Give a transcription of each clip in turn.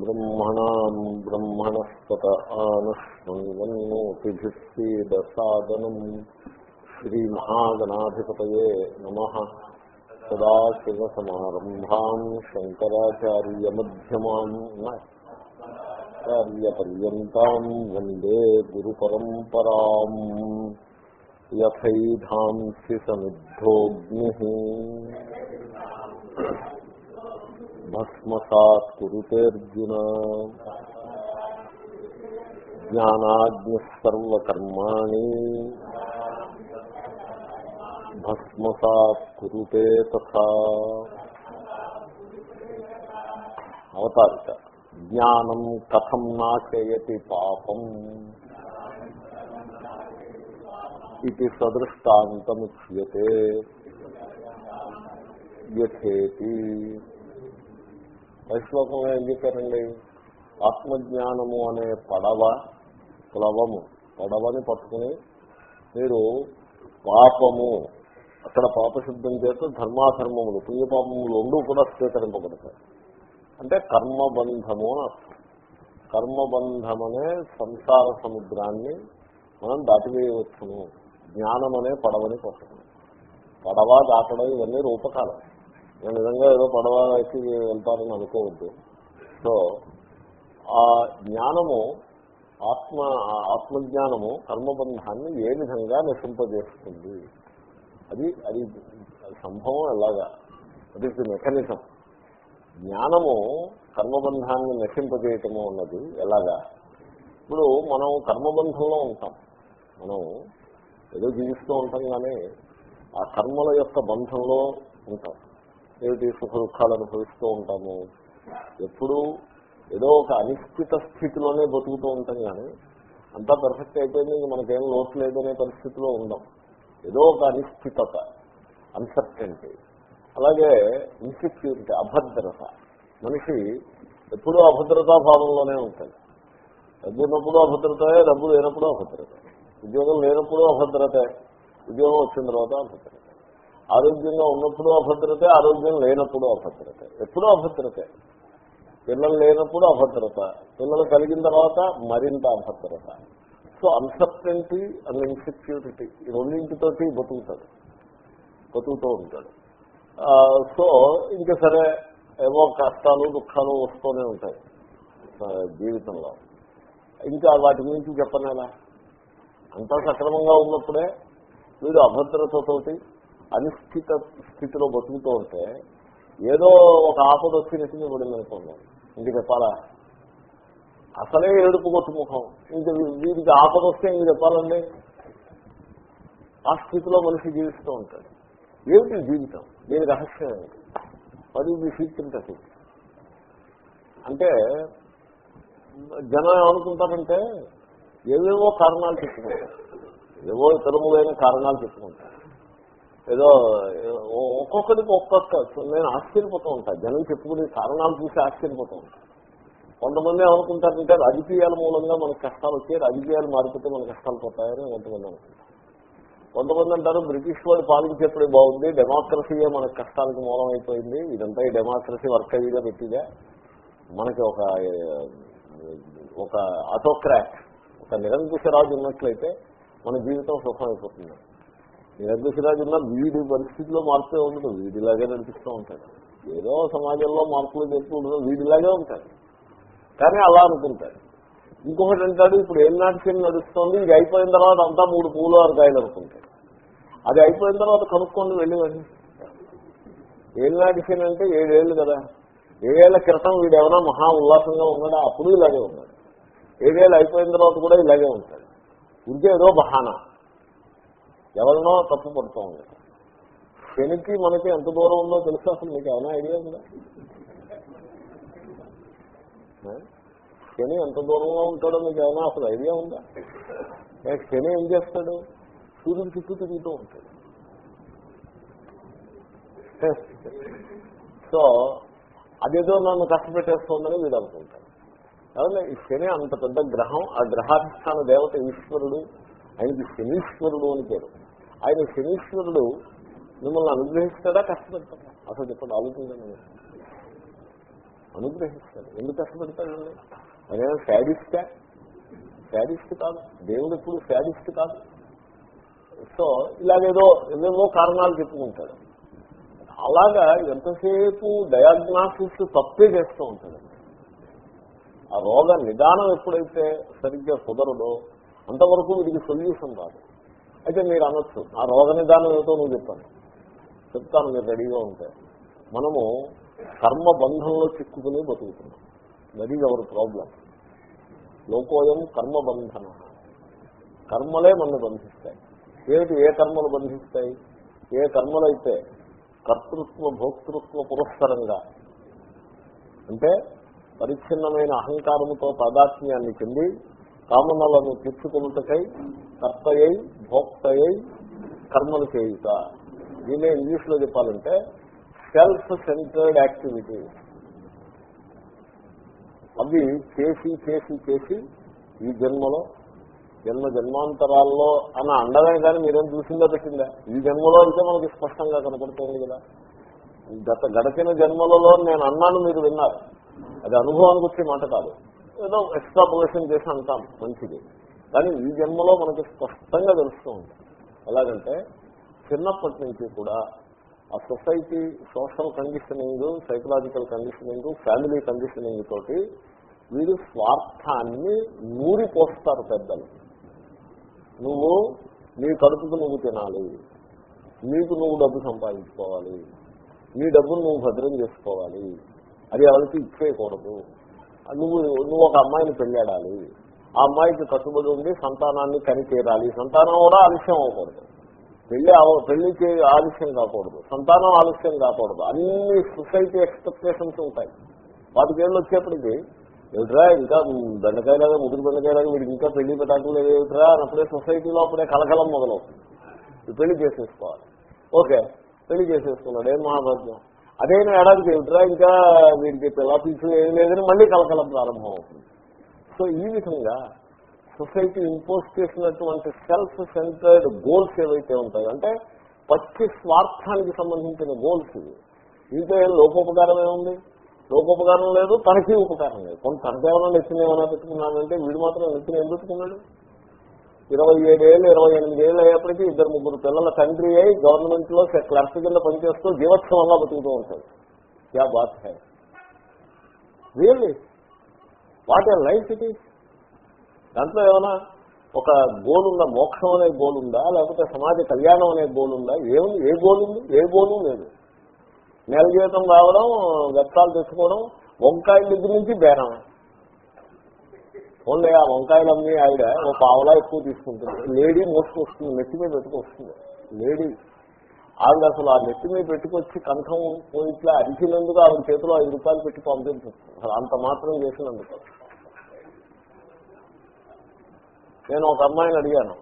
బ్రహ్మణా బ్రహ్మణస్పత ఆనశ్వన్వన్నోతిభిస్సీదసాదనం శ్రీమహాగణాధిపతయే నమ సదాశివసమారంభాం శంకరాచార్యమ్యమాం ఆచార్యపర్యంతం వందే గురు పరంపరాం యథైధాంసి సమిద్ధోగ్ని భస్మసాత్ కురుతేర్జున జ్ఞానాగ్నిసర్వకర్మాణి భస్మసాత్ కురుతే తథా అవతారిక. జ్ఞానం కథం నాశయతి పాపం. ఇది సదృష్టాంతముచ్యతే యథేతి వైశ్లోకంలో ఏం చెప్పారండి? ఆత్మజ్ఞానము అనే పడవ ప్లవము పడవని పట్టుకుని మీరు పాపము అక్కడ పాపశుద్ధం చేత ధర్మాధర్మములు పుణ్యపాపములు రెండు కూడా స్వీకరింపబడతాయి. అంటే కర్మబంధము అని అర్థం. కర్మబంధమనే సంసార సముద్రాన్ని మనం దాటివేయవచ్చును. జ్ఞానం అనే పడవని పట్టడం పడవ దాటడం ఇవన్నీ రూపకాలం. నేను నిజంగా ఏదో పడవ వేసి వెళ్తానని అనుకోవద్దు. సో ఆ జ్ఞానము ఆత్మ ఆత్మజ్ఞానము కర్మబంధాన్ని ఏ విధంగా నశింపజేస్తుంది? అది అది సంభవం ఎలాగా? అది మెకానిజం జ్ఞానము కర్మబంధాన్ని నశింపజేయటము అన్నది ఎలాగా? ఇప్పుడు మనం కర్మబంధంలో ఉంటాం. మనం ఏదో జీవిస్తూ ఉంటాం కానీ ఆ కర్మల యొక్క బంధంలో ఉంటాం. ఏమిటి సుఖ దుఃఖాలు అనుభవిస్తూ ఉంటాము? ఎప్పుడు ఏదో ఒక అనిశ్చిత స్థితిలోనే బతుకుతూ ఉంటాం కానీ అంతా పర్ఫెక్ట్ అయిపోయింది మనకేం లోటు లేదనే పరిస్థితిలో ఉందాం ఏదో ఒక అనిశ్చితత అన్సర్టెంటీ అలాగే ఇన్సెక్యూరిటీ అభద్రత. మనిషి ఎప్పుడూ అభద్రతా భావంలోనే ఉంటాడు. డబ్బు ఉన్నప్పుడు అభద్రత డబ్బు లేనప్పుడు అభద్రత ఉద్యోగం లేనప్పుడు అభద్రతే. ఉద్యోగం వచ్చిన తర్వాత అభద్రత. ఆరోగ్యంగా ఉన్నప్పుడు అభద్రతే ఆరోగ్యం లేనప్పుడు అభద్రత. ఎప్పుడూ అభద్రతే. పిల్లలు లేనప్పుడు అభద్రత. పిల్లలు కలిగిన తర్వాత మరింత అభద్రత. సో అన్సర్టెంటీ అండ్ ఇన్సెక్యూరిటీ ఈ రెండింటితోటి బతుకుతాడు. బతుకుతూ ఉంటాడు. సో ఇంకా సరే ఏవో కష్టాలు దుఃఖాలు వస్తూనే ఉంటాయి. జీవితంలో. ఇంకా వాటి గురించి చెప్పనేలా? అంతా సక్రమంగా ఉన్నప్పుడే వీడు అభద్రతతోటి అనిశ్చిత స్థితిలో బతుకుతూ ఉంటే ఏదో ఒక ఆపద వచ్చి నెట్టింది పడింది అనుకోండి ఇంక చెప్పాలా? అసలే ఏడుపు కొట్టుముఖం ఇంక వీడికి ఆపద వస్తే ఇంక చెప్పాలండి. ఆ స్థితిలో మనిషి జీవిస్తూ ఉంటాడు. ఏమిటి జీవితం? దీని రహస్యం ఏంటి అది మీ సీక్రెట్ అంటే జనం ఏమనుకుంటారంటే ఏవేవో కారణాలు చెప్పుకుంటారు ఏవో ఇతరములైన కారణాలు చెప్పుకుంటారు ఏదో ఒక్కొక్కరికి ఒక్కొక్క నేను ఆశ్చర్యపోతూ ఉంటాను జనం చెప్పుకునే కారణాలు చూసి ఆశ్చర్యపోతూ ఉంటాను కొంతమంది ఏమనుకుంటారంటే రాజకీయాల మూలంగా మనకు కష్టాలు వచ్చాయి రాజకీయాలు మారిపోతే మన కష్టాలు పోతాయని కొంతమంది అనుకుంటారు కొంతమంది అంటారు బ్రిటిష్ వాళ్ళు పాలించేప్పుడే బాగుంది డెమోక్రసీయే మనకు కష్టాలకు మూలం అయిపోయింది ఇదంతా ఈ డెమోక్రసీ వర్క్ అయ్యేగా పెట్టిదే? మనకి ఒక ఒక ఆటోక్రాట్ ఒక నిరంకుశరాజు ఉన్నట్లయితే మన జీవితం సుఖమైపోతుంది. నిరంకుశరాజు ఉన్న వీడి పరిస్థితిలో మార్పే ఉండదు. వీడిలాగే నడిపిస్తూ ఉంటాడు. ఏదో సమాజంలో మార్పులు చెప్తూ వీడిలాగే ఉంటాడు. కానీ అలా అనుకుంటాడు. ఇంకొకటి అంటాడు ఇప్పుడు ఏం నాటికని నడుస్తుంది? ఇది అయిపోయిన తర్వాత అంతా మూడు పూలు అరకాయలు అనుకుంటాడు. అది అయిపోయిన తర్వాత కనుక్కోండి వెళ్ళివండి ఏం నాటికని అంటే ఏడేళ్ళు కదా. ఏడేళ్ళ క్రితం వీడు మహా ఉల్లాసంగా ఉన్నాడా? అప్పుడు ఇలాగే ఉన్నాడు. ఏడేళ్ళు అయిపోయిన తర్వాత కూడా ఇలాగే ఉంటాడు. ఇంకే ఏదో బహానా. ఎవరినో తప్పు పడుతూ ఉన్నాడు శనికి మనకి ఎంత దూరం ఉందో తెలుసా? అసలు మీకు ఏమైనా ఐడియా ఉందా? శని ఎంత దూరంలో ఉంటాడో మీకు ఏమైనా అసలు ఐడియా ఉందా? శని ఏం చేస్తాడు? సూర్యుడు చుట్టూ తిరుగుతూ ఉంటాడు. సో అదేదో నన్ను కష్టపెట్టేస్తుందని వీడు అనుకుంటాడు. కాబట్టి ఈ శని అంత పెద్ద గ్రహం ఆ గ్రహాధిష్టాన దేవత ఈశ్వరుడు ఆయనకి శనీశ్వరుడు అని పేరు. ఆయన శనీశ్వరుడు మిమ్మల్ని అనుగ్రహిస్తాడా కష్టపెడతాడా? అసలు చెప్పండి ఆలోచించండి అనుగ్రహిస్తాడు. ఎందుకు కష్టపెడతాడండి? ఆయన శాడిస్టా? శాడిస్ట్ కాదు. దేవుడు ఎప్పుడు శాడిస్ట్ కాదు. సో ఇలాగేదో ఏదేవో కారణాలు చెప్పుకుంటాడు. అలాగా ఎంతసేపు డయాగ్నాసిస్ తప్పే చేస్తూ ఉంటాడు. ఆ రోగ నిదానం ఎప్పుడైతే సరిగ్గా కుదరదో అంతవరకు వీడికి సొల్యూషన్ రాదు. అయితే మీరు అనొచ్చు ఆ రోగ నిదానం ఏమిటో నువ్వు చెప్పాను చెప్తాను మీరు రెడీగా ఉంటే. మనము కర్మ బంధంలో చిక్కుకుని బతుకుతున్నాం. That is our problem? లోకోయం కర్మ బంధన. కర్మలే మనల్ని బంధిస్తాయి. ఏమిటి? ఏ కర్మలు బంధిస్తాయి? ఏ కర్మలైతే కర్తృత్వ భోక్తృత్వ పురస్కరంగా అంటే పరిచ్ఛిన్నమైన అహంకారముతో తాదాత్మ్యాన్ని చెంది కామనలను తీర్చుకున్నటకై కర్తయ్యై భోక్తయ్యై కర్మలు చేయుట. దీనే ఇంగ్లీష్లో చెప్పాలంటే సెల్ఫ్ సెంటర్డ్ యాక్టివిటీ అవి చేసి చేసి చేసి ఈ జన్మలో జన్మ జన్మాంతరాల్లో అన్న అండమే కానీ మీరేం చూసిందో పెట్టిందా ఈ జన్మలో అయితే మనకి స్పష్టంగా కనపడుతుంది కదా. గత గడచిన జన్మలలో నేను అన్నాను మీరు విన్నారు. అది అనుభవానికి వచ్చే మాట కాదు. ఏదో ఎక్స్ట్రాపులేషన్ చేసి అంటాం మంచిది. కానీ ఈ జన్మలో మనకి స్పష్టంగా తెలుస్తూ ఉంది ఎలాగంటే చిన్నప్పటి నుంచి కూడా ఆ society social conditioning psychological conditioning family conditioning తోటి వీరు స్వార్థాన్ని నూరిపోస్తారు పెద్దలు. నువ్వు నీ కడుపుకు నువ్వు తినాలి. నీకు నువ్వు డబ్బు సంపాదించుకోవాలి. నీ డబ్బును నువ్వు భద్రం చేసుకోవాలి. అది ఎవరికి ఇచ్చేయకూడదు. నువ్వు నువ్వు ఒక అమ్మాయిని పెళ్ళాడాలి. ఆ అమ్మాయికి కట్టుబడి ఉండి సంతానాన్ని కనితీరాలి సంతానం కూడా ఆలస్యం అవ్వకూడదు. పెళ్ళి అవ- పెళ్ళికి ఆలస్యం కాకూడదు. సంతానం ఆలస్యం కాకూడదు. అన్ని సొసైటీ ఎక్స్పెక్టేషన్స్ ఉంటాయి. వాటికేళ్ళు వచ్చేప్పటికి ఏమిట్రా ఇంకా బెండకాయలాగా ముదురు బెండకాయలాగా వీడికి ఇంకా పెళ్ళి పెట్టాకు లేదు ఏమిట్రా? అన్నప్పుడే సొసైటీలో అప్పుడే కలకలం మొదలవుతుంది. పెళ్ళి చేసేసుకోవాలి. ఓకే. పెళ్ళి చేసేసుకున్నాడు. ఏం మహాభాగ్యం? అదైనా ఏడాదికి ఏమిట్రా ఇంకా వీరికి పిల్ల ఏం లేదని మళ్ళీ కలకలం ప్రారంభం అవుతుంది సో ఈ విధంగా సొసైటీ ఇంపోజ్ చేసినటువంటి సెల్ఫ్ సెంటర్డ్ గోల్స్ ఏవైతే ఉంటాయో అంటే పచ్చి స్వార్థానికి సంబంధించిన గోల్స్ ఇవి. దీంతో ఏం లోపోపకారం ఏముంది లోపోపకారం లేదు తనకి ఉపకారం లేదు. కొంత తనకేమైనా నెత్తిన ఏమైనా పెట్టుకున్నాడంటే వీడు మాత్రం నెత్తిన ఏం పెట్టుకున్నాడు? ఇరవై ఏడేళ్ళు ఇరవై ఎనిమిది ఏళ్ళు అయ్యేప్పటికీ ఇద్దరు ముగ్గురు పిల్లల తండ్రి అయి గవర్నమెంట్లో క్లర్క్ కింద పనిచేస్తూ జీవోత్సవంగా బతుకుతూ ఉంటాడు క్యా బాత్ high? Really what a life it is దాంట్లో ఏమైనా ఒక గోల్ ఉందా మోక్షం అనే గోల్ ఉందా లేకపోతే సమాజ కళ్యాణం అనే గోల్ ఉందా ఏముంది ఏ గోల్ ఉంది ఏ గోలు లేదు. నెల జీవితం రావడం వ్యర్థాలు తెచ్చుకోవడం వంకాయల దగ్గర నుంచి బేరమే ఓన్లీ ఆ వంకాయలు అమ్మి ఆవిడ ఒక పావలా ఎక్కువ తీసుకుంటుంది. లేడీ మోసుకొస్తుంది నెత్తి మీద పెట్టుకొస్తుంది. లేడీ. ఆవిడ అసలు ఆ నెత్తి మీద పెట్టుకొచ్చి కంఠం పోయిట్లా అరిచినందుకు ఆవిడ చేతిలో ఐదు రూపాయలు పెట్టి పంపించచ్చు అసలు అంత మాత్రం చేసినందుకు. నేను ఒక అమ్మాయిని అడిగాను.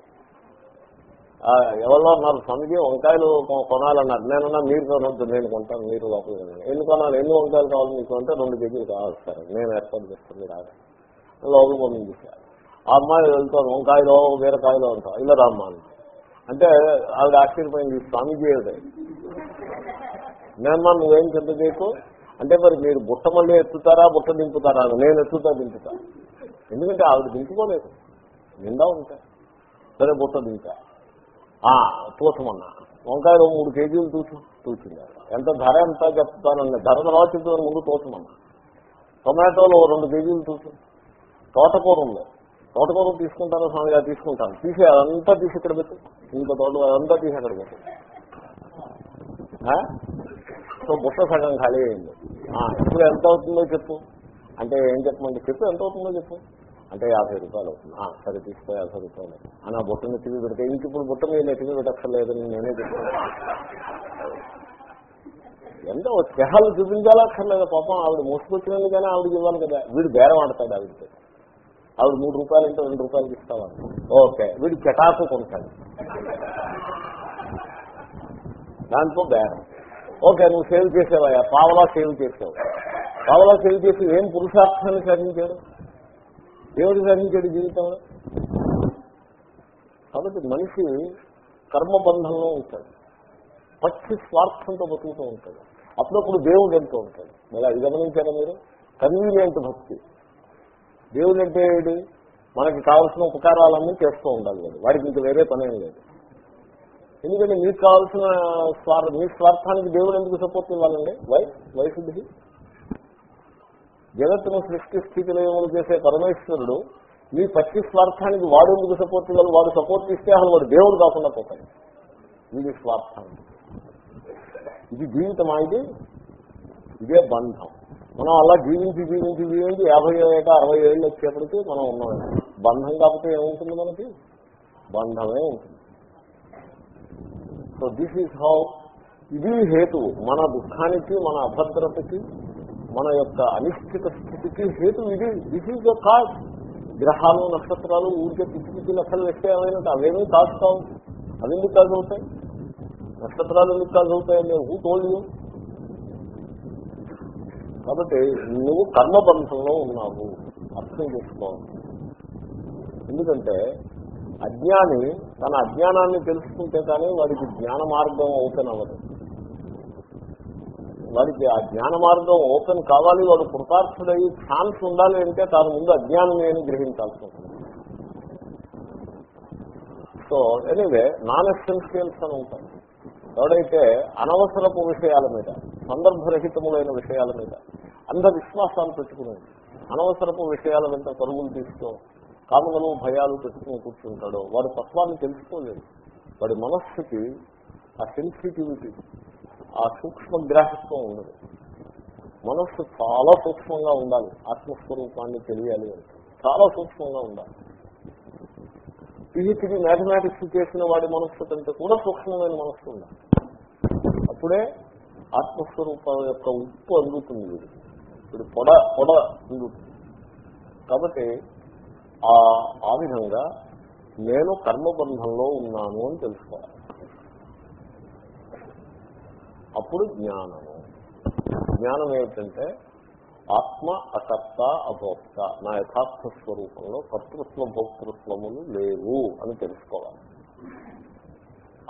ఎవరో ఉన్నారు స్వామిజీ వంకాయలు కొనాలన్నారు. నేనన్నా మీరు కొనొద్దు నేను కొంటాను మీరు లోపలికి వెళ్ళండి. ఎన్ని కొనాలి? ఎన్ని వంకాయలు కావాలి మీకు అంటే రెండు కేజీలు కావాలి సార్ నేను ఏర్పాటు చేస్తాను మీరు ఆగండి. లోపలికి పంపించేశారు ఆ అమ్మాయి వెళ్తాను వంకాయలో బీరకాయలో ఉంటా ఇలా రామ్మ అని. అంటే ఆవిడ ఆశ్చర్యపోయింది స్వామిజీ ఏమిటి? నేనమ్మా నువ్వేం చింత చేయకు. అంటే మరి మీరు బుట్ట మళ్ళీ ఎత్తుతారా బుట్ట దింపుతారా? నేను ఎత్తుతా దింపుతా. ఎందుకంటే ఆవిడ దింపుకోలేదు. నిండా ఉంటాయి సరే బుట్ట దింపా. ఆ, వంకాయలు మూడు కేజీలు తూచు. తూచింది ఎంత ధర ఎంత చెప్తానన్న. ధర తర్వాత చెప్తాను ముందు తోచమన్నా. టొమాటోలు రెండు కేజీలు తూచు. తోటకూర ఉంది తోటకూర తీసుకుంటారా స్వామి? గారు తీసుకుంటాను. తీసి అదంతా తీసి ఇక్కడ పెట్టు. ఇంకో తోట అదంతా తీసి అక్కడ పెట్టు. ఆ? సో బుట్ట సగం ఖాళీ అయింది. ఆ, ఇప్పుడు ఎంత అవుతుందో చెప్పు. అంటే ఏం చెప్పమంటే చెప్పు ఎంత అవుతుందో చెప్పు. అంటే యాభై రూపాయలు అవుతుంది. సరే తీసుకో యాభై రూపాయలు. అని ఆ బుట్ట నెత్తిమి పెడితే ఇంక ఇప్పుడు బుట్ట మీద నెత్తిమి పెట్టక్కర్లేదని నేనే చెప్తాను ఎంత ఓ చెహాలు చూపించాలా అక్కర్లేదు. పాపం ఆవిడ మోసుకొచ్చినందుకు కానీ ఆవిడకి ఇవ్వాలి కదా. వీడు బేరం ఆడతాడు ఆవిడతో ఆవిడ మూడు రూపాయలు అంటే రెండు రూపాయలకి ఇస్తావా? ఓకే. వీడు చటాకు కొంటాడు దాంట్లో బేరం. ఓకే నువ్వు సేవ్ చేసావయ్యా. పావలా సేవ్ చేసావు. పావలా సేవ్ చేసి ఏం పురుషార్థాన్ని సాధించాడు? దేవుడు సాధించాడు జీవితంలో? కాబట్టి మనిషి కర్మబంధంలో ఉంటాడు. పచ్చి స్వార్థంతో బతుకుతూ ఉంటాడు. అప్పుడప్పుడు దేవుడు ఎంతో ఉంటాడు. మరి అది గమనించారా మీరు? కన్వీనియంట్ భక్తి. దేవుడు అంటే ఏడు మనకి కావాల్సిన ఉపకారాలన్నీ చేస్తూ ఉండాలి వాడు వాడికి ఇంకా వేరే పనేం లేదు. ఎందుకంటే మీకు కావాల్సిన స్వార్థ మీ స్వార్థానికి దేవుడు ఎందుకు సపోర్ట్ ఇవ్వాలండి? వై వై జగత్తును సృష్టి స్థితిలో చేసే పరమేశ్వరుడు మీ పచ్చి స్వార్థానికి వాడు ఎందుకు సపోర్ట్ ఇవ్వాలి? వాడు సపోర్ట్ ఇస్తే అసలు వాడు దేవుడు కాకుండా పోతాడు. ఇది స్వార్థం. ఇది జీవితం ఇది? ఇదే బంధం. మనం అలా జీవించి జీవించి జీవించి యాభై ఏట అరవై ఏళ్ళు వచ్చేప్పటికి మనం ఉన్నాం. బంధం కాకపోతే ఏముంటుంది మనకి? బంధమే ఉంటుంది. సో దిస్ ఈజ్ హౌ ఇది హేతువు. మన దుఃఖానికి మన అభద్రతకి మన యొక్క అనిశ్చిత స్థితికి హేతు ఇది. దిస్ ఈజ్ ద కాజ్ గ్రహాలు నక్షత్రాలు ఊరికే పిచ్చి పిచ్చి లెక్కలు వేస్తే ఏమైనా అవేమీ కాదు కావు అవి ఎందుకు కాజ్ అవుతాయి? నక్షత్రాలు ఎందుకు కాజ్ అవుతాయని హూ టోల్డ్ యూ కాబట్టి నువ్వు కర్మబంధంలో ఉన్నావు. అర్థం చేసుకోవాలి ఎందుకంటే అజ్ఞాని తన అజ్ఞానాన్ని తెలుసుకుంటే కానీ వాడికి జ్ఞాన మార్గం ఓపెన్ అవ్వదు. వాడికి ఆ జ్ఞాన మార్గం ఓపెన్ కావాలి వాడు కృతార్థుడయ్యి ఛాన్స్ ఉండాలి అంటే తాను ముందు అజ్ఞానమే అని గ్రహించాల్సి ఉంటుంది. సో ఎనీవే నాన్ ఎసెన్షియల్స్ అని ఉంటాయి. ఎవడైతే అనవసరపు విషయాల మీద సందర్భరహితములైన విషయాల మీద అంధ విశ్వాసాలు పెట్టుకునేది అనవసరపు విషయాల వెంట పరుగులు తీస్తూ కామనలు భయాలు పెట్టుకుని కూర్చుంటాడో వాడు తత్వాన్ని తెలుసుకోలేదు. వాడి మనస్సుకి ఆ సెన్సిటివిటీ ఆ సూక్ష్మగ్రాహత్వం ఉండదు. మనస్సు చాలా సూక్ష్మంగా ఉండాలి ఆత్మస్వరూపాన్ని తెలియాలి అంటే చాలా సూక్ష్మంగా ఉండాలి. పిహెచ్డి మ్యాథమెటిక్స్ చేసిన వాడి మనస్సు కంటే కూడా సూక్ష్మమైన మనస్సు ఉండాలి. అప్పుడే ఆత్మస్వరూపం యొక్క ఉప్పు అందుతుంది ఇప్పుడు పొడ పొడ అందుతుంది. కాబట్టి ఆ ఆ విధంగా నేను కర్మబంధంలో ఉన్నాను అని తెలుసుకోవాలి. అప్పుడు జ్ఞానము. జ్ఞానం ఏమిటంటే ఆత్మ అకర్త అభోక్త. నా యథార్థ స్వరూపంలో కర్తృత్వ భోక్తృత్వములు లేవు అని తెలుసుకోవాలి.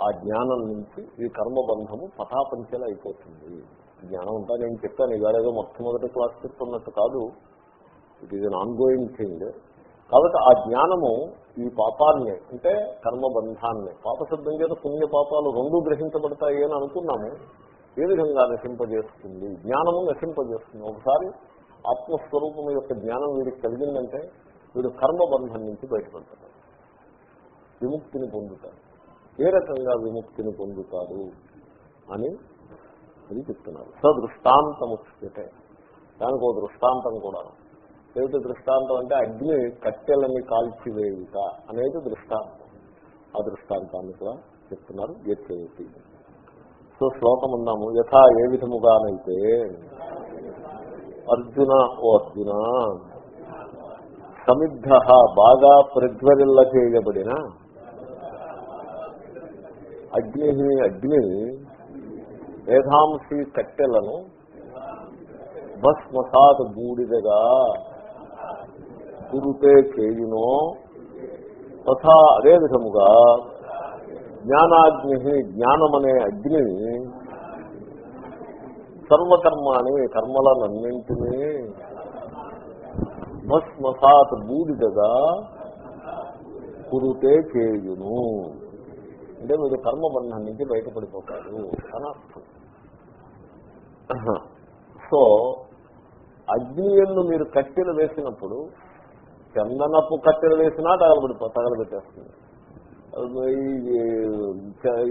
ఆ జ్ఞానం నుంచి ఈ కర్మబంధము పటాపంచలు అయిపోతుంది. జ్ఞానం ఉంటా నేను చెప్పాను ఇవాళేదో మొట్టమొదటి క్లాస్ చెప్తున్నట్టు కాదు. It is an ongoing thing కాబట్టి ఆ జ్ఞానము ఈ పాపాన్ని అంటే కర్మబంధాన్ని పాపశబ్దం చేత పుణ్య పాపాలు రెండు గ్రహించబడతాయి అని అనుకున్నాము. ఏ విధంగా నశింపజేస్తుంది? జ్ఞానము నశింపజేస్తుంది. ఒకసారి ఆత్మస్వరూపం యొక్క జ్ఞానం వీడికి కలిగిందంటే వీడు కర్మబంధం నుంచి బయటపడతాడు. విముక్తిని పొందుతాడు. ఏ రకంగా విముక్తిని పొందుతారు అని అది చెప్తున్నారు. సదృష్టాంతముచ్యతే. దానికి ఒక దృష్టాంతం కూడా. ఏమిటి దృష్టాంతం అంటే అగ్ని కట్టెలని కాల్చివేయుట అనేది దృష్టాంతం. ఆ దృష్టాంతాన్ని కూడా చెప్తున్నారు ఎత్తేటి సో శ్లోకం ఉన్నాము యథా ఏ విధముగానైతే అర్జున ఓ అర్జున సమిద్ధ బాగా ప్రజ్వరిల్ల చేయబడిన అగ్ని అగ్ని వేధాంసి కట్టెలను భస్మసాత్ బూడిదగా కురుతే చేయునో తథా అదే విధముగా జ్ఞానాగ్ని జ్ఞానమనే అగ్ని సర్వకర్మాణి కర్మలనన్నింటినీ భస్మసాత్ బూడిదగా కురుతే చేయును. అంటే మీరు కర్మబంధం నుంచి బయటపడిపోతారు అని అర్థం. సో అగ్ని ఎందు మీరు కట్టెలు వేసినప్పుడు చందనపు కట్టెలు వేసినా తగలబడిపో తగలబెట్టేస్తుంది.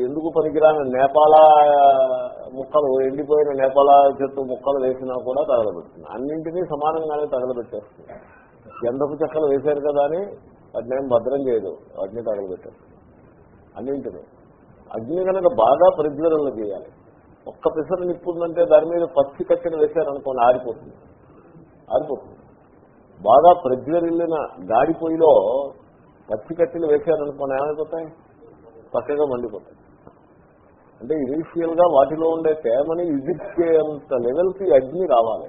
ఎందుకు పనికిరాని నేపాల ముక్కలు ఎండిపోయిన నేపాల చెట్టు ముక్కలు వేసినా కూడా తగలబెడుతుంది. అన్నింటినీ సమానంగానే తగలబెట్టేస్తుంది. గంధపు చెక్కలు వేశారు కదా అని వాటిని ఏం భద్రం చేయదు. వాటిని తగలబెట్టేస్తుంది. అన్నింటినీ. అగ్ని కనుక బాగా ప్రజ్వలన చేయాలి. ఒక్క పిసర నిప్పుందంటే దాని మీద పచ్చి కట్టిన వేశారనుకోండి ఆరిపోతుంది. ఆరిపోతుంది. బాగా ప్రజ్వరిల్లిన గాడి పొయ్యిలో పచ్చి కట్టెలు వేశారనుకోండి ఏమైపోతాయి? చక్కగా మండిపోతాయి. అంటే ఇనీషియల్గా వాటిలో ఉండే తేమని ఇజిక్కేంత లెవెల్కి అగ్ని రావాలి.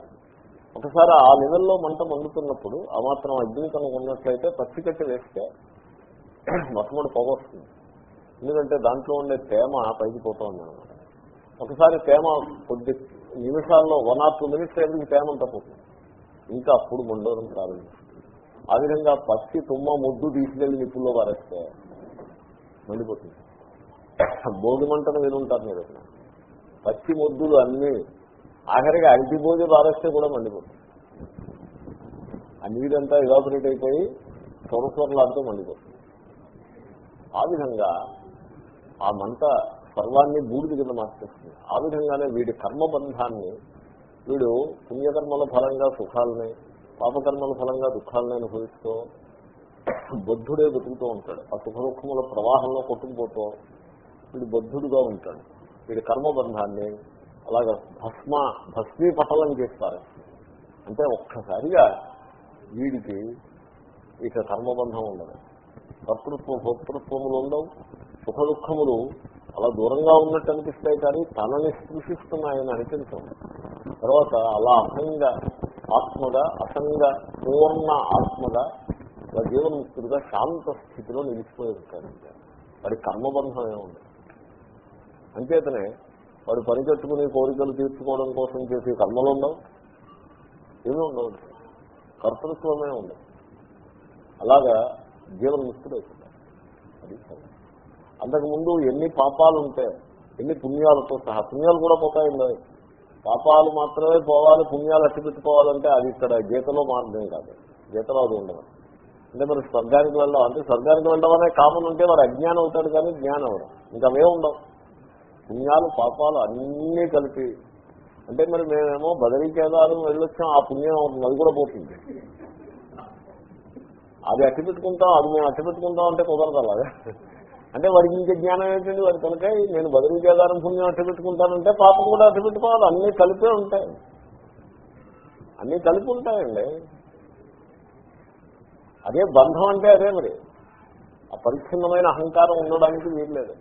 ఒకసారి ఆ లెవెల్లో మంట మండుతున్నప్పుడు ఆ మాత్రం అగ్ని కనుక ఉన్నట్లయితే పచ్చి కట్టె వేస్తే మొట్టమొదటి పొగ వస్తుంది. ఎందుకంటే దాంట్లో ఉండే తేమ పైకి పోతుంది అనమాట ఒకసారి తేమ కొద్ది నిమిషాల్లో వన్ ఆర్ టూ మినిట్స్ అయ్యేందుకు తేమ అంతా పోతుంది. ఇంకా అప్పుడు మండోరం ప్రారంభిస్తుంది. ఆ విధంగా పచ్చి తుమ్మ ముద్దు తీసుకెళ్ళి నిప్పుల్లో పారేస్తే మండిపోతుంది. భోగి మంటను వినుంటారు మీరు. పచ్చి ముద్దులు అన్నీ ఆఖరిగా అరటి భోజి పారేస్తే కూడా మండిపోతుంది. ఆ నీరంతా ఇవాపరేట్ అయిపోయి సొరసొరలాడుతూ మండిపోతుంది. ఆ విధంగా ఆ మంట సర్వాన్ని బూడిద కింద మార్చేస్తుంది. ఆ విధంగానే వీడి కర్మబంధాన్ని వీడు పుణ్యకర్మల ఫలంగా సుఖాలని పాపకర్మల ఫలంగా దుఃఖాలని అనుభవిస్తూ బుద్ధుడే బతుకుతూ ఉంటాడు. ఆ సుఖ దుఃఖముల ప్రవాహంలో కొట్టుకుపోతూ వీడు బుద్ధుడుగా ఉంటాడు. వీడి కర్మబంధాన్ని అలాగ భస్మ భస్మీపటలం చేస్తారు. అంటే ఒక్కసారిగా వీడికి ఇక కర్మబంధం ఉండదు. కర్తృత్వ భోక్తృత్వములు ఉండవు. సుఖ దుఃఖములు అలా దూరంగా ఉన్నట్టు అనిపిస్తాయి కానీ తనని స్పృశిస్తున్నాయని అనిపించవు. తర్వాత అలా అసంగా ఆత్మగా అసంగా పూర్ణ ఆత్మగా ఇలా జీవన్ముక్తుడిగా శాంత స్థితిలో నిలిచిపోయి ఉంటాడంటే వాడి కర్మబంధమే ఉంది అంచేతనే వాడు పని కట్టుకుని కోరికలు తీర్చుకోవడం కోసం చేసే కర్మలు ఉండవు. ఏమీ ఉండవు. కర్తృత్వమే ఉండదు అలాగా జీవన్ముక్తుడు అవుతాడు అది అంతకుముందు ఎన్ని పాపాలు ఉంటే ఎన్ని పుణ్యాలతో సహా పుణ్యాలు కూడా పోతాయి పాపాలు మాత్రమే పోవాలి పుణ్యాలు అట్టి పెట్టుకోవాలంటే అది ఇక్కడ గీతలో మార్గం కాదు. గీతలో అది ఉండదు అంటే మరి స్వర్గానికి వెళ్ళడం అంటే స్వర్గానికి వెళ్ళడం అనే కామన్ ఉంటే వాడు అజ్ఞానం అవుతాడు కానీ జ్ఞానం అవడం ఇంకా అవే ఉండవు. పుణ్యాలు పాపాలు అన్నీ కలిపి అంటే మరి మేమేమో బదరీ కేదారం వెళ్ళొచ్చాం ఆ పుణ్యం అవుతుంది అది కూడా పోతుంది. అది అట్టి పెట్టుకుంటాం అది మేము అట్టి పెట్టుకుంటాం అంటే కుదరదు అలాగా. అంటే వాడికి ఇంకా జ్ఞానం ఏంటండి? వాడి కనుక నేను బదులు చేదారం పుణ్యం అట్టు పెట్టుకుంటానంటే పాపం కూడా అట్టు పెట్టుకోవాలి. అన్నీ కలిపే ఉంటాయి. అన్నీ కలిపి ఉంటాయండి. అదే బంధం అంటే అదే మరి. ఆ అహంకారం ఉండడానికి వీల్లేదు.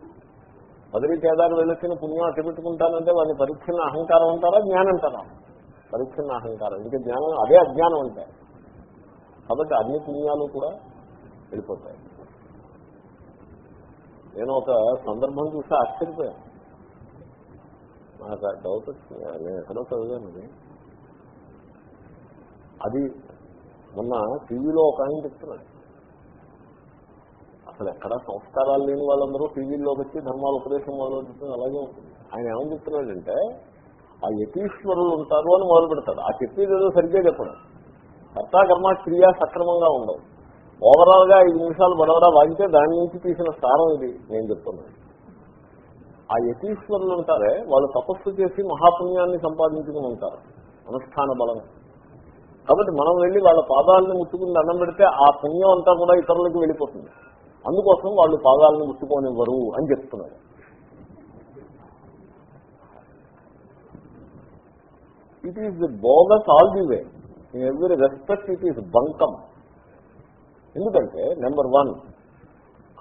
బదిలీ కేదారు వెళ్ళొచ్చిన పుణ్యం అట్టు పెట్టుకుంటానంటే వాడిని పరిచ్ఛిన్న అహంకారం అంటారా? జ్ఞానం అంటారా? పరిచ్ఛిన్న అహంకారం. ఇంకా జ్ఞానం అదే అజ్ఞానం అంటే. కాబట్టి అన్ని పుణ్యాలు కూడా వెళ్ళిపోతాయి. నేను ఒక సందర్భం చూస్తే ఆశ్చర్యపోయాను. నాకు డౌట్ వచ్చింది. నేను ఎక్కడో చదివాను అది. అది మొన్న టీవీలో ఒక ఆయన చెప్తున్నాడు. అసలు ఎక్కడ సంస్కారాలు లేని వాళ్ళందరూ టీవీల్లోకి వచ్చి ధర్మాల ఉపదేశం మొదలు అలాగే ఉంటుంది. ఆయన ఏమని చెప్తున్నాడంటే ఆ యతీశ్వరులు ఉంటారు అని మొదలు పెడతాడు ఆ చెప్పేది ఏదో సరిగ్గా చెప్పడం. కర్తాకర్మ క్రియ సక్రమంగా ఉండవు. ఓవరాల్గా ఐదు నిమిషాలు బడవడా వాగితే దాని నుంచి తీసిన స్థానం ఇది నేను చెప్తున్నాను. ఆ యతీశ్వరులు ఉంటారే వాళ్ళు తపస్సు చేసి మహాపుణ్యాన్ని సంపాదించుకుని ఉంటారు అనుష్ఠాన బలం. కాబట్టి మనం వెళ్ళి వాళ్ళ పాదాలను ముట్టుకుని దండం పెడితే ఆ పుణ్యం అంతా కూడా ఇతరులకు వెళ్ళిపోతుంది. అందుకోసం వాళ్ళు పాదాలను ముట్టుకోనివ్వరు అని చెప్తున్నారు. It is bogus all the way in every respect it is బంకం ఎందుకంటే నెంబర్ వన్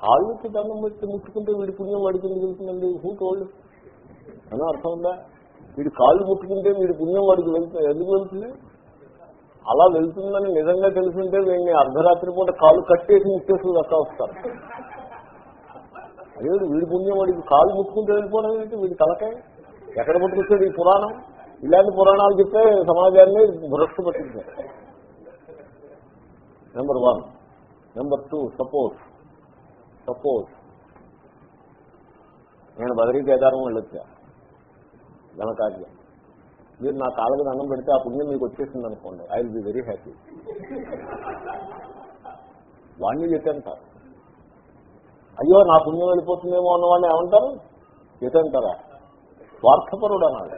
కాళ్ళకి దండం పెట్టి ముట్టుకుంటే వీడి పుణ్యం వాడికి ఎందుకు వెళ్తుందండి హూ టోల్డ్ అని అర్థం ఉందా? వీడి కాళ్ళు ముట్టుకుంటే వీడి పుణ్యం వాడికి వెళ్తుంది ఎందుకు వెళ్తుంది? అలా వెళ్తుందని నిజంగా తెలుసుంటే వీడిని అర్ధరాత్రి పూట కాళ్ళు కట్టేసి ముట్టేసి దక్కా వస్తారు. అదే వీడి పుణ్యం వాడికి కాళ్ళు ముట్టుకుంటే వెళ్ళిపోవడం ఏంటి? వీడి తలకాయ? ఎక్కడ ముట్టుకొచ్చాడు ఈ పురాణం? ఇలాంటి పురాణాలు చెప్తే సమాజాన్ని భ్రష్టు పట్టించారు number one number two suppose suppose నేను బదిరీ కేదారం వెళ్ళొచ్చా? ఘనకార్యం మీరు నా కాళ్ళకి దండం పెడితే ఆ పుణ్యం మీకు వచ్చేసింది అనుకోండి. I will be very happy వాణ్ణి చెప్పంటారు అయ్యో నా పుణ్యం వెళ్ళిపోతుందేమో అన్నవాడిని ఏమంటారు? చెప్పంటారా స్వార్థపరుడు అన్నాడు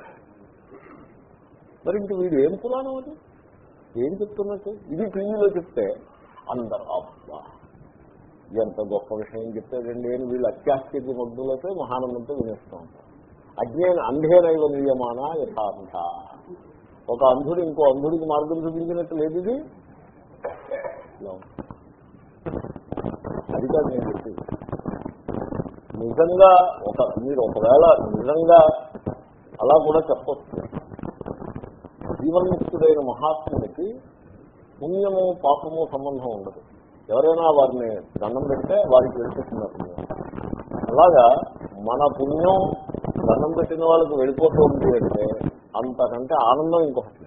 మరి ఇంక వీడు ఏం కులానం అది? ఏం చెప్తున్నట్టు? ఇది టీవీలో చెప్తే అందరు అబ్బా ఎంత గొప్ప విషయం చెప్తాడండి అని వీళ్ళు అత్యాశ్చర్య మగ్గులతో మహానందంతో వినేస్తూ ఉంటారు. అజ్ఞాన అంధేనైవ నియమాన యథార్థ. ఒక అంధుడు ఇంకో అంధుడికి మార్గం చూపించినట్టు లేదు ఇది? అది కాదు నేను చెప్పేది. నిజంగా ఒక మీరు ఒకవేళ నిజంగా అలా కూడా చెప్పొచ్చు. జీవన్ముక్తుడైన మహాత్ముడికి పుణ్యము పాపము సంబంధం ఉండదు. ఎవరైనా వారిని దండం పెడితే వారికి వెళ్ళిపోతున్నారు. అలాగా మన పుణ్యం దండం పెట్టిన వాళ్ళకి వెళ్ళిపోతుంది అంటే అంతకంటే ఆనందం ఇంకొకటి.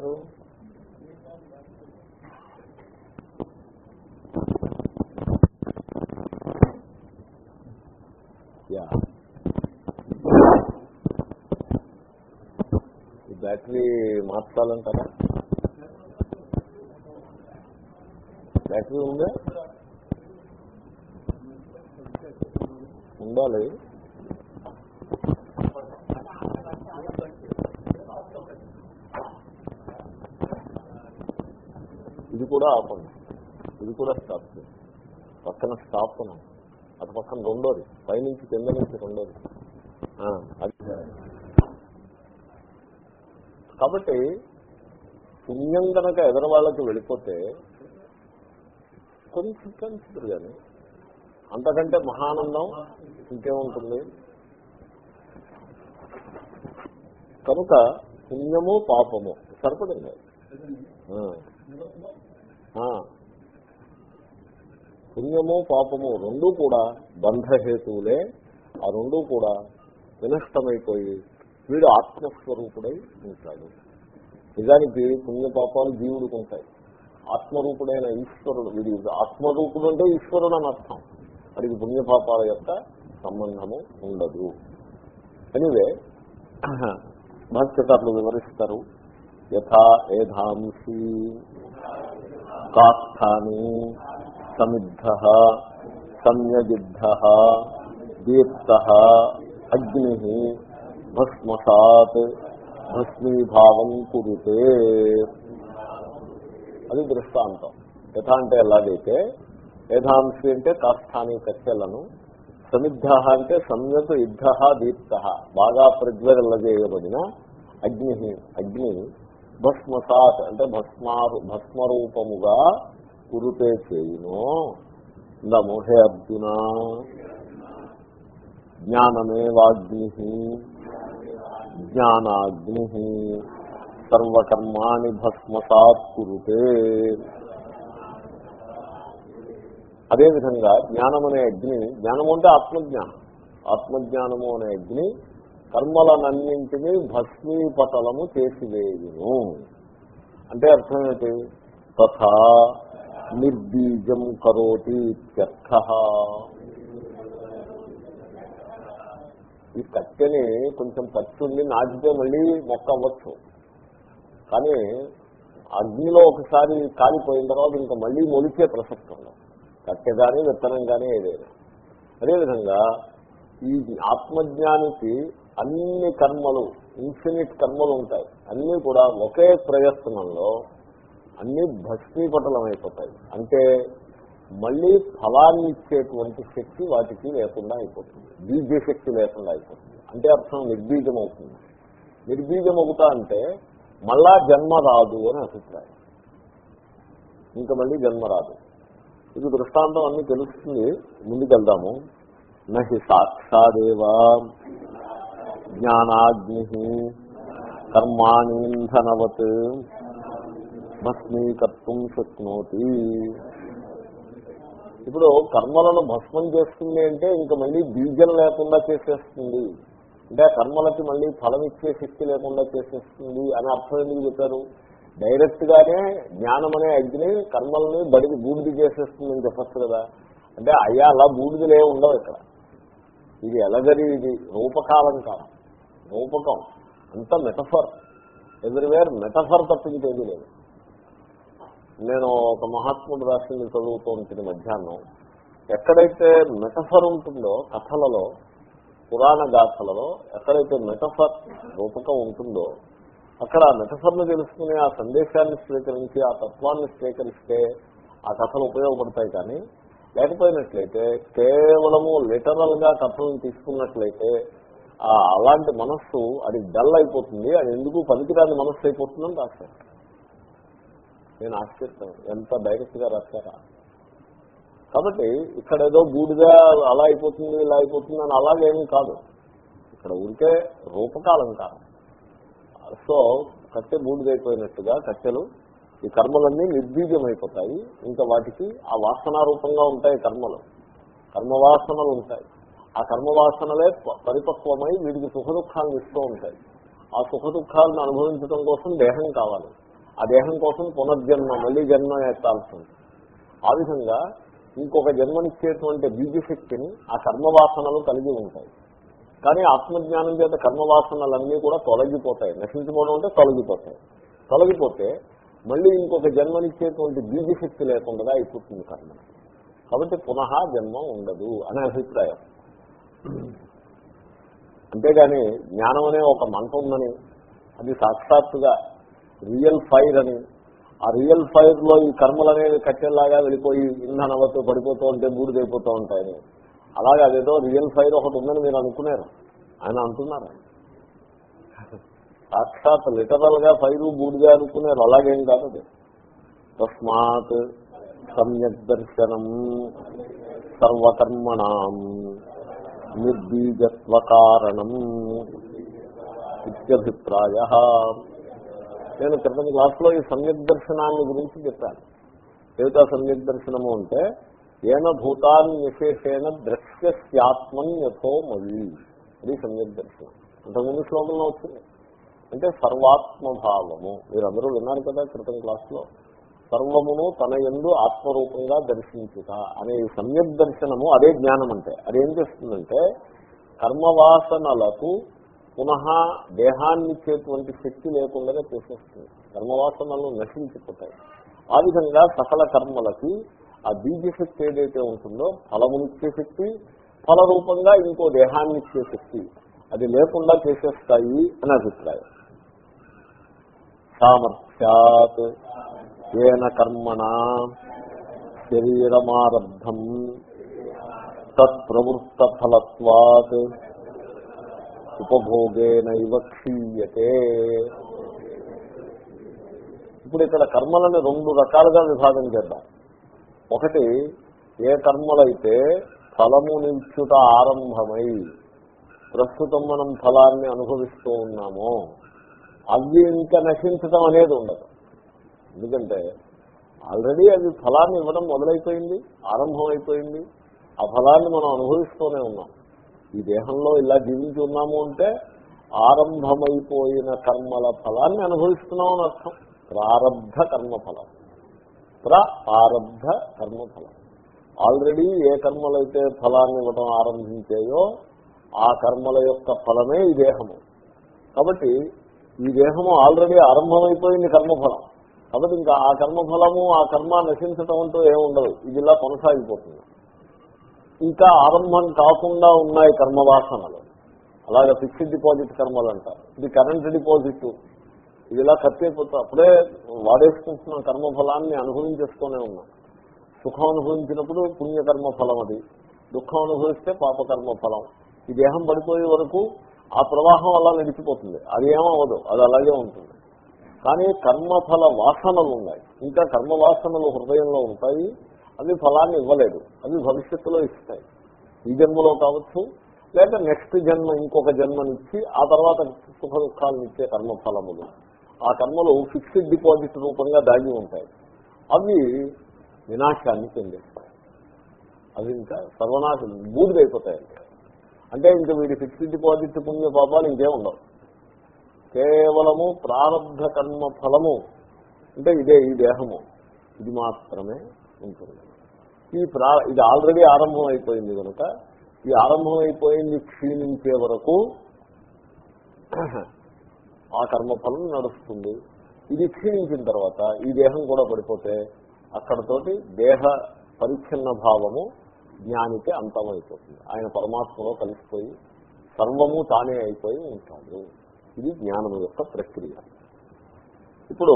లేదు. బ్యాటరీ మార్చాలంటారా? బ్యాటరీ ఉందా? ఉండాలి. ఇది కూడా ఆపండి. ఇది కూడా స్టాప్ చేయండి. పక్కన స్టాప్ అటు పక్కన రెండోది. పైనుంచి కింద నుంచి రెండోది. ఆ, అది. కాబట్టి పుణ్యం కనుక ఎదరవాళ్ళకి వెళ్ళిపోతే కొంచెం కన్సిడర్ కానీ అంతకంటే మహానందం ఇంకేముంటుంది? కనుక పుణ్యము పాపము. సరిపడింది. పుణ్యము పాపము రెండూ కూడా బంధహేతువులే. ఆ రెండూ కూడా వినష్టమైపోయి వీడు ఆత్మస్వరూపుడై ఉంటాడు. నిజానికి పుణ్యపాపాలు జీవుడికి ఉంటాయి. ఆత్మరూపుడైన ఈశ్వరుడు వీడి ఆత్మరూపుడు అంటే ఈశ్వరుడు అని అర్థం. వాడికి పుణ్యపాపాల యొక్క సంబంధము ఉండదు. ఎనివే భాష్యకారులు వివరిస్తారు యథా ఏధాంసి కాస్థాని సమిద్ధ సంయజిద్ధ దీప్త అగ్ని భస్మసాత్ భస్మీభావం కురితే అది దృష్టాంతం. యథా అంటే ఎలాగైతే యథాంశి అంటే కాస్థాని కట్టెలను సమిద్ధ అంటే సంయత యుద్ధ దీప్త బాగా ప్రజ్వరల్లజేయబడిన అగ్ని అగ్ని భస్మసాత్ అంటే భస్మారు భస్మరూపముగా కురుతే చేయును. ఇందాము హే అర్జున. జ్ఞానమేవాగ్ని. జ్ఞానాగ్ని. సర్వకర్మాణి భస్మసాత్ కురుతే. అదేవిధంగా జ్ఞానం అనే అగ్ని జ్ఞానము అంటే ఆత్మజ్ఞానం. ఆత్మజ్ఞానము అనే అగ్ని కర్మలనన్నింటినీ భస్మీపటలము చేసివేయును. అంటే అర్థం తథా నిర్బీజం కరోతి ఇత్యర్థ. ఈ కట్టెని కొంచెం పచ్చుండి నాటితే మళ్ళీ మొక్క అవ్వచ్చు కానీ అగ్నిలో ఒకసారి కాలిపోయిన తర్వాత ఇంకా మళ్ళీ మొలిచే ప్రసక్తి ఉండదు. కట్టె కానీ విత్తనం కానీ ఏదైనా. అదేవిధంగా ఈ ఆత్మజ్ఞానికి అన్ని కర్మలు ఇన్ఫినిట్ కర్మలు ఉంటాయి. అన్నీ కూడా ఒకే ప్రయత్నంలో అన్ని భస్మీపటలం అయిపోతాయి అంటే మళ్ళీ ఫలాన్ని ఇచ్చేటువంటి శక్తి వాటికి లేకుండా అయిపోతుంది. బీజ శక్తి లేకుండా అయిపోతుంది. అంటే అర్థం నిర్బీజం అవుతుంది నిర్బీజం అవుతా అంటే మళ్ళా జన్మ రాదు అని అభిప్రాయం. ఇంకా మళ్ళీ జన్మ రాదు. ఇది దృష్టాంతం అన్ని తెలుస్తుంది. ముందుకెళ్దాము. నహి సాక్షాదేవా జ్ఞానాగ్ని కర్మాణీంధనవత్ భస్మీకర్తం శక్నోతి ఇప్పుడు కర్మలను భస్మం చేస్తుంది అంటే ఇంకా మళ్ళీ బీజం లేకుండా చేసేస్తుంది. అంటే కర్మలకి మళ్ళీ ఫలం ఇచ్చే శక్తి లేకుండా చేసేస్తుంది అని అర్థం ఎందుకు చెప్పారు? డైరెక్ట్ గానే జ్ఞానం అనే అగ్ని కర్మల్ని బడికి బూడిది చేసేస్తుందని చెప్పచ్చు కదా. అంటే అయ్యా అలా బూడిదలే ఉండవు ఇక్కడ. ఇది ఎలగరి ఇది రూపకాలం కాలం. రూపకం. అంత మెటఫర్ ఎవ్రీవేర్ మెటఫర్ తప్పించేది లేదు. నేను ఒక మహాత్ముడు రాసింది చదువుతూ ఉంటుంది మధ్యాహ్నం ఎక్కడైతే మెటఫర్ ఉంటుందో కథలలో పురాణ గాథలలో ఎక్కడైతే మెటఫర్ రూపకం ఉంటుందో అక్కడ ఆ మెటఫర్ను తెలుసుకుని ఆ సందేశాన్ని స్వీకరించి ఆ తత్వాన్ని స్వీకరిస్తే ఆ కథలు ఉపయోగపడతాయి కానీ లేకపోయినట్లయితే కేవలము లిటరల్గా కథలను తీసుకున్నట్లయితే అలాంటి మనస్సు అది డల్ అయిపోతుంది అది ఎందుకు పనికిరాని మనస్సు అయిపోతుందని రాశారు. నేను ఆశ్చర్యం ఎంత డైరెక్ట్గా రాశారా? కాబట్టి ఇక్కడ ఏదో బూడిగా అలా అయిపోతుంది ఇలా అయిపోతుంది అని అలాగేమీ కాదు. ఇక్కడ ఊరికే రూపకాలంకారం సో కట్టె బూడిదైపోయినట్టుగా కట్టెలు ఈ కర్మలన్నీ నిర్బీజమైపోతాయి. ఇంకా వాటికి ఆ వాసనారూపంగా ఉంటాయి కర్మలు. కర్మవాసనలు ఉంటాయి. ఆ కర్మవాసనలే ప- పరిపక్వమై వీడికి సుఖ దుఃఖాలను ఇస్తూ ఉంటాయి. ఆ సుఖ దుఃఖాలను అనుభవించడం కోసం దేహం కావాలి. ఆ దేహం కోసం పునర్జన్మ మళ్ళీ జన్మ ఎత్తాల్సి ఆ విధంగా ఇంకొక జన్మనిచ్చేటువంటి బీజశక్తిని ఆ కర్మవాసనలు కలిగి ఉంటాయి. కానీ ఆత్మజ్ఞానం చేత కర్మవాసనలన్నీ కూడా తొలగిపోతాయి. నశించుకోవడం అంటే తొలగిపోతాయి. తొలగిపోతే మళ్ళీ ఇంకొక జన్మనిచ్చేటువంటి బీజశక్తి లేకుండా అయిపోతుంది కర్మ. కాబట్టి పునః జన్మ ఉండదు అనే అభిప్రాయం. అంతేగాని జ్ఞానం అనే ఒక మంట ఉందని అది సాక్షాత్తుగా రియల్ ఫైర్ అని ఆ రియల్ ఫైర్లో ఈ కర్మలు అనేవి వెళ్ళిపోయి వెళ్ళిపోయి ఇంధనవతో పడిపోతూ ఉంటే బూడిదైపోతూ ఉంటాయని. అలాగే అదేదో రియల్ ఫైర్ ఒకటి ఉందని మీరు అనుకున్నారు. ఆయన అంటున్నారు. సాక్షాత్ లిటరల్గా ఫైరు బూడిద అనుకున్నారు. అలాగేం కాదు అది. తస్మాత్ సమ్యక్ దర్శనం సర్వకర్మణం నిర్బీజత్వ కారణం ఇత్యభిప్రాయ. నేను క్రితం క్లాస్లో ఈ సమ్యక్ దర్శనాన్ని గురించి చెప్పాను. ఏమిటా దర్శనము అంటే ఏన భూతాన్ని విశేషేణ ద్రక్ష్యస్యాత్మన్ యథో మళ్ళీ. అది దర్శనం అంతకుముందు శ్లోకంలో వచ్చింది. అంటే సర్వాత్మభావము. మీరందరూ విన్నారు కదా క్రితం క్లాస్లో సర్వమును తన ఎందు ఆత్మరూపంగా దర్శించుట అనే సమ్యక్ దర్శనము అదే జ్ఞానం అంటే అదేం చేస్తుందంటే కర్మవాసనలకు పునః దేహాన్ని ఇచ్చేటువంటి శక్తి లేకుండానే చేసేస్తుంది కర్మవాసనలు నశించిపోతాయి. ఆ విధంగా సకల కర్మలకి ఆ బీజశక్తి ఏదైతే ఉంటుందో ఫలమునిచ్చే శక్తి ఫల రూపంగా ఇంకో దేహాన్ని ఇచ్చే శక్తి అది లేకుండా చేసేస్తాయి అని అభిప్రాయం. సామర్థ్యాత్ ఏన కర్మణ శరీరమారబ్ధం తత్ప్రవృత్త ఫలత్వాత్ ఉపభోగేనైవ క్షీయతే. ఇప్పుడు ఇక్కడ కర్మలని రెండు రకాలుగా విభాగం చేద్దాం. ఒకటి ఏ కర్మలైతే ఫలము నిల్చుట ఆరంభమై ప్రస్తుతం మనం ఫలాన్ని అనుభవిస్తూ ఉన్నామో అవి ఇంకా నశించటం అనేది ఉండదు. ఎందుకంటే ఆల్రెడీ అది ఫలాన్ని ఇవ్వడం మొదలైపోయింది ఆరంభం అయిపోయింది ఆ ఫలాన్ని మనం అనుభవిస్తూనే ఉన్నాం. ఈ దేహంలో ఇలా జీవించి ఉన్నాము అంటే ఆరంభమైపోయిన కర్మల ఫలాన్ని అనుభవిస్తున్నాం అని అర్థం. ప్రారబ్ధ కర్మఫలం ప్ర ఆరబ్ధ కర్మఫలం ఆల్రెడీ ఏ కర్మలైతే ఫలాన్ని ఇవ్వడం ఆరంభించాయో ఆ కర్మల యొక్క ఫలమే ఈ దేహము. కాబట్టి ఈ దేహము ఆల్రెడీ ఆరంభమైపోయింది కర్మఫలం. కాబట్టి ఇంకా ఆ కర్మఫలము ఆ కర్మ నశించటం అంటూ ఏముండదు. ఇది ఇలా కొనసాగిపోతుంది. ఇంకా ఆరంభం కాకుండా ఉన్నాయి కర్మవాసనలు. అలాగే ఫిక్స్డ్ డిపాజిట్ కర్మలు అంటారు ఇది కరెంట్ డిపాజిట్. ఇది ఇలా ఖర్చు అయిపోతుంది అప్పుడే వాడేసుకుంటున్న కర్మఫలాన్ని అనుభవించేస్తూనే ఉన్నాం. సుఖం అనుభవించినప్పుడు పుణ్యకర్మ ఫలం అది. దుఃఖం అనుభవిస్తే పాపకర్మ ఫలం ఈ దేహం పడిపోయే వరకు ఆ ప్రవాహం అలా నడిచిపోతుంది. అది ఏమవ్వదు. అది అలాగే ఉంటుంది. కానీ కర్మఫల వాసనలు ఉన్నాయి ఇంకా కర్మ వాసనలు హృదయంలో ఉంటాయి అవి ఫలాన్ని ఇవ్వలేదు అవి భవిష్యత్తులో ఇస్తాయి. ఈ జన్మలో కావచ్చు లేక నెక్స్ట్ జన్మ ఇంకొక జన్మనిచ్చి ఆ తర్వాత సుఖ దుఃఖాలను ఇచ్చే కర్మఫలములు. ఆ కర్మలు ఫిక్స్డ్ డిపాజిట్ రూపంగా దాగి ఉంటాయి. అవి వినాశాన్ని చెందిస్తాయి. అవి ఇంకా సర్వనాశం బూడిదైపోతాయి అంటే ఇంకా వీడి ఫిక్స్డ్ డిపాజిట్ పుణ్య పాపాలు ఇంకేం ఉండవు. కేవలము ప్రారంభ కర్మ ఫలము అంటే ఇదే ఈ దేహము ఇది మాత్రమే ఉంటుంది. ఈ ప్రా ఇది ఆల్రెడీ ఆరంభం అయిపోయింది కనుక ఈ ఆరంభం అయిపోయింది క్షీణించే వరకు ఆ కర్మఫలం నడుస్తుంది. ఇది క్షీణించిన తర్వాత ఈ దేహం కూడా పడిపోతే అక్కడతోటి దేహ పరిచ్ఛిన్న భావము జ్ఞానికి అంతమైపోతుంది. ఆయన పరమాత్మలో కలిసిపోయి సర్వము తానే అయిపోయి ఉంటాడు. ఇది జ్ఞానం యొక్క ప్రక్రియ. ఇప్పుడు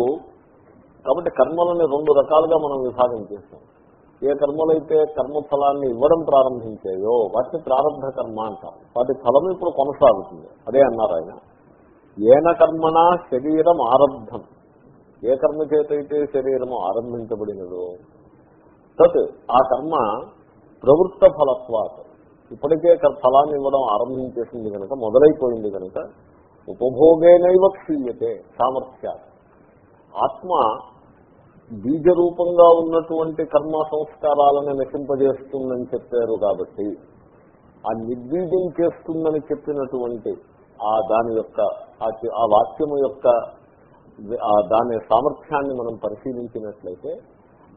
కాబట్టి కర్మలని రెండు రకాలుగా మనం విభాగం చేస్తాం. ఏ కర్మలైతే కర్మఫలాన్ని ఇవ్వడం ప్రారంభించాయో వాటిని ప్రారంభ కర్మ అంటాం. వాటి ఫలం ఇప్పుడు కొనసాగుతుంది. అదే అన్నారు ఆయన. ఏన కర్మణ శరీరం ఆరబ్ధం. ఏ కర్మ చేతైతే శరీరము ఆరంభించబడినదో తత్ ఆ కర్మ ప్రవృత్త ఫలత్వాత. ఇప్పటికే ఫలాన్ని ఇవ్వడం ఆరంభించేసింది కనుక మొదలైపోయింది కనుక ఉపభోగేనైవ క్షీయతే సామర్థ్యా. ఆత్మ బీజరూపంగా ఉన్నటువంటి కర్మ సంస్కారాలను నశింపజేస్తుందని చెప్పారు కాబట్టి ఆ నిర్బీజం చేస్తుందని చెప్పినటువంటి ఆ దాని యొక్క ఆ వాక్యము యొక్క దాని సామర్థ్యాన్ని మనం పరిశీలించినట్లయితే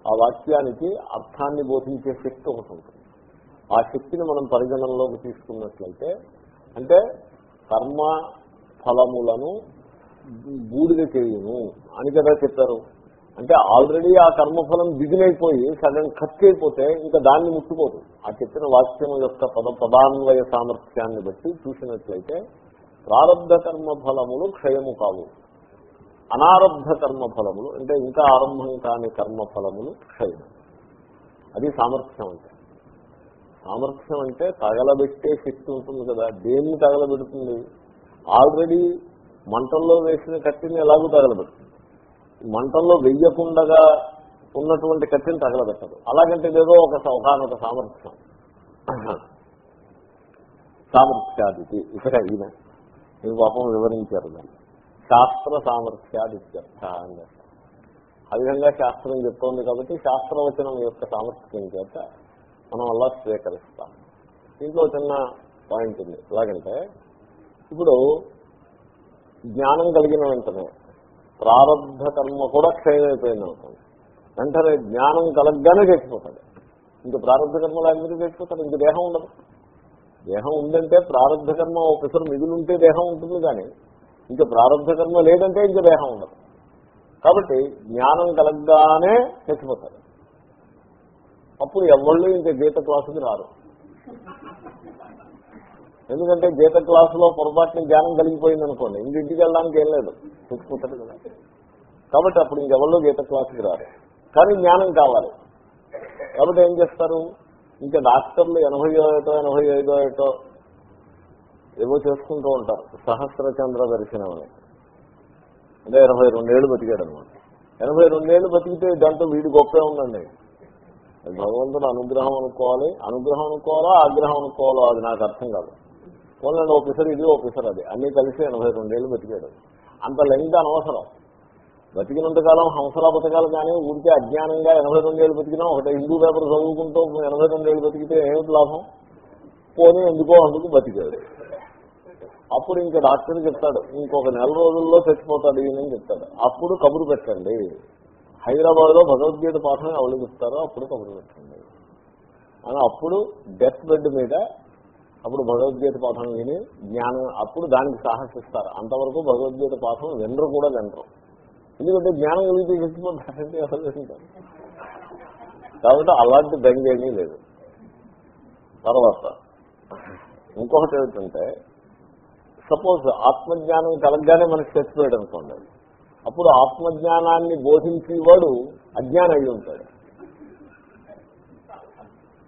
ఆ వాక్యానికి అర్థాన్ని బోధించే శక్తి ఒకటి ఉంటుంది. ఆ శక్తిని మనం పరిగణనలోకి తీసుకున్నట్లయితే అంటే కర్మ ఫలములను బూడిద చేయును అని కదా చెప్పారు. అంటే ఆల్రెడీ ఆ కర్మఫలం బిగినైపోయి సడన్ ఖర్చు అయిపోతే ఇంకా దాన్ని ముట్టుకోదు. ఆ చెప్పిన వాక్యం యొక్క పద పదాన్వయ సామర్థ్యాన్ని బట్టి చూసినట్లయితే ప్రారంభ కర్మ ఫలములు క్షయము కావు. అనారబ్ధ కర్మ ఫలములు అంటే ఇంకా ఆరంభం కాని కర్మ ఫలములు క్షయం అది సామర్థ్యం అంటే. సామర్థ్యం అంటే తగలబెట్టే శక్తి ఉంటుంది కదా. దేన్ని తగలబెడుతుంది? ఆల్రెడీ మంటల్లో వేసిన కట్టిని ఎలాగూ తగలబెడుతుంది మంటల్లో వెయ్యకుండగా ఉన్నటువంటి కట్టెని తగలబెట్టదు. అలాగంటే ఏదో ఒక ఒకనొక సామర్థ్యం. సామర్థ్యాది ఇక్కడ ఈయన ఈ పాపం వివరించారు దాన్ని శాస్త్ర సామర్థ్యాదిత్యర్థ అని. ఆ విధంగా శాస్త్రం చెప్తోంది కాబట్టి శాస్త్రవచనం యొక్క సామర్థ్యం చేత మనం అలా స్వీకరిస్తాం. దీంట్లో చిన్న పాయింట్ ఉంది. ఎలాగంటే ఇప్పుడు జ్ఞానం కలిగిన వెంటనే ప్రారంభ కర్మ కూడా క్షయమైపోయింది అనుకోండి. వెంటనే జ్ఞానం కలగ్గానే చచ్చిపోతాడు ఇంకా ప్రారంభ కర్మలు అందరూ చచ్చిపోతాడు ఇంక దేహం ఉండదు. దేహం ఉందంటే ప్రారంభ కర్మ ఒకసారి మిగులుంటే దేహం ఉంటుంది కానీ ఇంకా ప్రారంభ కర్మ లేదంటే ఇంకా దేహం ఉండదు. కాబట్టి జ్ఞానం కలగ్గానే చచ్చిపోతాడు అప్పుడు ఎవళ్ళు ఇంకా గీత క్లాసుకి రారు. ఎందుకంటే గీత క్లాసులో పొరపాటున జ్ఞానం కలిగిపోయింది అనుకోండి ఇంటికి వెళ్ళడానికి ఏం లేదు. చచ్చిపోతాడు కదా. కాబట్టి అప్పుడు ఇంకెవళ్ళు గీత క్లాసుకి రారు. కానీ జ్ఞానం కావాలి. కాబట్టి ఏం చేస్తారు? ఇంకా డాక్టర్లు ఎనభై ఏటో ఎనభై ఐదో ఏటో ఏవో చేసుకుంటూ ఉంటారు. సహస్ర చంద్ర దర్శనం అని. అంటే ఎనభై రెండేళ్ళు బతికాడు అనమాట ఎనభై రెండేళ్ళు బతికితే దాంతో వీడి గొప్పే ఉందండి. భగవంతుడు అనుగ్రహం అనుకోవాలి. అనుగ్రహం అనుకోవాలా? ఆగ్రహం అనుకోవాలో? అది నాకు అర్థం కాదు. పోలండి ఓపెసర్ ఇది ఓపెసర్ అది. అన్నీ కలిసి ఎనభై రెండేళ్ళు బతికాడు. అంత లెంగ్త్ అనవసరం. బతికినంతకాలం హంసలా బతకాలు కానీ ఊరికే అజ్ఞానంగా ఎనభై రెండేళ్ళు బతికినా ఒకటి హిందూ పేపర్ చదువుకుంటూ ఎనభై రెండేళ్ళు బతికితే ఏమిటి లాభం? పోనీ ఎందుకో అందుకు బతికాడు. అప్పుడు ఇంకా డాక్టర్ చెప్తాడు ఇంకొక నెల రోజుల్లో చచ్చిపోతాడు ఈయనని చెప్తాడు. అప్పుడు కబురు పెట్టండి. హైదరాబాద్లో భగవద్గీత పాఠం ఎవరు చెప్తారో అప్పుడు కబురు పెట్టండి. అని అప్పుడు డెత్ బెడ్ మీద అప్పుడు భగవద్గీత పాఠం విని జ్ఞానం అప్పుడు దానికి సాహసిస్తారు. అంతవరకు భగవద్గీత పాఠం వినరు కూడా వినరు. ఎందుకంటే జ్ఞానం కలిగితే చెప్పిపోతారంటే ఎవరు కాబట్టి అలాంటి దంగేమీ లేదు. తర్వాత ఇంకొకటి ఏమిటంటే సపోజ్ ఆత్మజ్ఞానం కలగగానే మనకి చచ్చిపోయాడు అనుకోండి. అప్పుడు ఆత్మజ్ఞానాన్ని బోధించేవాడు అజ్ఞానం అయి ఉంటాడు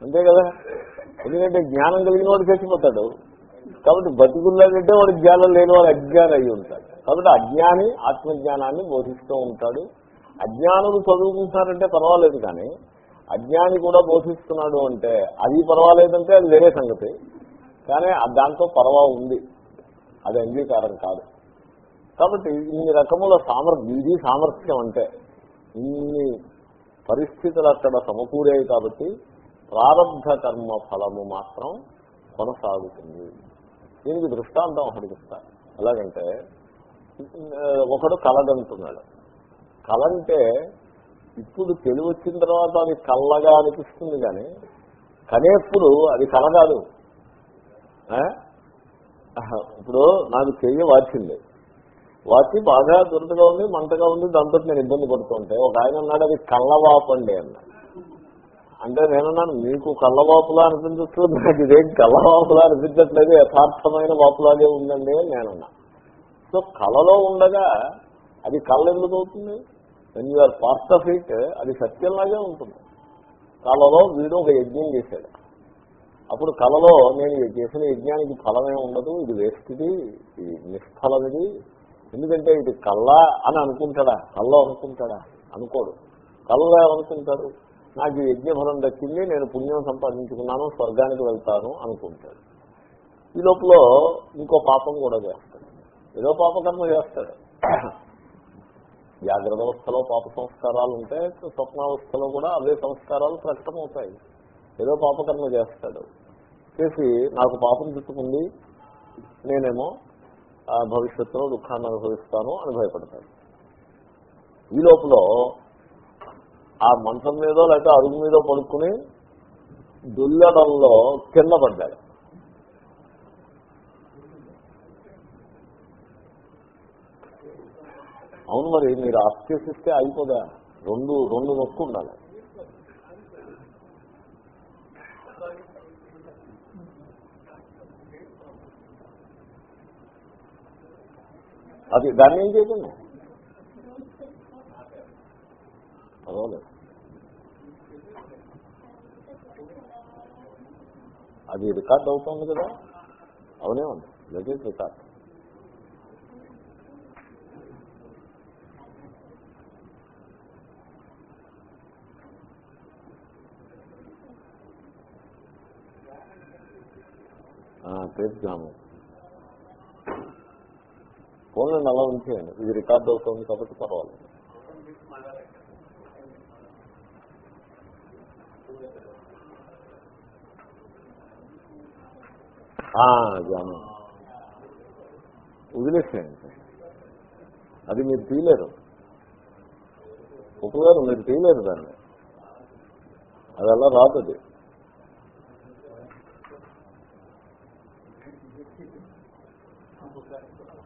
అంతే కదా? ఎందుకంటే జ్ఞానం కలిగిన వాడు చచ్చిపోతాడు. కాబట్టి బతుకుల్లాగంటే వాడు జ్ఞానం లేని వాడు అజ్ఞానం అయి ఉంటాడు. కాబట్టి అజ్ఞాని ఆత్మజ్ఞానాన్ని బోధిస్తూ ఉంటాడు. అజ్ఞానులు చదువుకుంటున్నారంటే పర్వాలేదు కానీ అజ్ఞాని కూడా బోధిస్తున్నాడు అంటే అది పర్వాలేదంటే అది వేరే సంగతి. కానీ దాంతో పర్వా ఉంది. అది అంగీకారం కాదు. కాబట్టి ఇన్ని రకముల సామర్థ్యం ఇది సామర్థ్యం అంటే ఇన్ని పరిస్థితులు అక్కడ సమకూరాయి కాబట్టి ప్రారంభ కర్మ ఫలము మాత్రం కొనసాగుతుంది. దీనికి దృష్టాంతం ఒకటి ఎలాగంటే ఒకడు కలదంటున్నాడు కలంటే ఇప్పుడు తెలివి వచ్చిన తర్వాత అది కళ్ళగా అనిపిస్తుంది కానీ కనేప్పుడు అది కల కాదు ఇప్పుడు నాకు చెయ్యి వాచింది. వాచి బాగా దురదగా ఉంది మంటగా ఉంది దాంతో నేను ఇబ్బంది పడుతుంటే ఒక ఆయన అన్నాడు అది కళ్ళవాపండి అన్నాడు. అంటే నేనున్నాను మీకు కళ్ళవాపులా అనిపించట్లేదు నాకు ఇదేం కళ్ళవాపులా అనిపించట్లేదు యథార్థమైన వాపులాగే ఉందండి అని నేనున్నా సో కళలో ఉండగా అది కళ్ళ ఎందుకు అవుతుంది? When you're part of it అది సత్యంలాగే ఉంటుంది. కళలో వీడు ఒక యజ్ఞం చేశాడు. అప్పుడు కళలో నేను చేసిన యజ్ఞానికి ఫలమే ఉండదు ఇది వేస్ట్ది ఇది నిష్ఫలం ఇది ఎందుకంటే ఇది కళ్ళ అని అనుకుంటాడా? కళ్ళ అనుకుంటాడా? అనుకోడు. కళ్ళలో ఏమనుకుంటాడు నాకు యజ్ఞఫలం దక్కింది నేను పుణ్యం సంపాదించుకున్నాను స్వర్గానికి వెళ్తాను అనుకుంటాడు. ఈ లోపల ఇంకో పాపం కూడా చేస్తాడు. ఏదో పాపకర్మ చేస్తాడు. జాగ్రత్త అవస్థలో పాప సంస్కారాలు ఉంటే స్వప్నావస్థలో కూడా అవే సంస్కారాలు ప్రకటమవుతాయి. ఏదో పాపకర్మ చేస్తాడు. చేసి నాకు పాపం చుట్టుకుంది నేనేమో ఆ భవిష్యత్తులో దుఃఖాన్ని అనుభవిస్తాను అని భయపడతాడు. ఈ లోపల ఆ మంచం మీదో లేకపోతే అరుగు మీదో పడుకుని దుల్లడంలో కింద పడ్డాడు అవును మరి మీరు ఆఫ్ చేసిస్తే అయిపోదా? రెండు రెండు నొక్కు ఉండాలి. అది దాన్ని ఏం చేయకుండా? పర్వాలేదు. అది రికార్డ్ అవుతుంది కదా? అవునే ఉంది. Let us record. చేద్దాము ఫోన్లను అలా ఉంచేయండి ఇది రికార్డ్ అవుతుంది కాబట్టి పర్వాలేదు. జాము వదిలేసేయండి. అది మీరు తీయలేరు. ఉపగారు మీరు తీయలేరు దాన్ని. అది అలా రాదు అది.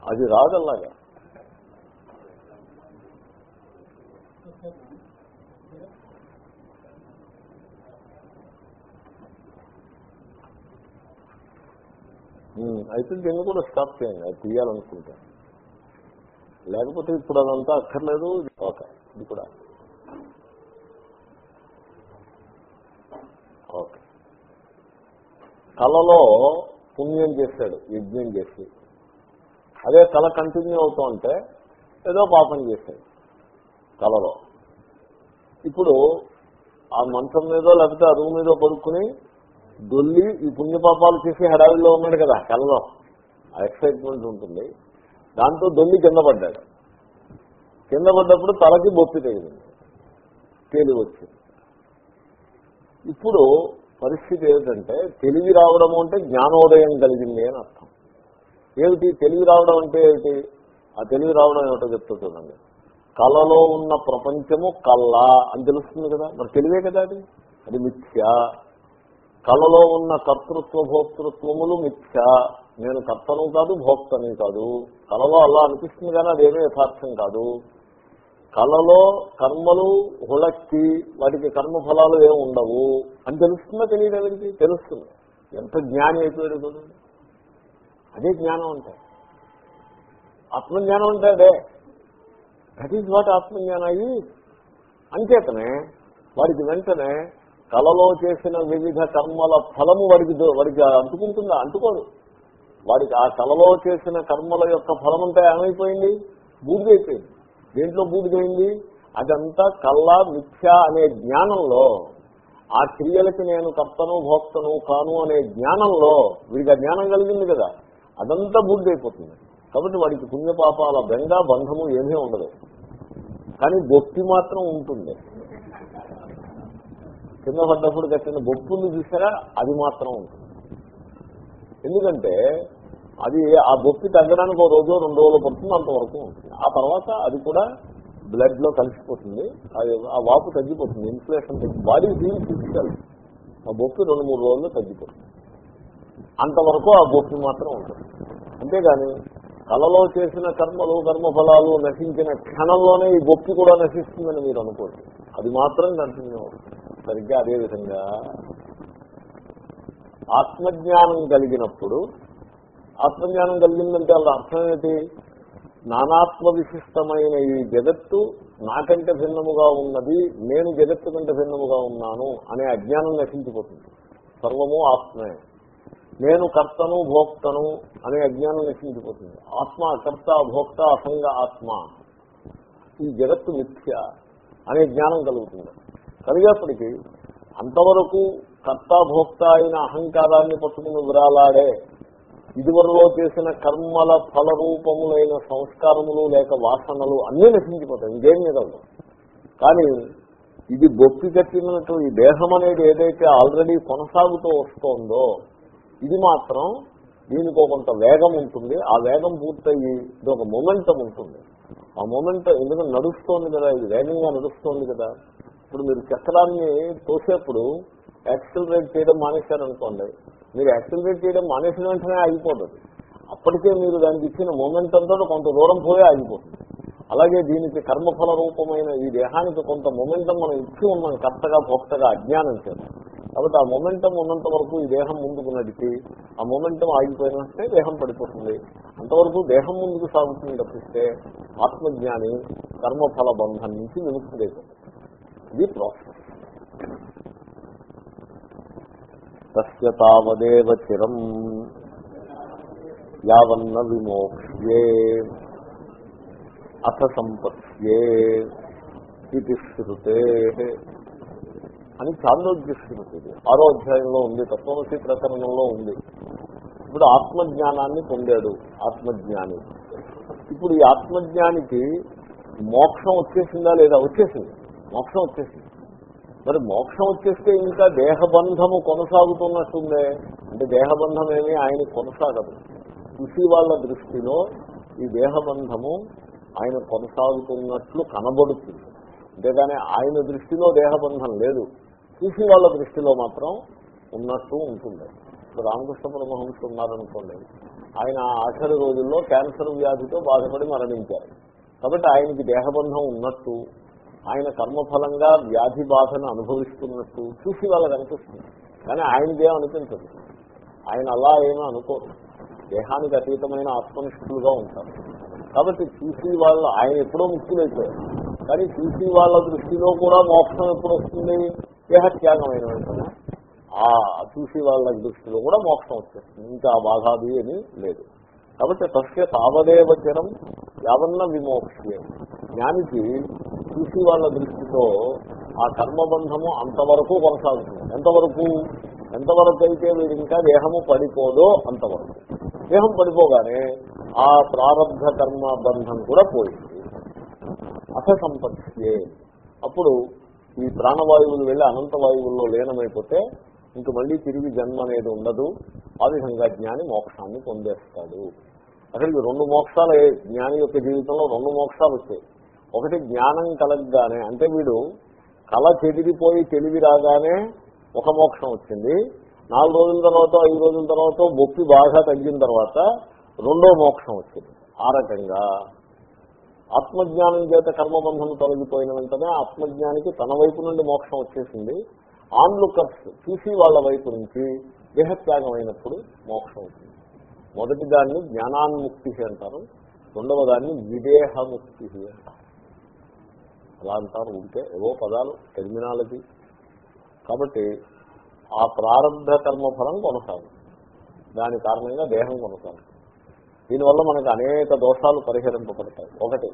అది రాదల్లాగా. అయితే దీన్ని కూడా స్టాప్ చేయండి. అది తీయాలనుకుంటాను లేకపోతే ఇప్పుడు అదంతా అక్కర్లేదు. ఓకే. ఇది కూడా. ఓకే. కళలో పుణ్యం చేశాడు. యజ్ఞం చేసి. అదే కళ కంటిన్యూ అవుతూ ఉంటే ఏదో పాపం చేశాడు. కళలో ఇప్పుడు ఆ మంచం మీదో లేకపోతే అరువు మీదో పడుకుని దొల్లి ఈ పుణ్యపాపాలు చేసి హడావిల్లో ఉన్నాడు కదా కలలో. ఆ ఎక్సైట్మెంట్ ఉంటుంది. దాంతో దొల్లి కింద పడ్డాడు. కింద పడ్డప్పుడు తలకి బొప్పి తగిలింది. తేలి వచ్చింది. ఇప్పుడు పరిస్థితి ఏమిటంటే తెలివి రావడం అంటే జ్ఞానోదయం కలిగింది అని అర్థం. ఏమిటి? తెలివి రావడం అంటే ఏమిటి? ఆ తెలివి రావడం ఏమిటో చెప్తూ చూడండి. కళలో ఉన్న ప్రపంచము కళ్ళ అని తెలుస్తుంది కదా. మరి తెలివే కదా అది? అది మిథ్య. కళలో ఉన్న కర్తృత్వ భోక్తృత్వములు మిథ్య. నేను కర్తను కాదు భోక్తని కాదు. కళలో అలా అనిపిస్తుంది కానీ అదేమీ యథార్థం కాదు. కళలో కర్మలు హుళక్కి వాటికి కర్మఫలాలు ఏమి ఉండవు. అని తెలుస్తుందా తెలియదు ఎవరికి తెలుస్తుంది. ఎంత జ్ఞాని అయిపోయాడు చూడండి అదే జ్ఞానం అంటే. ఆత్మజ్ఞానం అంటే అదే. దట్ ఈజ్ వాట్ ఆత్మజ్ఞానం అయ్యి అంచేతనే వాడికి వెంటనే కళలో చేసిన వివిధ కర్మల ఫలము వాడికి వాడికి అంటుకుంటుందా? అంటుకోదు. వాడికి ఆ కళలో చేసిన కర్మల యొక్క ఫలం అంతా ఏమైపోయింది? బూడిదైపోయింది. దేంట్లో బూడిదైంది? అదంతా కళ్ళ మిథ్య అనే జ్ఞానంలో ఆ క్రియలకి నేను కర్తను భోక్తను కాను అనే జ్ఞానంలో వీడికి ఆ జ్ఞానం కలిగింది కదా. అదంతా బూడిదైపోతుంది. కాబట్టి వాడికి పుణ్యపాపాల బెంగ బంధము ఏమీ ఉండదు. కానీ బొప్పి మాత్రం ఉంటుంది. కింద పడ్డప్పుడు కట్టిన బొప్పులు చూసారా? అది మాత్రం ఉంటుంది. ఎందుకంటే అది ఆ బొప్పి తగ్గడానికి ఒక రోజు రెండు రోజులు పడుతుంది అంతవరకు ఉంటుంది. ఆ తర్వాత అది కూడా బ్లడ్లో కలిసిపోతుంది అది ఆ వాపు తగ్గిపోతుంది. ఇన్ఫ్లేషన్ తగ్గి బాడీ ఫీల్ ఫిజికల్. ఆ బొప్పి రెండు మూడు రోజుల్లో తగ్గిపోతుంది. అంతవరకు ఆ బొప్పి మాత్రం ఉంటుంది. అంతేగాని కళలో చేసిన కర్మలు కర్మఫలాలు నశించిన క్షణంలోనే ఈ బొప్పి కూడా నశిస్తుందని మీరు అనుకోండి. అది మాత్రం కంటిన్యూ అవుతుంది. సరిగ్గా అదే విధంగా ఆత్మజ్ఞానం కలిగినప్పుడు ఆత్మజ్ఞానం కలిగిందంటే వాళ్ళ అర్థం ఏంటి? నానాత్మ విశిష్టమైన ఈ జగత్తు నాకంటే భిన్నముగా ఉన్నది నేను జగత్తు కంటే భిన్నముగా ఉన్నాను అనే అజ్ఞానం నశించిపోతుంది. సర్వము ఆత్మే. నేను కర్తను భోక్తను అనే అజ్ఞానం నశించిపోతుంది. ఆత్మ కర్త భోక్త అసంగ ఆత్మ. ఈ జగత్తు మిథ్య అనే జ్ఞానం కలుగుతుంది. కలిగేప్పటికీ అంతవరకు కర్తాభోక్త అయిన అహంకారాన్ని పట్టుకుని విరాలాడే ఇదివరలో చేసిన కర్మల ఫల రూపములైన సంస్కారములు లేక వాసనలు అన్నీ నశించిపోతాయి ఇదేం మీద కానీ ఇది బొప్పి కట్టినట్టు ఈ దేహం అనేది ఏదైతే ఆల్రెడీ కొనసాగుతూ వస్తోందో ఇది మాత్రం దీనికి కొంత వేగం ఉంటుంది. ఆ వేగం పూర్తయ్యి ఇది ఒక మొమెంటం ఉంటుంది. ఆ మొమెంటం ఎందుకంటే నడుస్తోంది కదా ఇది వేగంగా నడుస్తోంది కదా. ఇప్పుడు మీరు చక్రాన్ని తోసేప్పుడు యాక్సిలరేట్ చేయడం మానేశారనుకోండి మీరు యాక్సిలరేట్ చేయడం మానేసిన వెంటనే ఆగిపోతుంది. అప్పటికే మీరు దానికి ఇచ్చిన అంతా కొంత దూరం పోయే ఆగిపోతుంది. అలాగే దీనికి కర్మఫల రూపమైన ఈ దేహానికి కొంత మొమెంటం మనం ఇచ్చి ఉన్నాం కర్తగా భోక్తగా అజ్ఞానం చేత. కాబట్టి ఆ మొమెంటం ఉన్నంత వరకు ఈ దేహం ముందుకు నడిచి ఆ మొమెంటం ఆగిపోయినట్టే దేహం పడిపోతుంది. అంతవరకు దేహం ముందుకు సాగుతుంది తప్పిస్తే ఆత్మజ్ఞాని కర్మఫల బంధం నుంచి విముక్తి ఇది ప్రాసెస్ తస్య తావదేవ చిరం యావన్న విమోక్ష్యే అథ సంపత్యే ఇది శృతే అని చాందోగ్య శృతి ఆరో అధ్యాయంలో ఉంది తత్వమసి ప్రకరణంలో ఉంది. ఇప్పుడు ఆత్మజ్ఞానాన్ని పొందాడు ఆత్మజ్ఞాని. ఇప్పుడు ఈ ఆత్మజ్ఞానికి మోక్షం వచ్చేసిందా లేదా? వచ్చేసింది. మోక్షం వచ్చేసింది. మరి మోక్షం వచ్చేస్తే ఇంకా దేహబంధము కొనసాగుతున్నట్టుందే. అంటే దేహబంధం ఏమీ ఆయన కొనసాగదు. కృషి వాళ్ళ దృష్టిలో ఈ దేహబంధము ఆయన కొనసాగుతున్నట్లు కనబడుతుంది. అంతేగాని ఆయన దృష్టిలో దేహబంధం లేదు. చూసి వాళ్ళ దృష్టిలో మాత్రం ఉన్నట్టు ఉంటుంది. ఇప్పుడు రామకృష్ణ పరమహంస ఉన్నారనుకోండి ఆయన ఆఖరి రోజుల్లో క్యాన్సర్ వ్యాధితో బాధపడి మరణించారు. కాబట్టి ఆయనకి దేహబంధం ఉన్నట్టు ఆయన కర్మఫలంగా వ్యాధి బాధను అనుభవిస్తున్నట్టు చూసి వాళ్ళకి అనిపిస్తుంది. కానీ ఆయనకేం అనిపించదు ఆయన అలా ఏమీ అనుకోరు. దేహానికి అతీతమైన ఆత్మనిష్ఠులుగా ఉంటారు. కాబట్టి చూసి వాళ్ళ ఆయన ఎప్పుడో ముక్తులైపోయారు. కానీ చూసి వాళ్ళ దృష్టిలో కూడా మోక్షం ఎప్పుడు వస్తుంది? దేహత్యాగమైన వెంటనే ఆ చూసి వాళ్ళ దృష్టిలో కూడా మోక్షం వచ్చేస్తుంది. ఇంకా బాధాది అని లేదు. కాబట్టి తస్య తావదేవచరం యావన్న విమోక్ష్యం. జ్ఞానికి చూసి వాళ్ళ దృష్టితో ఆ కర్మబంధము అంతవరకు కొనసాగుతుంది. ఎంతవరకు? ఎంతవరకు అయితే వీడు ఇంకా దేహము పడిపోదో అంతవరకు. దేహం పడిపోగానే ఆ ప్రారంభ కర్మ బంధం కూడా పోయింది. అస సంపత్తి అప్పుడు ఈ ప్రాణవాయువులు వెళ్ళి అనంత వాయువుల్లో లీనమైపోతే ఇంక మళ్ళీ తిరిగి జన్మ అనేది ఉండదు. ఆ విధంగా జ్ఞాని మోక్షాన్ని పొందేస్తాడు. అక్కడికి రెండు మోక్షాలు జ్ఞాని యొక్క జీవితంలో రెండు మోక్షాలు వచ్చాయి. ఒకటి జ్ఞానం కలగగానే అంటే వీడు కళ చెదిరిపోయి తెలివి రాగానే ఒక మోక్షం వచ్చింది. నాలుగు రోజుల తర్వాత ఐదు రోజుల తర్వాత బొప్పి బాగా తగ్గిన తర్వాత రెండో మోక్షం వచ్చింది. ఆ రకంగా ఆత్మజ్ఞానం చేత కర్మబంధం తొలగిపోయిన వెంటనే ఆత్మజ్ఞానికి తన వైపు నుండి మోక్షం వచ్చేసింది. ఆన్లుకర్స్ చూసి వాళ్ళ వైపు నుంచి దేహత్యాగమైనప్పుడు మోక్షం అవుతుంది మొదటి దాన్ని జ్ఞానాన్ముక్తి అంటారు రెండవ దాన్ని విదేహముక్తి అంటారు. అలా అంటారు ఉంటే ఏవో పదాలు టెర్మినాలజీ. కాబట్టి ఆ ప్రారంభ కర్మఫలం కొనసాగుతుంది. దాని కారణంగా దేహం కొనసాగుతుంది. దీనివల్ల మనకు అనేక దోషాలు పరిహరింపబడతాయి. ఒకటి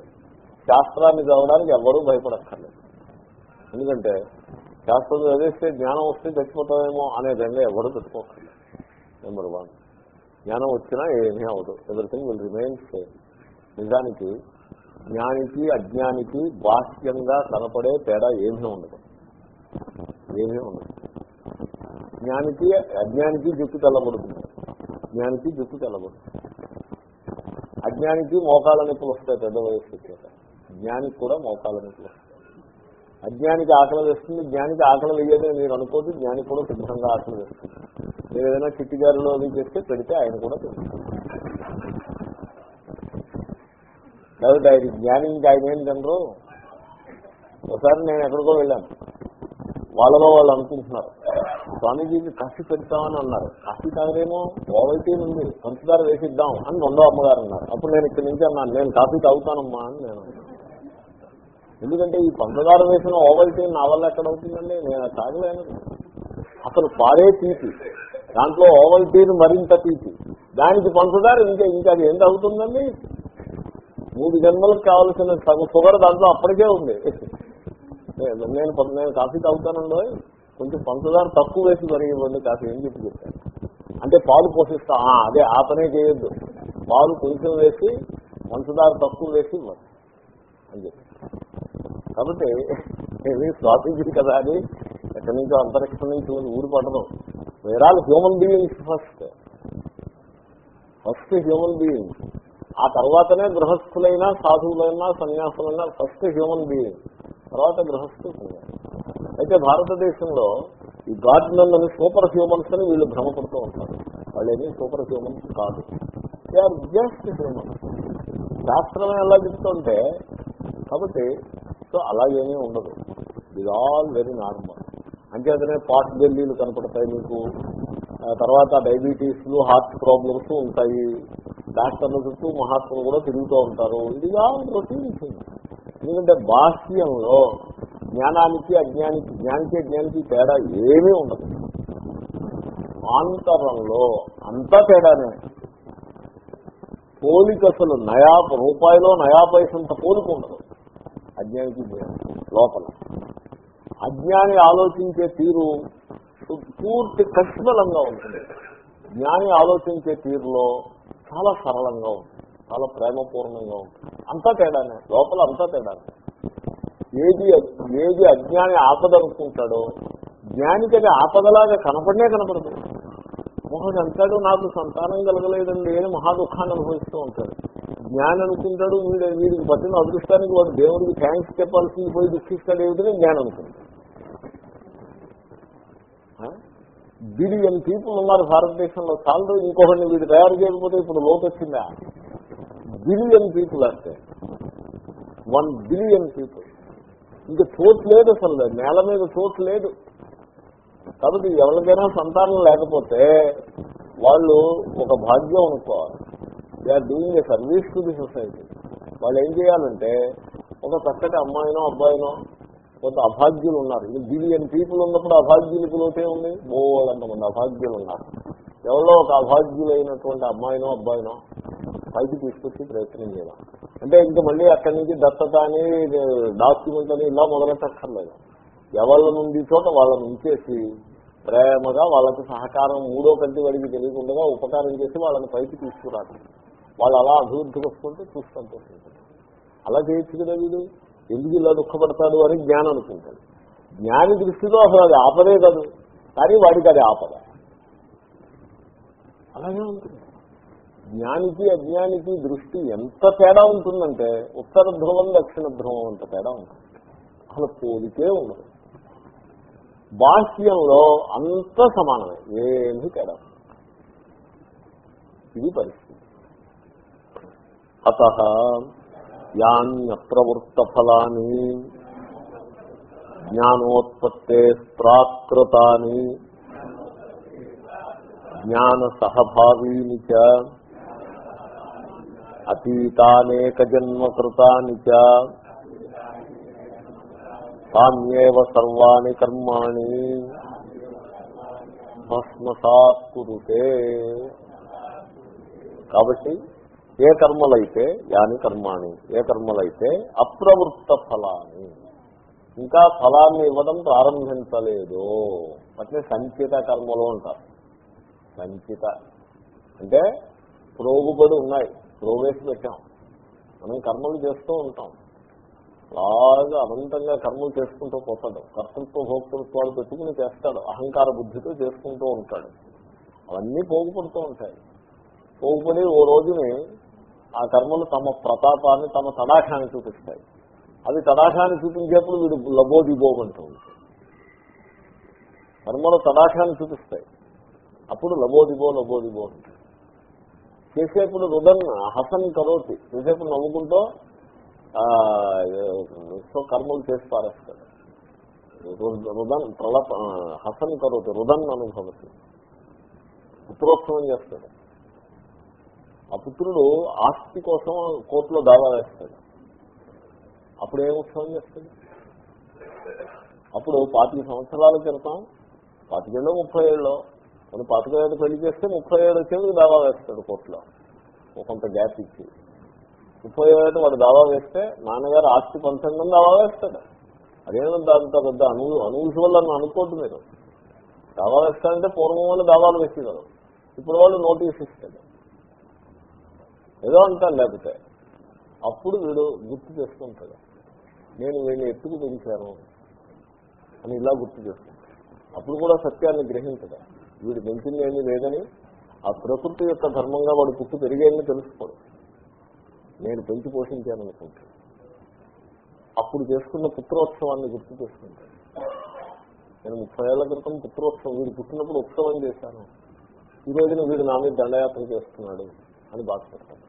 శాస్త్రాన్ని చదవడానికి ఎవరూ భయపడక్కర్లేదు. ఎందుకంటే శాస్త్రం చదివిస్తే జ్ఞానం వస్తే చచ్చిపోతామేమో అనే దాన్ని ఎవరు పెట్టుకోకర్లేదు నెంబర్ వన్ జ్ఞానం వచ్చినా ఏమీ అవదు ఎవ్రీథింగ్ విల్ రిమైన్ సేమ్ నిజానికి జ్ఞానికి అజ్ఞానికి బాహ్యంగా కనపడే తేడా ఏమీ ఉండదు. ఏమీ ఉండదు. జ్ఞానికి అజ్ఞానికి జుట్టు తెల్లబడుతుంది. జ్ఞానికి జుట్టు తెల్లబడుతుంది. అజ్ఞానికి మోకాల నొప్పులు వస్తాయి పెద్ద వయస్సు వచ్చాక. జ్ఞానికి కూడా మోకాల నొప్పులు వస్తాయి. అజ్ఞానికి ఆకలి వేస్తుంది జ్ఞానికి ఆకలి వేయదని మీరు అనుకోదు జ్ఞానికి కూడా సిద్ధంగా ఆకలి వేస్తుంది. మీరు ఏదైనా చిట్టిగారిలో అది చేస్తే పెడితే ఆయన కూడా పెడతారు కాబట్టి ఆయన జ్ఞాని ఇంకా ఆయన ఏం తినరు. ఒకసారి నేను ఎక్కడికో వెళ్ళాను. వాళ్ళలో వాళ్ళు అనుకుంటున్నారు. స్వామీజీకి కాఫీ పెడతామని అన్నారు. కాఫీ తాగరేమో ఓవల్టీ ఉంది పంచదార వేసిద్దాం అని రెండో అమ్మగారు అన్నారు. అప్పుడు నేను ఇక్కడి నుంచి అన్నాను నేను కాఫీ తాగుతానమ్మా అని నేను అన్నాను. ఎందుకంటే ఈ పంచదార వేసిన ఓవల్టీ నా వల్ల ఎక్కడ అవుతుందండి? నేను తాగలేను. అసలు పారే తీపి. దాంట్లో ఓవల్టీని మరింత తీపి. దానికి పంచదార ఇంకా ఇంకా అది ఏం తాగుతుందండి మూడు జన్మలకు కావాల్సిన షుగర్ దాంట్లో అప్పటికే ఉంది. నేను నేను కాఫీ తాగుతానండి కొంచెం పంచదార తక్కువ వేసి మరి ఇవ్వండి కాఫీ ఏం చెప్పి చెప్తాను అంటే పాలు పోషిస్తా అదే ఆ పనే చేయొద్దు. పాలు కొంచెం వేసి పంచదార తక్కువ వేసి ఇవ్వండి. అని చెప్పి కాబట్టి ఇది స్వాతంత్రి కదా అని ఎక్కడి నుంచో అంతరిక్షం నుంచి ఊరు పడడం వేరాలు human beings first first human beings ఆ తర్వాతనే గృహస్థులైనా సాధువులైనా సన్యాసులైనా ఫస్ట్ హ్యూమన్ బీయింగ్ తర్వాత గృహస్థు అయితే భారతదేశంలో ఈ గార్డెన్ అని సూపర్ హ్యూమన్స్ అని వీళ్ళు భ్రమపడుతూ ఉంటారు. వాళ్ళు ఏమీ సూపర్ హ్యూమన్స్ కాదు. దే ఆర్ జస్ట్ హ్యూమన్స్ శాస్త్రం ఎలా చెప్తుంటే కాబట్టి సో అలాగేమీ ఉండదు. ఇది ఆల్ వెరీ నార్మల్ అంచేతనే పాట్ బెల్లీలు కనపడతాయి మీకు. తర్వాత డయాబెటీస్లు హార్ట్ ప్రాబ్లమ్స్ ఉంటాయి. డాక్టర్ల చుట్టూ మహాత్ములు కూడా తిరుగుతూ ఉంటారు. ఇది ఆల్ రొటీన్ ఎందుకంటే బాహ్యంలో జ్ఞానానికి అజ్ఞానికి జ్ఞానికి అజ్ఞానికి తేడా ఏమీ ఉండదు. ఆంతరంలో అంతా తేడానే. పోలిక అసలు నయా రూపాయిలో నయా పైసంత పోలిక ఉండదు. అజ్ఞానికి లోపల. అజ్ఞాని ఆలోచించే తీరు పూర్తి కష్మలంగా ఉంటుంది. జ్ఞాని ఆలోచించే తీరులో చాలా సరళంగా ఉంటుంది చాలా ప్రేమపూర్ణంగా ఉంటుంది. అంతా తేడానే లోపల అంతా తేడానే. ఏది ఏది అజ్ఞాని ఆపదనుకుంటాడో జ్ఞానికి అది ఆపదలాగా కనపడనే కనపడదు. ఒకడు అంటాడు నాకు సంతానం కలగలేదండి అని మహాదుఖాన్ని అనుభవిస్తూ ఉంటాడు. జ్ఞాని అనుకుంటాడు వీడు వీడికి పట్టిన అదృష్టానికి వాడు దేవుడికి థ్యాంక్స్ చెప్పాల్సింది పోయి దుఃఖిస్తాడు ఏమిటని జ్ఞానం అనుకుంటాడు. బిలియన్ పీపుల్ ఉన్నారు భారతదేశంలో? చాలు ఇంకొకరిని వీడు తయారు చేయకపోతే ఇప్పుడు లోటు వచ్చిందా? బిలియన్ పీపుల్ అంటే వన్ బిలియన్ పీపుల్ ఇంకా చోటు లేదు అసలు నేల మీద చోటు లేదు. కాబట్టి ఎవరికైనా సంతానం లేకపోతే వాళ్ళు ఒక భాగ్యం అనుకోవాలి. They are doing a service to the society వాళ్ళు ఏం చేయాలంటే ఒక చక్కటి అమ్మాయినో అబ్బాయినో కొంత అభాగ్యులు ఉన్నారు. ఇది బిలియన్ పీపుల్ ఉన్నప్పుడు అభాగ్యులకు లోటే ఉంది బోలంతమంది అభాగ్యులు ఉన్నారు. ఎవరో ఒక అభాగ్యులైనటువంటి అమ్మాయినో అబ్బాయినో పైకి తీసుకొచ్చి ప్రయత్నం చేయాలి. అంటే ఇంకా మళ్ళీ అక్కడి నుంచి దత్తత అని డాక్యుమెంట్ అని ఇలా మొదలెట్టక్కర్లేదు. ఎవరి నుండి చోట వాళ్ళని ఉంచేసి ప్రేమగా వాళ్ళకి సహకారం మూడో కంటి వాడికి తెలియకుండా ఉపకారం చేసి వాళ్ళని పైకి తీసుకురాదు వాళ్ళు అలా అభివృద్ధి వస్తుంటే చూసి అలా చేయొచ్చు కదా వీడు. ఎందుకు ఇలా దుఃఖపడతాడు అని జ్ఞానం అనుకుంటాడు. జ్ఞాని దృష్టిలో అసలు అది ఆపదే కాదు. కానీ వాడికి అది ఆపద. అలాగే ఉంటుంది. జ్ఞానికి అజ్ఞానికి దృష్టి ఎంత తేడా ఉంటుందంటే ఉత్తర ధ్రువం దక్షిణ ధ్రువం అంత తేడా ఉంటుంది. అసలు పోలికే ఉండదు. బాహ్యంలో అంత సమానమే. ఏమీ తేడా ఇది పరిస్థితి. అత యాన్య ప్రవృత్త ఫలాని జ్ఞానోత్పత్తే ప్రాకృతాన్ని జ్ఞాన సహభావీని చ అతీతానేక జన్మకృతాని చ తామ్యేవ సర్వాణి కర్మాణి. భస్మసాత్ కురుతే. కాబట్టి ఏ కర్మలైతే యాని కర్మాణి ఏ కర్మలైతే అప్రవృత్త ఫలాన్ని ఇంకా ఫలాన్ని ఇవ్వడం ప్రారంభించలేదు అంటే సంచిత కర్మలు అంటారు. సంచిత. అంటే ప్రోగుబడి ఉన్నాయి. ప్రోవేసి పెట్టాం. మనం కర్మలు చేస్తూ ఉంటాం. బాగా అనంతంగా కర్మలు చేసుకుంటూ పోతాడు. కర్తృత్వ భోక్తృత్వాలు పెట్టుకుని చేస్తాడు. అహంకార బుద్ధితో చేసుకుంటూ ఉంటాడు. అవన్నీ పోగుపడుతూ ఉంటాయి. పోగుపడి ఓ రోజుని ఆ కర్మలు తమ ప్రతాపాన్ని తమ తడాఖాన్ని చూపిస్తాయి. అది తడాఖాన్ని చూపించేప్పుడు వీడు లబోదిబోమంటూ ఉంటాడు. కర్మలు తడాఖాన్ని చూపిస్తాయి. అప్పుడు లబోదిబో లబోదిబో ఉంటాడు చేసేప్పుడు రుదన్ హసన్ కరోతి చేసేప్పుడు నవ్వుకుంటూ సో కర్మలు చేసి పారేస్తాడు రుదన్ ప్రళప హసన్ కరోతి రుదన్ అనుభవతి. పుత్రోత్సవం చేస్తాడు. ఆ పుత్రుడు ఆస్తి కోసం కోర్టులో దావా వేస్తాడు. అప్పుడు ఏ ఉత్సవం చేస్తాడు? అప్పుడు పాతిక సంవత్సరాల క్రితం పాతికేళ్ళు ముప్పై ఏళ్ళు మనం పాతిక ఏడు పెళ్ళి చేస్తే ముప్పై ఏడు వచ్చేందుకు దావా వేస్తాడు కోర్టులో. కొంత గ్యాప్ ఇచ్చి. ముప్పై ఏడు వాడు దావా వేస్తే నాన్నగారు ఆస్తి పంచండి దావా వేస్తాడు. అదేమో దాంతో పెద్ద అను అనూజువల్ అని అనుకోద్దు మీరు. దావా వేస్తారంటే పూర్వం వాళ్ళు దావాలు వేసేవారు. ఇప్పుడు వాళ్ళు నోటీస్ ఇస్తాడు ఏదో అంటారు లేకపోతే. అప్పుడు వీడు గుర్తు చేసుకుంటాడు. నేను వీడిని ఎత్తుకు పెంచాను అని ఇలా గుర్తు చేసుకుంటాడు. అప్పుడు కూడా సత్యాన్ని గ్రహించడు. వీడు పెంచింది ఏమీ లేదని ఆ ప్రకృతి యొక్క ధర్మంగా వాడు పుట్టి పెరిగేదని తెలుసుకోడు. నేను పెంచి పోషించాను అనుకుంటాడు అప్పుడు చేసుకున్న పుత్రోత్సవాన్ని గుర్తు చేసుకుంటాడు నేను ముప్పై ఏళ్ళ క్రితం పుత్రోత్సవం వీడు పుట్టినప్పుడు ఉత్సవం చేశాను. ఈ రోజున వీడు నా మీద దండయాత్ర చేస్తున్నాడు అని బాధపడతాడు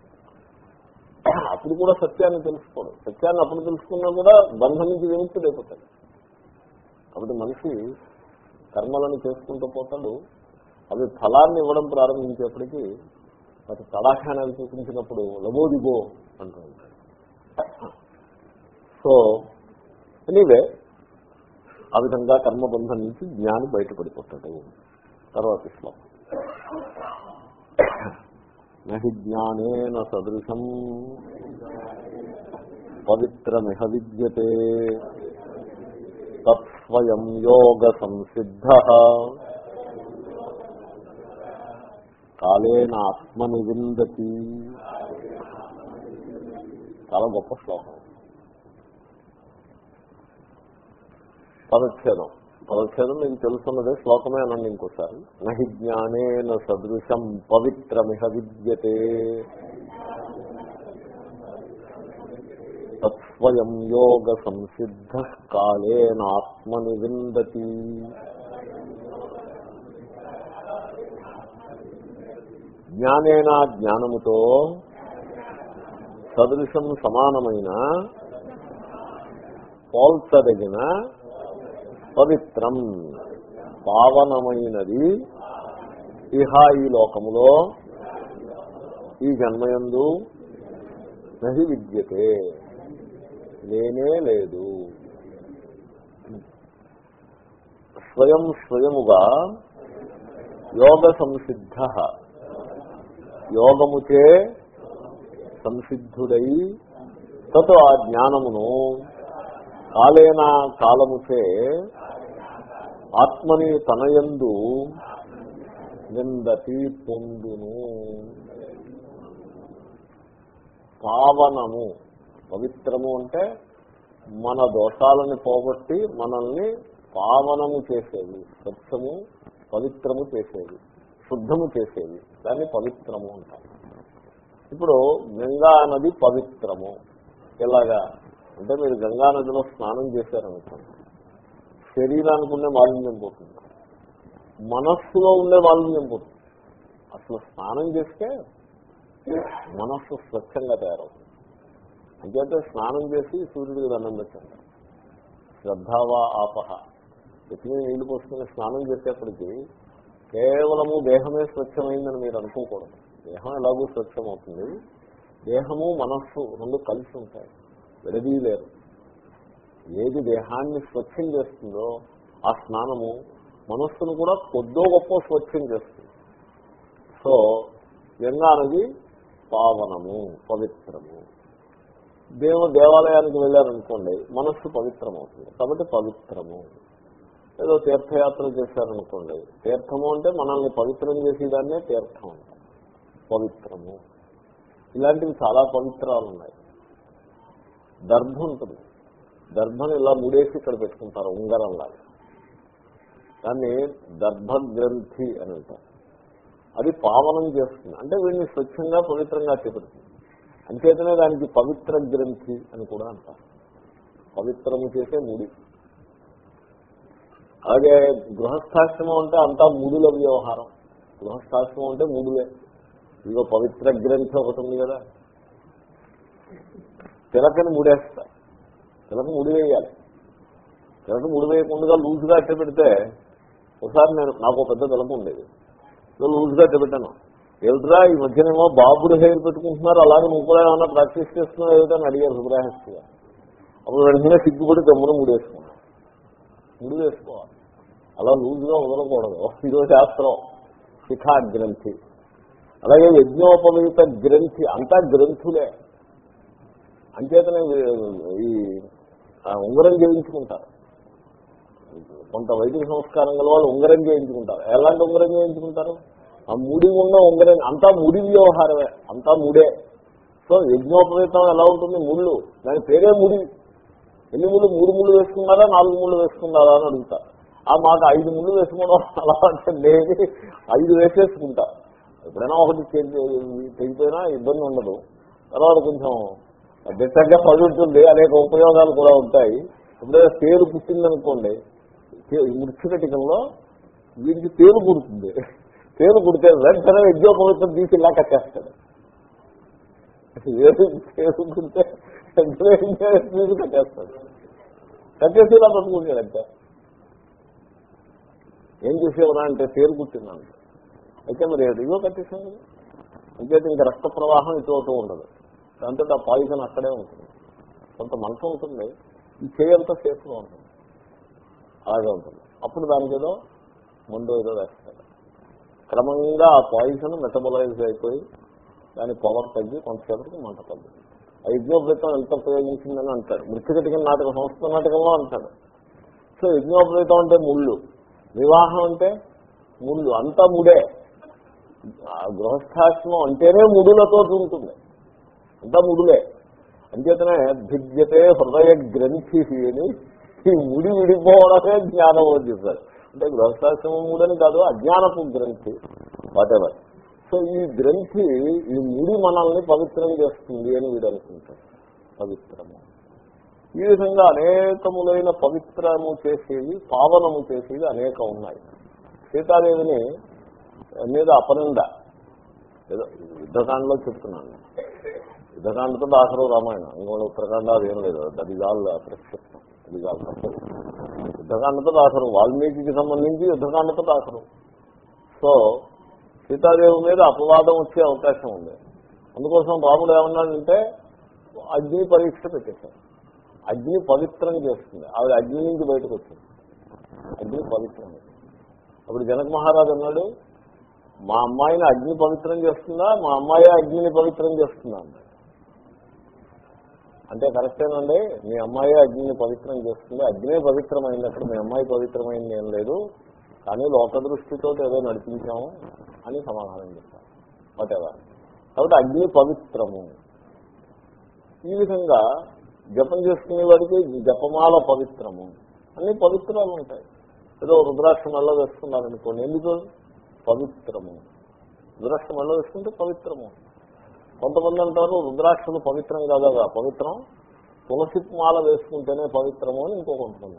అప్పుడు కూడా సత్యాన్ని తెలుసుకోడు. సత్యాన్ని అప్పుడు తెలుసుకున్నా కూడా బంధం నుంచి విముక్తుడైపోతాడు కాబట్టి మనిషి కర్మలను చేసుకుంటూ పోతాడు. అవి ఫలాన్ని ఇవ్వడం ప్రారంభించేప్పటికీ వాటి తడాఖానాలు చూపించినప్పుడు లబోదిగో అంటూ ఉంటాడు సో ఎనీవే ఆ విధంగా కర్మబంధం నుంచి జ్ఞాని బయటపడిపోతాడు. తర్వాత శ్లోకం. నహి జ్ఞానేన సదృశం పవిత్రమిహ విద్యతే. తత్స్వయం యోగ సంసిద్ధ. కాలేన ఆత్మని విందతి చాలా గొప్ప శ్లోకం. పదచ్ఛేదం. పదచ్ఛేదం మీకు తెలుసున్నదే శ్లోకమే అనండి ఇంకోసారి. నహి జ్ఞానేన సదృశం పవిత్రమిహ విద్యతే. తత్స్వయం యోగ సంసిద్ధ కాలేనాత్మని విందతి జ్ఞానేనా జ్ఞానముతో సదృశం సమానమైన పోల్చదగిన పవిత్రం పావనమైనది. ఇహ ఈ లోకములో ఈ జన్మయందు నహి విద్యతే. లేనే లేదు. స్వయం స్వయముగా యోగ సంసిద్ధ యోగముచే సంసిద్ధుడై తతో ఆ జ్ఞానమును కాలేనా కాలముచే ఆత్మని తనయందు నిందతి పొందును. పావనము పవిత్రము అంటే మన దోషాలను పోగొట్టి మనల్ని పావనము చేసేది స్వచ్ఛము పవిత్రము చేసేది శుద్ధము చేసేది. దాన్ని పవిత్రము అంటారు. ఇప్పుడు గంగా నది పవిత్రము. ఎలాగా? అంటే మీరు గంగా నదిలో స్నానం చేశారనుకోండి. శరీరానికి ఉండే మాలిన్యం పోతుంది. మనస్సులో ఉండే మాలిన్యం పోతుంది. అసలు స్నానం చేస్తే మనస్సు స్వచ్ఛంగా తయారవుతుంది. అంచేతే స్నానం చేసి సూర్యుడికి దండం పెట్టండి. శ్రద్ధావా ఆపహ. ఎత్తిన నీళ్ళు పోసుకుని స్నానం చేసేప్పటికీ కేవలము దేహమే స్వచ్ఛమైందని మీరు అనుకోకూడదు. దేహం ఎలాగో స్వచ్ఛమవుతుంది. దేహము మనస్సు రెండు కలిసి ఉంటాయి. విడదీయలేరు ఏది దేహాన్ని స్వచ్ఛం చేస్తుందో ఆ స్నానము మనస్సును కూడా కొద్దో గొప్ప స్వచ్ఛం చేస్తుంది. సో గంగా అనేది పావనము పవిత్రము. దేవ దేవాలయానికి వెళ్ళారనుకోండి మనస్సు పవిత్రమవుతుంది. కాబట్టి పవిత్రము. ఏదో తీర్థయాత్ర చేశారనుకోండి. తీర్థము అంటే మనల్ని పవిత్రం చేసేదాన్నే తీర్థం పవిత్రము. ఇలాంటివి చాలా పవిత్రాలు ఉన్నాయి దర్భ ఉంటుంది. దర్భను ఇలా ముడేసి ఇక్కడ పెట్టుకుంటారు ఉంగరంలాగా దాన్ని దర్భగ్రంథి అని అంటారు. అది పావనం చేస్తుంది. అంటే వీడిని స్వచ్ఛంగా పవిత్రంగా చేపడుతుంది. అంచేతనే దానికి పవిత్ర గ్రంథి అని కూడా అంటారు. పవిత్రము చేసే ముడి. అలాగే గృహస్థాశ్రమం అంటే అంతా మూడుల వ్యవహారం. గృహస్థాశ్రమం అంటే మూడులే ఇదిగో పవిత్ర గ్రంథి ఒకటి ఉంది కదా. తిలకని మూడేస్తా. తిలక ముడి వేయాలి తిలక మూడు వేయకుండా లూజ్గా అట్ట పెడితే ఒకసారి నేను నాకు పెద్ద తిలక ఉండేది. నేను లూజ్గా అట్ట పెట్టాను. ఏమిట్రా ఈ మధ్యనేమో బాబుడు హెయిర్ పెట్టుకుంటున్నారు అలాగే నువ్వు కూడా ఏమన్నా ప్రాక్టీస్ చేస్తున్నావు ఏమిటని అడిగారు సుబ్రహస్తి అప్పుడు వెంటనే సిగ్గుపడి గమ్మున ముడి వేసుకున్నాను ముడి వేసుకోవాలి అలా లూజ్గా వదలకూడదు. ఇదో శాస్త్రం. శిఖా గ్రంథి. అలాగే యజ్ఞోపవీత గ్రంథి. అంతా గ్రంథులే. అంచేతనే ఈ ఉంగరం చేయించుకుంటారు కొంత వైదిక సంస్కారం గల వాళ్ళు ఉంగరం చేయించుకుంటారు ఎలాంటి ఉంగరం చేయించుకుంటారు ఆ ముడి ఉన్న ఉంగరం అంతా ముడి వ్యవహారమే. అంతా ముడే. సో యజ్ఞోపవీతం ఎలా ఉంటుంది? ముళ్ళు. దాని పేరే ముడి. ఎన్ని ముళ్ళు? మూడు ముళ్ళు వేసుకున్నారా? నాలుగు ముళ్ళు వేసుకున్నారా అని అడుగుతారు. ఆ మాకు ఐదు ముళ్ళు వేసుకోవడం అలవాటు లేదు ఐదు వేసేసుకుంటా. ఎప్పుడైనా ఒకటి తెగిపోయినా ఇబ్బంది ఉండదు. తర్వాత కొంచెం దిట్టంగా పడుతుంది అనేక ఉపయోగాలు కూడా ఉంటాయి. ఎప్పుడైనా తేలు పుట్టిందనుకోండి మృత్యుకటికంలో వీడికి తేలు పుడుతుంది తేలు పుడితే వెంటనే యజ్ఞోపవిత్రం తీసి ఇలా కట్టేస్తాడు. ఏది తేలు పుడితే వెంటనే కట్టేస్తాడు. కట్టేసి ఇలా పట్టుకుంటాడు ఏం చేసేవరా అంటే పేరు పుట్టిందంట అయితే మరి ఇదిగో కట్టేసాను కదా. అంచేత ఇంకా రక్త ప్రవాహం ఇటు అవుతూ ఉండదు. దాంతో ఆ పాయిజన్ అక్కడే ఉంటుంది. కొంత మనసు ఉంటుంది. ఈ చేయంతా సేఫ్గా ఉంటుంది. అలాగే ఉంటుంది. అప్పుడు దానికి ఏదో ముందు ఏదో వేస్తాడు క్రమంగా ఆ పాయిజన్ మెటబలైజ్ అయిపోయి దాని పవర్ తగ్గి కొంతసేపటికి మంట తగ్గుతుంది. ఆ యజ్ఞోపేతం ఎంత ఉపయోగించిందని అంటాడు. మృతికటికం నాటక సంస్థ నాటకంలో అంటాడు. సో యజ్ఞోపేతం అంటే ముళ్ళు. వివాహం అంటే ముళ్ళు అంతా ముడే. గృహస్థాశ్రమం అంటేనే ముడులతో ఉంటుంది. అంతా ముడులే అంచేతనే భిద్యతే హృదయ గ్రంథి అని ఈ ముడి విడిపోవడమే జ్ఞానం అని అంటే గృహస్థాశ్రమం ముడని కాదు అజ్ఞానపు గ్రంథి వాటెవర్ సో ఈ గ్రంథి ఈ ముడి మనల్ని పవిత్రం చేస్తుంది అని వీడు అనుకుంటారు పవిత్రము. ఈ విధంగా అనేకములైన పవిత్రము చేసేవి పావనము చేసేవి అనేక ఉన్నాయి. సీతాదేవిని మీద అపనింద. ఏదో యుద్ధకాండలో చెప్తున్నాను. యుద్ధకాండతో ఆఖరు రామాయణం. ఇంకోటి ఉత్తరాఖండ అదేం లేదు. అది ప్రక్షిప్తం అది యుద్ధకాండతో ఆఖరు వాల్మీకి సంబంధించి యుద్ధకాండతో ఆఖరు సో సీతాదేవి మీద అపవాదం వచ్చే అవకాశం ఉంది. అందుకోసం రాముడు ఏమన్నాడంటే అగ్ని పరీక్ష పెట్టేశారు అగ్ని పవిత్రం చేస్తుంది. ఆవిడ అగ్ని నుంచి బయటకు వచ్చింది. అగ్ని పవిత్రం అప్పుడు జనక మహారాజు అన్నాడు మా అమ్మాయిని అగ్ని పవిత్రం చేస్తుందా? మా అమ్మాయి అగ్నిని పవిత్రం చేస్తుందా? అన్నాడు అంటే కరెక్టేనండి మీ అమ్మాయి అగ్నిని పవిత్రం చేస్తుంది. అగ్నే పవిత్రమైంది అక్కడ మీ అమ్మాయి పవిత్రమైంది ఏం లేదు. కానీ లోక దృష్టితో ఏదో నడిపించాము అని సమాధానం చెప్పారు. వాటెవర్ కాబట్టి అగ్ని పవిత్రము. ఈ విధంగా జపం చేసుకునే వాడికి జపమాల పవిత్రము. అన్ని పవిత్రాలు ఉంటాయి. ఏదో రుద్రాక్ష మెల్ల వేసుకున్నారనుకోండి ఎందుకు? పవిత్రము. రుద్రాక్ష మెల్ల వేసుకుంటే పవిత్రము. కొంతమంది అంటారు రుద్రాక్షలు పవిత్రం కాదా పవిత్రం. తులసి మాల వేసుకుంటేనే పవిత్రము అని ఇంకో కొంతమంది.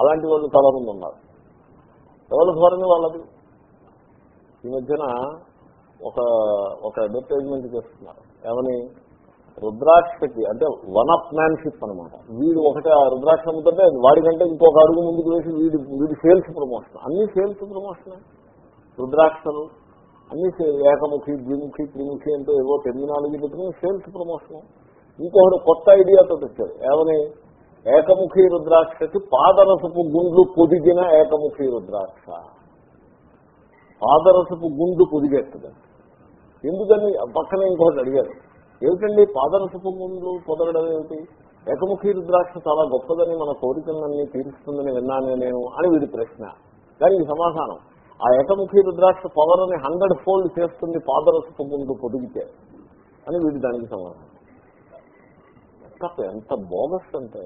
అలాంటి వాళ్ళు చాలామంది ఉన్నారు. ఎవరి ధోరణి వాళ్ళది? ఈ మధ్యన ఒక ఒక అడ్వర్టైజ్మెంట్ చేస్తున్నారు. ఏమని? రుద్రాక్షకి అంటే వన్ అప్ మ్యాన్షిప్ అనమాట వీడు ఒకటి ఆ రుద్రాక్ష అమ్ముతుంటే వాడికంటే ఇంకొక అడుగు ముందుకు వేసి వీడి వీడి సేల్స్ ప్రమోషన్ అన్ని సేల్స్ ప్రమోషన్ రుద్రాక్షలు అన్ని ఏకముఖి ద్విముఖి త్రిముఖి అంటూ ఏవో టెర్మినాలజీ పెట్టుకుని సేల్స్ ప్రమోషన్ ఇంకొకటి కొత్త ఐడియాతో వచ్చాడు. ఏమని? ఏకముఖి రుద్రాక్షకి పాదరసపు గుండ్లు పొదిగిన ఏకముఖి రుద్రాక్ష. పాదరసపు గుండు పొదిగేస్తుంది ఎందుకని? పక్కన ఇంకొకటి అడిగారు ఏమిటండి పాదరసపు పొదగడం ఏమిటి? ఏకముఖి రుద్రాక్ష చాలా గొప్పదని మన కోరికలన్నీ తీరుస్తుందని విన్నానే నేను అని వీడి ప్రశ్న దానికి సమాధానం ఆ ఏకముఖి రుద్రాక్ష పవర్ అని హండ్రెడ్ ఫోల్డ్ చేస్తుంది పాదరస గుండు పొదిగితే అని వీడి దానికి సమాధానం. ఎంత ఎంత బోగస్ అంటే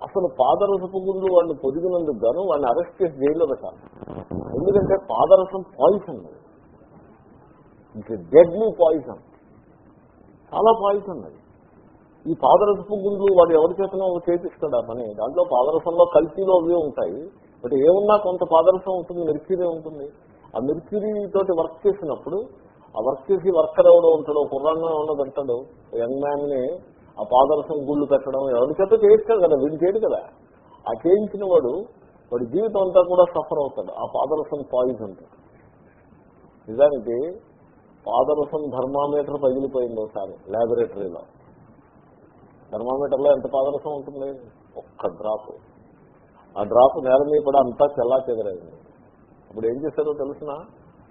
అసలు పాదరసపు గుండు వాడిని పొదిగినందుకు గాను వాడిని అరెస్ట్ చేసి జైల్లో పెట్టాలి ఎందుకంటే పాదరసం పాయిజన్ ఇట్స్ డెడ్లీ పాయిజన్ చాలా పాయిజన్ అది ఈ పాదరసపు గుండ్లు వాడు ఎవరి చేతనో చేపిస్తాడు ఆ పని దాంట్లో పాదరసంలో కల్తీలో అవి ఉంటాయి. బట్ ఏమున్నా కొంత పాదరసం ఉంటుంది మెర్క్యూరీ ఉంటుంది. ఆ మెర్క్యూరీ తోటి వర్క్ చేసినప్పుడు ఆ వర్క్ చేసి వర్కర్ ఎవడో ఉంటాడో కుర్రాన్న ఎవడో పెడతాడు యంగ్ మ్యాన్ని ఆ పాదరసం గుళ్ళు పెట్టడం ఎవరి చేత చేయిస్తాడు కదా వీడు చేయడు కదా. ఆ చేయించిన వాడు వాడి జీవితం అంతా కూడా సఫర్ అవుతాడు. ఆ పాదరసం పాయిజన్. నిజానికి పాదరసం థర్మామీటర్ పగిలిపోయింది ఒకసారి ల్యాబొరేటరీలో థర్మామీటర్లో ఎంత పాదరసం ఉంటుంది? ఒక్క డ్రాప్. ఆ డ్రాప్ నేల మీద కూడా అంతా చల్లా చెదరైంది అప్పుడు ఏం చేశారో తెలిసిన?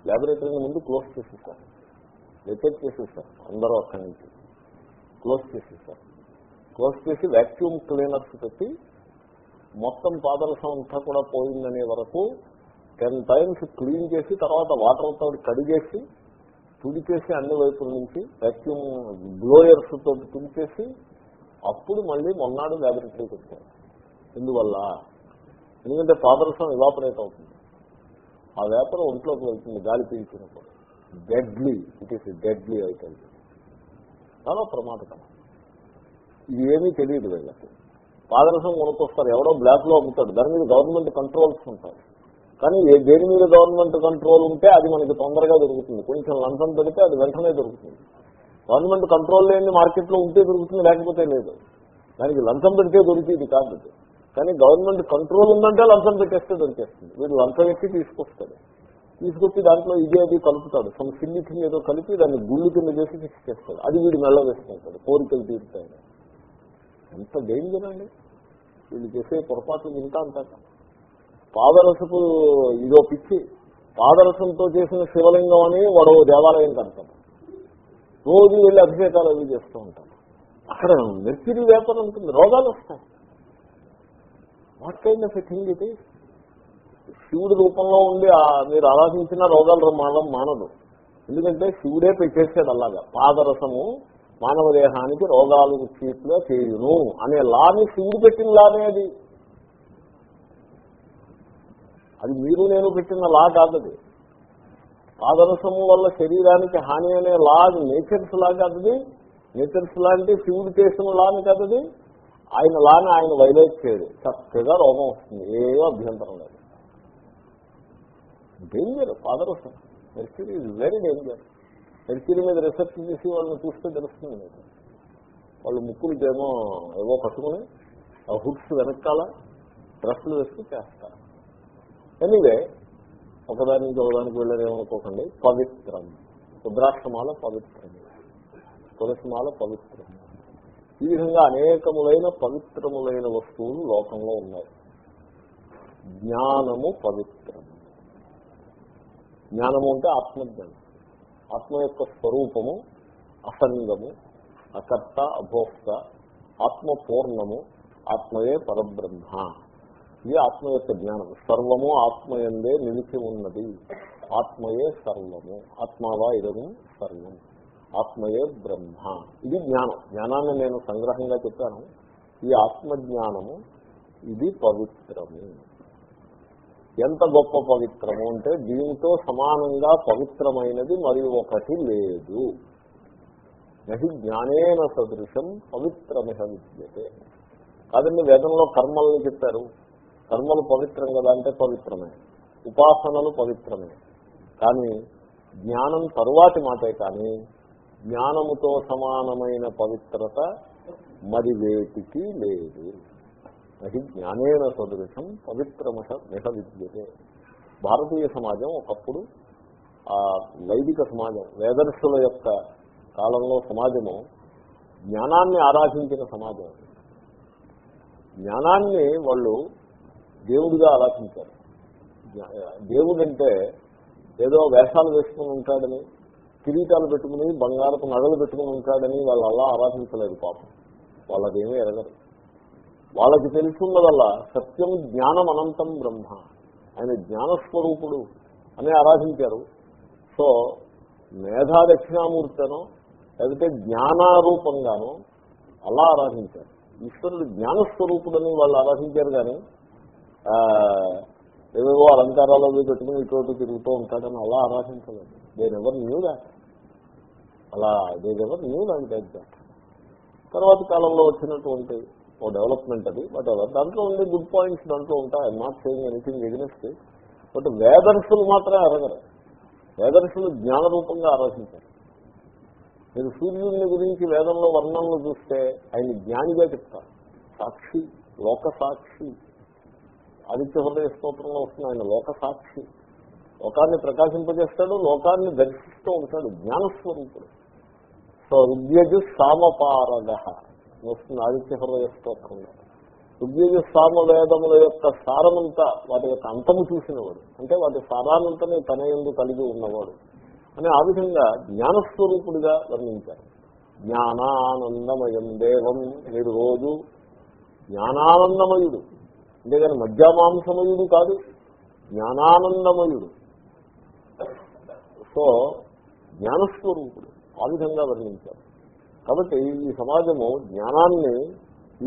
ల్యాబొరేటరీని ముందు క్లోజ్ చేసేస్తారు రిపేర్ చేసేస్తారు అందరూ అక్కడి నుంచి. క్లోజ్ చేసేస్తారు క్లోజ్ చేసి వ్యాక్యూమ్ క్లీనర్స్ పెట్టి మొత్తం పాదరసం అంతా కూడా పోయిందనే వరకు టెన్ టైమ్స్ క్లీన్ చేసి తర్వాత వాటర్తో కడిగేసి తుడిచేసి అన్ని వైపుల నుంచి వ్యాక్యూమ్ బ్లోయర్స్ తోటి తుడిచేసి అప్పుడు మళ్ళీ మొన్నాడు ల్యాబొరేటరీకి వచ్చారు ఎందువల్ల? ఎందుకంటే పాదరసం ఇవాపరేట్ అవుతుంది. ఆ వేపర్ ఒంట్లోకి వెళ్తుంది గాలి పీల్చినప్పుడు. Deadly it is deadly item చాలా ప్రమాదకరం. ఇది ఏమీ తెలియదు వీళ్ళకి. పాదరసం కొనుక్కొస్తారు ఎవడో బ్లాక్లో అమ్ముతాడు. దాని మీద గవర్నమెంట్ కంట్రోల్స్ ఉంటాయి. కానీ ఏ- దేని మీద గవర్నమెంట్ కంట్రోల్ ఉంటే అది మనకి తొందరగా దొరుకుతుంది. కొంచెం లంచం పెడితే అది వెంటనే దొరుకుతుంది. గవర్నమెంట్ కంట్రోల్ లేని మార్కెట్లో ఉంటే దొరుకుతుంది లేకపోతే లేదు. దానికి లంచం పెడితే దొరికేది కాదు. కానీ గవర్నమెంట్ కంట్రోల్ ఉందంటే లంచం పెట్టేస్తే దొరికేస్తుంది. వీడు లంచం ఎక్కి తీసుకొస్తాడు. తీసుకొచ్చి దాంట్లో ఇదే అది కలుపుతాడు. సమ్ సిల్లి కింద ఏదో కలిపి దాన్ని గుళ్ళు కింద చేసి ఫిక్స్ చేస్తాడు అది వీడు మెల్ల వేసుకుంటాడు. కోరికలు తీరుతాయి. ఎంత డేంజర్ అండి. వీళ్ళు చేసే పొరపాట్లు ఇంకా అంతా పాదరసపు ఇదో పిచ్చి పాదరసంతో చేసిన శివలింగం అని వాడు దేవాలయం కడతాడు. రోజు వెళ్ళి అభిషేకాలు అవి చేస్తూ ఉంటాడు. అక్కడ మెర్చిరి వేపర్ ఉంటుంది రోగాలు వస్తాయి. వాట్ కైండ్ ఆఫ్ థింగ్ ఇది శివుడి రూపంలో ఉండి మీరు ఆరాధించిన రోగాలు మానడం మానదు ఎందుకంటే శివుడే పెట్టేసాడు అలాగా. పాదరసము మానవ దేహానికి రోగాలు చీట్గా చేయును అనే లాని శివుడు పెట్టిన లానే అది. అది మీరు నేను పెట్టిన లా కాదది పాదరసం పాదరసము వల్ల శరీరానికి హాని అనే లా అది నేచర్స్ లా కాదది నేచర్స్ లాంటి అంటే శివుడు చేసిన లాని కాదది ఆయన లాని ఆయన వైలేట్ చేయడు. చక్కగా రోగం వస్తుంది. ఏదో అభ్యంతరం లేదు. డేంజర్ పాదరసం mercury is very danger mercury మీద రీసెర్చ్ చేసి వాళ్ళని చూస్తే తెలుస్తుంది మీకు. వాళ్ళు ముక్కులకేమో ఏవో పట్టుకుని ఆ హుక్స్ వెనకాల డ్రెస్సులు వేసుకుని చేస్తారు. ఎనీవే ఒకదాని నుంచి ఒకదానికి వెళ్ళలేమనుకోకండి పవిత్రం. రుద్రాక్షమాల పవిత్రం తులసిమాల పవిత్రం ఈ విధంగా అనేకములైన పవిత్రములైన వస్తువులు లోకంలో ఉన్నాయి. జ్ఞానము పవిత్రం. జ్ఞానము అంటే ఆత్మజ్ఞానం. ఆత్మ యొక్క స్వరూపము అసంగము అకర్త అభోక్త ఆత్మ పూర్ణము ఆత్మయే పరబ్రహ్మ. ఇది ఆత్మ యొక్క జ్ఞానం. సర్వము ఆత్మయందే నిలిచి ఉన్నది. ఆత్మయే సర్వము. ఆత్మావా ఇదము సర్వం. ఆత్మయే బ్రహ్మ. ఇది జ్ఞానం. జ్ఞానాన్ని నేను సంగ్రహంగా చెప్పాను. ఈ ఆత్మజ్ఞానము ఇది పవిత్రము. ఎంత గొప్ప పవిత్రము అంటే దీంతో సమానంగా పవిత్రమైనది మరి ఒకటి లేదు. నహి జ్ఞానేన సదృశం పవిత్రమిహ విద్యతే. కాదండి వేదంలో కర్మల్ని చెప్పారు. కర్మలు పవిత్రం కదా అంటే పవిత్రమే. ఉపాసనలు పవిత్రమే. కానీ జ్ఞానం తరువాతి మాటే కానీ జ్ఞానముతో సమానమైన పవిత్రత మరి వేటికి లేదు. అది జ్ఞానేన సదృశం పవిత్రమహ నిహ విద్యతే. భారతీయ సమాజం ఒకప్పుడు ఆ వైదిక సమాజం వేదర్శుల యొక్క కాలంలో సమాజము జ్ఞానాన్ని ఆరాధించిన సమాజం. జ్ఞానాన్ని వాళ్ళు దేవుడిగా ఆరాధించారు దేవుడంటే ఏదో వేషాలు వేసుకుని ఉంటాడని కిరీటాలు పెట్టుకుని బంగారపు నగలు పెట్టుకుని ఉంటాడని వాళ్ళు అలా ఆరాధించలేదు పాపం. వాళ్ళదేమీ ఎరగరు. వాళ్ళకి తెలుసున్నదల్లా సత్యం జ్ఞానం అనంతం బ్రహ్మ. ఆయన జ్ఞానస్వరూపుడు అని ఆరాధించారు. సో మేధా దక్షిణామూర్తనో లేకపోతే జ్ఞానారూపంగానో అలా ఆరాధించారు. ఈశ్వరుడు జ్ఞానస్వరూపుడని వాళ్ళు ఆరాధించారు కానీ ఏవేవో అలంకారాలు అవి పెట్టుకుని ఇటువంటి తిరుగుతూ ఉంటాడని అలా ఆరాధించలేదు. దే ఎవర్ న్యూ దాట్ అలా they ever knew that that తర్వాత కాలంలో వచ్చినటువంటి ఓ డెవలప్మెంట్ అది బట్ ఎవరు దాంట్లో ఉండే గుడ్ పాయింట్స్ దాంట్లో ఉంటాయి I not saying anything against but వేదర్శులు మాత్రమే అరగరు. వేదర్శులు జ్ఞాన రూపంగా ఆరాధించారు. మీరు సూర్యుడిని గురించి వేదంలో వర్ణనలు చూస్తే ఆయన జ్ఞానిగా చెప్తారు. సాక్షి లోక సాక్షి ఆదిత్య హృదయ స్తోత్రంలో వస్తుంది. ఆయన లోక సాక్షి లోకాన్ని ప్రకాశింపజేస్తాడు లోకాన్ని దర్శిస్తూ ఉంటాడు జ్ఞానస్వరూపుడు. సో రుద్యజు సామపారగ వస్తుంది ఆదిత్య హృదయ స్తోత్రంలో. రుద్యజు సామవేదముల యొక్క సారమంతా వాటి యొక్క అంతము చూసినవాడు. అంటే వాటి సారానంతనే తన ఎందు కలిగి ఉన్నవాడు. అని ఆ విధంగా జ్ఞానస్వరూపుడిగా వర్ణించారు. జ్ఞానానందమయం దేవం. మీరు రోజు జ్ఞానానందమయుడు. అంతేగాని మధ్యమాంసమయుడు కాదు జ్ఞానానందమయుడు. సో జ్ఞానస్వరూపుడు ఆ విధంగా వర్ణించారు. కాబట్టి ఈ సమాజము జ్ఞానాన్ని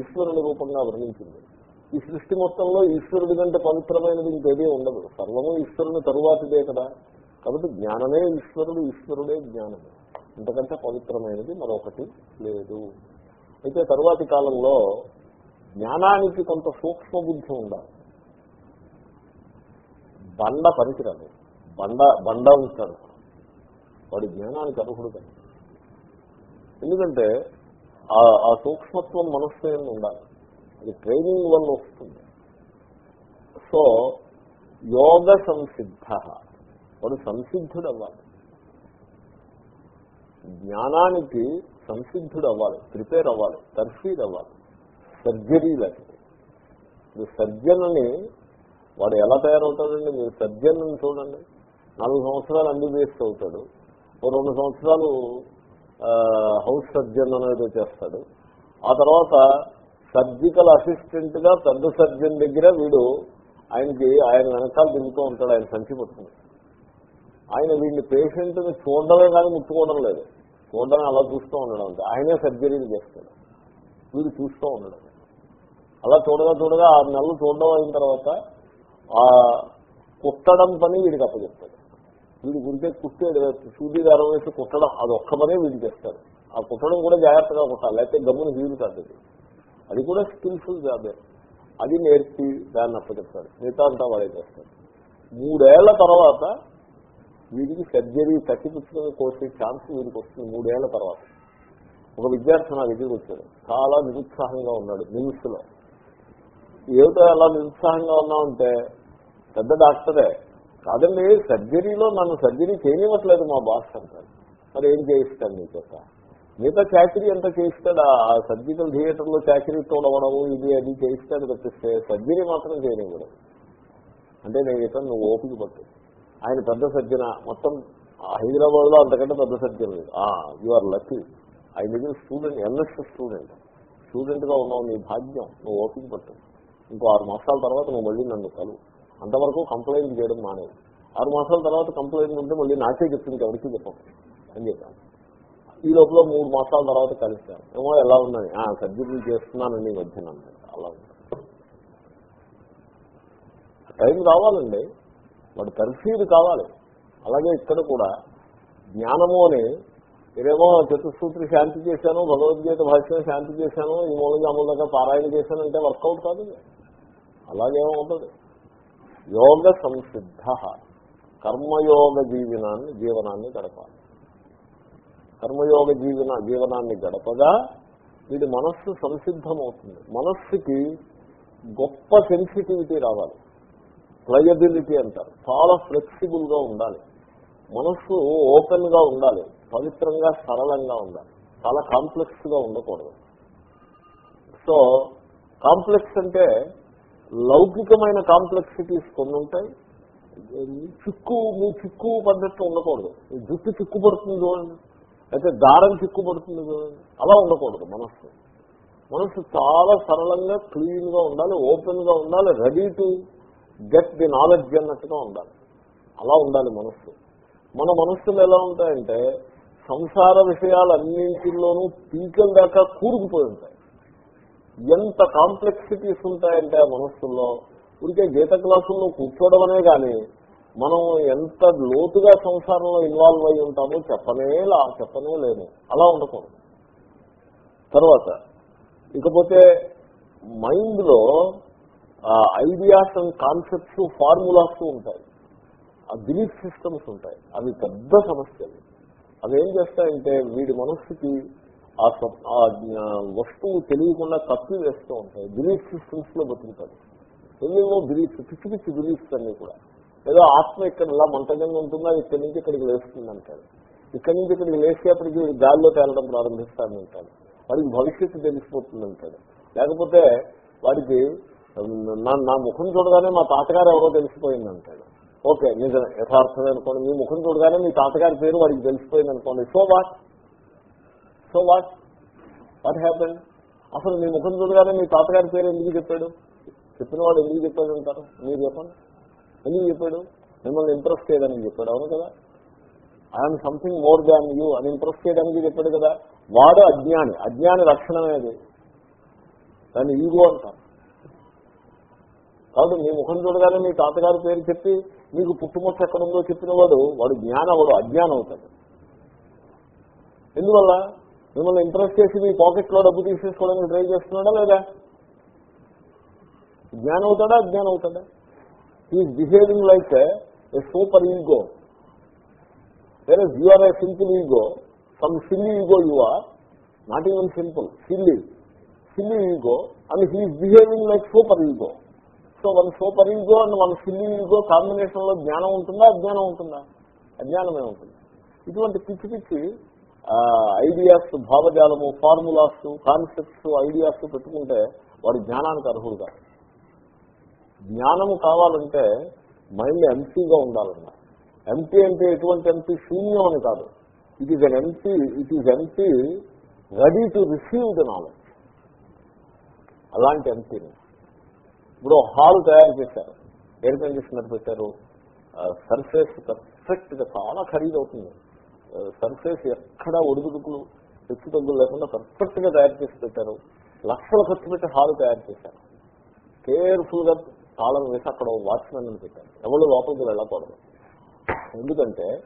ఈశ్వరుని రూపంగా వర్ణించింది. ఈ సృష్టి మొత్తంలో ఈశ్వరుడి కంటే పవిత్రమైనది ఇంకేదీ ఉండదు. సర్వము ఈశ్వరుని తరువాతిదే కదా. కాబట్టి జ్ఞానమే ఈశ్వరుడు ఈశ్వరుడే జ్ఞానము. ఇంతకంటే పవిత్రమైనది మరొకటి లేదు. అయితే తరువాతి కాలంలో జ్ఞానానికి కొంత సూక్ష్మ బుద్ధి ఉండాలి. బండ పనికిరాదు. బండ బండ ఉంటాడు. వాడి జ్ఞానానికి అర్హుడు కాదు. ఎందుకంటే ఆ- ఆ సూక్ష్మత్వం మనస్సు ఉండాలి. అది ట్రైనింగ్ వల్ల వస్తుంది. సో యోగ సంసిద్ధ. వాడు సంసిద్ధుడు అవ్వాలి జ్ఞానానికి సంసిద్ధుడు అవ్వాలి ప్రిపేర్ అవ్వాలి తర్ఫీడ్ అవ్వాలి సర్జరీ లాంటిది. ఇప్పుడు సర్జన్ని వాడు ఎలా తయారవుతాడండి? మీరు సర్జన్ని చూడండి. నాలుగు సంవత్సరాలు ఎంబీబీఎస్ అవుతాడు. ఓ రెండు సంవత్సరాలు హౌస్ సర్జన్ అనేది చేస్తాడు. ఆ తర్వాత సర్జికల్ అసిస్టెంట్గా పెద్ద సర్జన్ దగ్గర వీడు ఆయనకి ఆయన వెనకాల దిగుతూ ఉంటాడు ఆయన సంచి పట్టుకుని. ఆయన వీడిని పేషెంట్ని చూడడమే కానీ ముట్టుకోవడం లేదు. చూడడమే అలా చూస్తూ ఉండడం ఆయనే సర్జరీని చేస్తాడు. వీడు చూస్తూ ఉండడం అలా చూడగా చూడగా ఆరు నెలలు చూడడం అయిన తర్వాత ఆ కుట్టడం పని వీడికి అప్పచెప్తాడు. వీడి గురికే కుట్టేడు సూది దారం వేసి కుట్టడం అది ఒక్క పనే వీడు చేస్తాడు. ఆ కుట్టడం కూడా జాగ్రత్తగా కుట్టాలి లేకపోతే గమ్మున వీలు కాదు అది. అది కూడా స్కిల్ఫుల్ జాబే అది నేర్పి దాన్ని అప్పచెప్తాడు. మిగతా అంతా వాడే చేస్తాడు. మూడేళ్ళ తర్వాత వీడికి సర్జరీ సర్టిఫికెట్ కోసే ఛాన్స్ వీడికి వస్తుంది మూడేళ్ళ తర్వాత. ఒక విద్యార్థి నా దగ్గరికి వచ్చాడు. చాలా నిరుత్సాహంగా ఉన్నాడు నిమ్స్ ఏమిటో అలా నిరుత్సాహంగా ఉన్నామంటే పెద్ద డాక్టరే. కాదండి సర్జరీలో నన్ను సర్జరీ చేయనివ్వట్లేదు మా బాస్ అంటారు మరి ఏం చేయిస్తాడు నీ చేత మిగతా చాకరీ ఎంత చేయిస్తాడు? ఆ సర్జికల్ థియేటర్లో చాకరీ తోడవడము ఇది అది చేయిస్తాడు తప్పిస్తే సర్జరీ మాత్రం చేయనివ్వడం. అంటే నేను చెప్పాను నువ్వు ఓపిక పట్టు. ఆయన పెద్ద సర్జన? మొత్తం హైదరాబాద్లో అంతకంటే పెద్ద సర్జన్ లేదు యు ఆర్ లక్కీ ఆయన దగ్గర స్టూడెంట్ ఎన్ఎస్ స్టూడెంట్ స్టూడెంట్గా ఉన్నావు నీ భాగ్యం. నువ్వు ఓపిక పట్టు. ఇంకో ఆరు మాసాల తర్వాత నువ్వు మళ్ళీ నన్ను కలు. అంతవరకు కంప్లైంట్ చేయడం మానేది ఆరు మాసాల తర్వాత కంప్లైంట్ ఉంటే మళ్ళీ నాకే చెప్తుంది ఎవరికి చెప్పం అని చెప్పాను. ఈ లోపల మూడు మాసాల తర్వాత కలిశాను. ఏమో ఎలా ఉన్నాయి? ఆ సర్జరీ చేస్తున్నానండి ఈ మధ్యన అలా ఉంది. టైం రావాలండి వాడు తర్ఫీదు కావాలి. అలాగే ఇక్కడ కూడా జ్ఞానము అని ఏదేమో చతుస్సూత్రి శాంతి చేశాను భగవద్గీత భాష్యం శాంతి చేశాను ఈ మూలంగా అమూలంగా పారాయణ చేశానంటే వర్కౌట్ కాదు. అలాగే ఉండదు. యోగ సంసిద్ధ. కర్మయోగ జీవనాన్ని జీవనాన్ని గడపాలి. కర్మయోగ జీవన జీవనాన్ని గడపగా వీడి మనస్సు సంసిద్ధమవుతుంది. మనస్సుకి గొప్ప సెన్సిటివిటీ రావాలి. ప్లయబిలిటీ అంటారు. చాలా ఫ్లెక్సిబుల్గా ఉండాలి. మనస్సు ఓపెన్గా ఉండాలి. పవిత్రంగా సరళంగా ఉండాలి. చాలా కాంప్లెక్స్గా ఉండకూడదు. సో కాంప్లెక్స్ అంటే లౌకికమైన కాంప్లెక్సిటీస్ కొన్ని ఉంటాయి చిక్కు మీ చిక్కు పద్ధతి ఉండకూడదు. జుట్టు చిక్కు పడుతుంది చూడండి. అయితే దారం చిక్కు పడుతుంది చూడండి. అలా ఉండకూడదు మనస్సు. మనస్సు చాలా సరళంగా క్లీన్గా ఉండాలి ఓపెన్గా ఉండాలి ready to get the knowledge అన్నట్టుగా ఉండాలి. అలా ఉండాలి మనస్సు. మన మనస్సులు ఎలా ఉంటాయంటే సంసార విషయాలన్నింటిలోనూ పీకల దాకా కూరుకుపోయి ఉంటాయి. ఎంత కాంప్లెక్సిటీస్ ఉంటాయంటే ఆ మనస్సుల్లో. ఉడికే గీత క్లాసుల్లో కూర్చోవడం అనే కానీ మనం ఎంత లోతుగా సంసారంలో ఇన్వాల్వ్ అయి ఉంటామో చెప్పనేలా చెప్పనే లేము. అలా ఉండకూడదు. తర్వాత ఇకపోతే మైండ్లో ఐడియాస్ అండ్ కాన్సెప్ట్స్ ఫార్ములాస్ ఉంటాయి. ఆ బిలీఫ్ సిస్టమ్స్ ఉంటాయి. అవి పెద్ద సమస్యలు. అవి ఏం చేస్తాయంటే వీడి మనస్సుకి ఆ సత్- వస్తువు తెలియకుండా తప్పి వేస్తూ ఉంటాయి. బిలీఫ్ సిస్టమ్స్లో బతుకుతాడు ఎన్నెన్నో బిలీఫ్స్ పిచ్చి పిచ్చి బిలీఫ్స్ అన్ని కూడా. ఏదో ఆత్మ ఇక్కడ ఇలా మంటగంగా ఉంటుందా ఇక్కడి నుంచి ఇక్కడికి లేస్తుంది అంటాడు ఇక్కడి నుంచి ఇక్కడికి లేచేపటికి గాల్లో తేలడం ప్రారంభిస్తాను అంటాడు వాడికి భవిష్యత్తు తెలిసిపోతుంది అంటాడు లేకపోతే వాడికి నా నా ముఖం చూడగానే మా తాతగారు ఎవరో తెలిసిపోయింది అంటాడు. ఓకే నిజమే యథార్థమే అనుకోండి. మీ ముఖం చూడగానే మీ తాతగారి పేరు వాడికి తెలిసిపోయింది అనుకోండి. So what so what? What happen? అసలు మీ ముఖం చూడగానే మీ తాతగారి పేరు ఎందుకు చెప్పాడు? చెప్పిన వాడు ఎందుకు చెప్పాడు అంటారు? మీరు చెప్పండి. ఎందుకు చెప్పాడు? మిమ్మల్ని ఇంప్రెస్ చేయడానికి చెప్పాడు. అవును కదా? I'm something more than you అని ఇంప్రెస్ చేయడానికి చెప్పాడు కదా? వాడు అజ్ఞాని. అజ్ఞాని లక్షణమేది దాన్ని ఈగో అంటారు. కాబట్టి మీ ముఖం చూడగానే మీ తాతగారి పేరు చెప్పి మీకు పుట్టుమొచ్చ ఎక్కడుందో చెప్పిన వాడు వాడు జ్ఞానం వాడు అజ్ఞానం అవుతాడు ఎందువల్ల? మిమ్మల్ని ఇంప్రెస్ చేసి మీ పాకెట్లో డబ్బు తీసేసుకోవడానికి ట్రై చేస్తున్నాడా లేదా? జ్ఞానం అవుతాడా అజ్ఞానం అవుతాడా is behaving like a super ego వేరే you are a simple ego some silly ego you are not even simple silly silly ego and he is behaving like super ego so one super ego and one silly ego కాంబినేషన్లో జ్ఞానం ఉంటుందా? అజ్ఞానం ఉంటుందా? అజ్ఞానమే ఉంటుంది. ఇటువంటి పిచ్చి పిచ్చి ఐడియాస్ భావజాలము ఫార్ములాస్ కాన్సెప్ట్స్ ఐడియాస్ పెట్టుకుంటే వాడి జ్ఞానానికి అర్హుడు కాదు జ్ఞానము కావాలంటే మైండ్ ఎంపీగా ఉండాలన్న. ఎంపీ అంటే ఎటువంటి ఎంపీ శూన్యం అని కాదు. It is an empty it is empty ready to receive the knowledge అలాంటి ఎంపీని ఇప్పుడు హాల్ తయారు చేశారు. ఎయిర్ కండిషనర్ పెట్టారు. సర్ఫేస్ పర్ఫెక్ట్గా చాలా ఖరీదు అవుతుంది సర్ఫేస్ ఎక్కడ ఒడిదుడుకులు హెచ్చు తగ్గులు లేకుండా పర్ఫెక్ట్గా తయారు చేసి పెట్టారు. లక్షల ఖర్చు పెట్టి హాల్ తయారు చేశారు. కేర్ఫుల్గా తాళం వేసి అక్కడ వాచ్మెన్ అని పెట్టారు. ఎవరు లోపలికి వెళ్ళకూడదు. ఎందుకంటే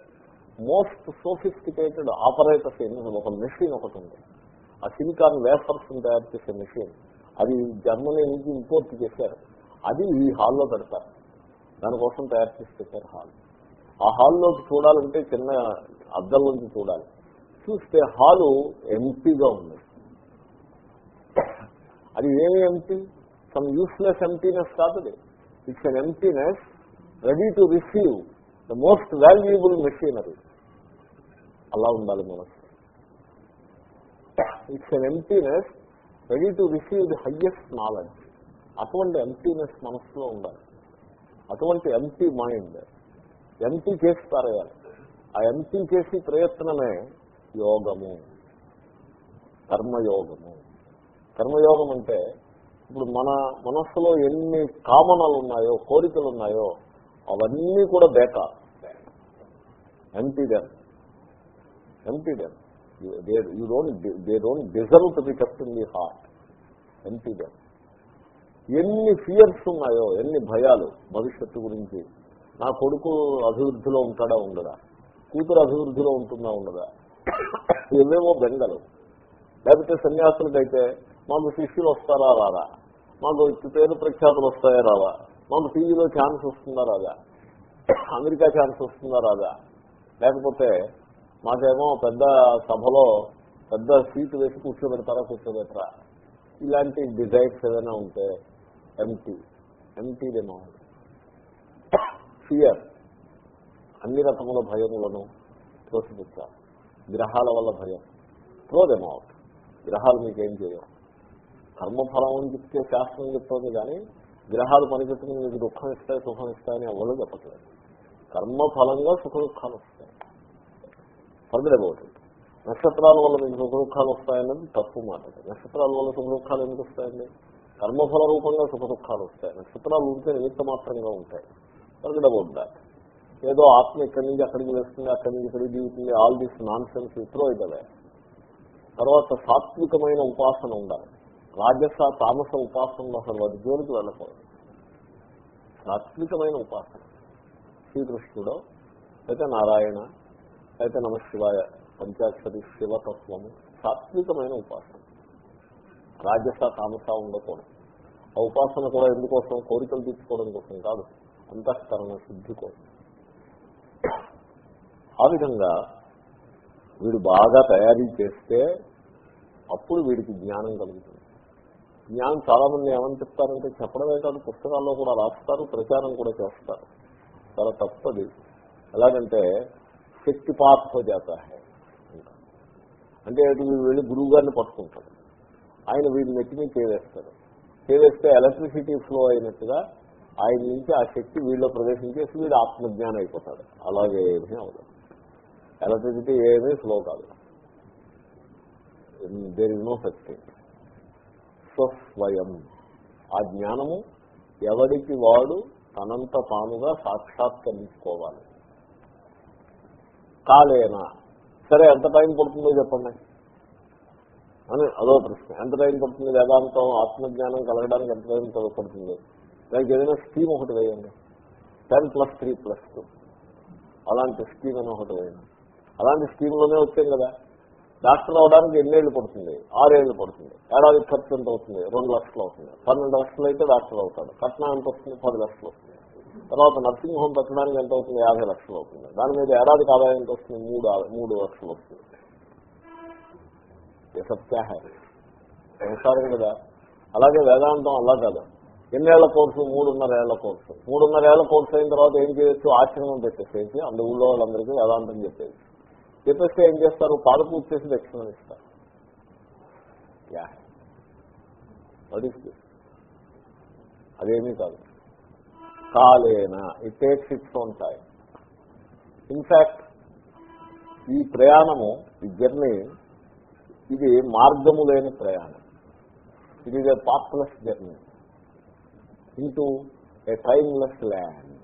మోస్ట్ సోఫిస్టికేటెడ్ ఆపరేటర్స్ ఒక మెషిన్ ఒకటి ఉంది. ఆ సిలికాన్ వేఫర్స్ తయారు చేసే మెషిన్ అది జర్మనీ నుంచి ఇంపోర్ట్ చేశారు. అది ఈ హాల్లో పెడతారు. దానికోసం తయారు చేసి పెట్టారు హాల్. ఆ హాల్లోకి చూడాలంటే చిన్న అద్దం నుంచి చూడాలి. చూస్తే హాలు ఎంపీగా ఉంది. అది ఏమి ఎంపీ? సమ్ యూస్లెస్ ఎంపీనెస్ కాదు it's an emptiness ready to receive the most valuable machinery అలా ఉండాలి మనసు. It's an emptiness ready to receive the highest knowledge అటువంటి ఎంపీనెస్ మనసులో ఉండాలి. అటువంటి ఎంపీ మైండ్ ఎంపీ చేసి పారేయాలి. ఆ ఎంపీ చేసి ప్రయత్నమే యోగము. కర్మయోగము. కర్మయోగం అంటే ఇప్పుడు మన మనస్సులో ఎన్ని కామనలు ఉన్నాయో కోరికలు ఉన్నాయో అవన్నీ కూడా బేక empty then empty then you don't they don't deserve to be kept in the heart. Empty then ఎన్ని ఫియర్స్ ఉన్నాయో ఎన్ని భయాలు భవిష్యత్తు గురించి నా కొడుకు అభివృద్ధిలో ఉంటాడా ఉండదా? కూతురు అభివృద్ధిలో ఉంటుందా ఉండదా? ఏవేవో బెంగలు. లేకపోతే సన్యాసులకైతే మాకు శిష్యులు వస్తారా రారా మాకు పేరు ప్రఖ్యాతులు వస్తాయా రావా మాకు టీవీలో ఛాన్స్ వస్తుందా రాదా? అమెరికా ఛాన్స్ వస్తుందా రాదా? లేకపోతే మాకేమో పెద్ద సభలో పెద్ద సీటు వేసి కూర్చోబెడతారా కూర్చోబెట్టరా ఇలాంటి డిజైర్స్ ఏదైనా ఉంటే ఎంటీ ఎంటీదేమో ఫియర్. అన్ని రకముల భయములను త్రోసిపుచ్చారు. గ్రహాల వల్ల భయం. త్రోదేమో అవుట్ గ్రహాలు మీకేం చేయవు. కర్మఫలం అని చెప్తే శాస్త్రం చెప్తోంది కానీ గ్రహాలు పనిపెట్టుకుని మీకు దుఃఖం ఇస్తాయి సుఖం ఇస్తాయని ఎవరు చెప్పట్లేదు. కర్మఫలంగా సుఖ దుఃఖాలు వస్తాయి. ఫర్దర్ అబౌట్ ఇట్ నక్షత్రాల వల్ల మీకు సుఖ దుఃఖాలు వస్తాయన్నది తప్పు మాట. నక్షత్రాల వల్ల సుఖ దుఃఖాలు ఎందుకు వస్తాయండి? కర్మఫల రూపంగా సుఖ దుఃఖాలు వస్తాయి. నక్షత్రాలు ఉంటే నిమిత్త మాత్రంగా ఉంటాయి. ఫర్దర్ దాట్ ఏదో ఆత్మ ఇక్కడి నుంచి అక్కడికి వేస్తుంది అక్కడి నుంచి ఇక్కడికి దిగుతుంది ఆల్ దిస్ నాన్ సెన్స్ ఇత్రో ఇదవే తర్వాత సాత్వికమైన ఉపాసన ఉండాలి. రాజస తామస ఉపాసన అసలు వాటి జోలికి వెళ్ళకూడదు. సాత్వికమైన ఉపాసన. శ్రీకృష్ణుడు అయితే నారాయణ అయితే నమశివాయ పంచాక్షరి శివతత్వము సాత్వికమైన ఉపాసన. రాజస తామస ఉండకూడదు. ఆ ఉపాసన కూడా ఎందుకోసం? కోరికలు తీర్చుకోవడం కోసం కాదు. అంతఃకరణ శుద్ధి కోసం. ఆ విధంగా వీడు బాగా తయారీ చేస్తే అప్పుడు వీడికి జ్ఞానం కలుగుతుంది. జ్ఞానం చాలా మంది ఏమని చెప్తారంటే చెప్పడమే కాదు పుస్తకాల్లో కూడా రాస్తారు ప్రచారం కూడా చేస్తారు. చాలా తప్పది. ఎలాగంటే శక్తి పాత్ర అంటే వీడు వెళ్ళి గురువు గారిని పట్టుకుంటాడు. ఆయన వీడి నెత్తి చేవేస్తాడు చేవేస్తే ఎలక్ట్రిసిటీ ఫ్లో అయినట్టుగా ఆయన నుంచి ఆ శక్తి వీళ్ళు ప్రవేశించేసి వీడు ఆత్మజ్ఞానం అయిపోతాడు. అలాగే ఏమీ అవదు ఎలక్ట్రిసిటీ ఏమీ స్లో కాదు. There is no such thing స్వస్వయం. ఆ జ్ఞానము ఎవడికి వాడు తనంత తానుగా సాక్షాత్కరించుకోవాలి. కాలేనా? సరే ఎంత టైం పడుతుందో చెప్పండి. అని అదో ప్రశ్న. ఎంత టైం పడుతుంది వేదాంతం? ఆత్మజ్ఞానం కలగడానికి ఎంత టైం పడుతుంది? దానికి ఏదైనా స్కీమ్ ఒకటి వేయండి. Ten plus three plus two. అలాంటి స్కీమ్ అని ఒకటి వేయండి. అలాంటి స్కీమ్లోనే వచ్చాం కదా. డాక్టర్ అవడానికి ఎన్నేళ్ళు పడుతుంది? ఆరేళ్ళు పడుతుంది. ఏడాది ఖర్చు ఎంత అవుతుంది? రెండు లక్షలు అవుతుంది. పన్నెండు లక్షలు అయితే డాక్టర్ అవుతాడు. కట్నం ఎంత వస్తుంది? పది లక్షలు వస్తుంది. తర్వాత నర్సింగ్ హోమ్ పెట్టడానికి ఎంత అవుతుంది? యాభై లక్షలు అవుతుంది. దాని మీద ఏడాదికి ఆదాయం ఎంత వస్తుంది? మూడు మూడు లక్షలు వస్తుంది. సత్యాహార? సంసారం కదా? అలాగే వేదాంతం అలా కాదు. ఎన్నేళ్ళ కోర్సు? మూడున్నర ఏళ్ళ కోర్సు. మూడున్నర ఏళ్ళ కోర్సు అయిన తర్వాత ఏం చేయొచ్చు? ఆశ్రమం పెట్టేసేసి అందు ఊళ్ళో వాళ్ళందరికీ వేదాంతం చెప్పేసి. చెప్పేస్తే ఏం చేస్తారు? పాద పూజ చేసి దక్షిణ ఇస్తారు. అదేమీ కాదు. కాలేనా? It takes its own time in fact ఈ ప్రయాణము ఈ జర్నీ ఇది మార్గము లేని ప్రయాణం. ఇది is pathless journey into a timeless land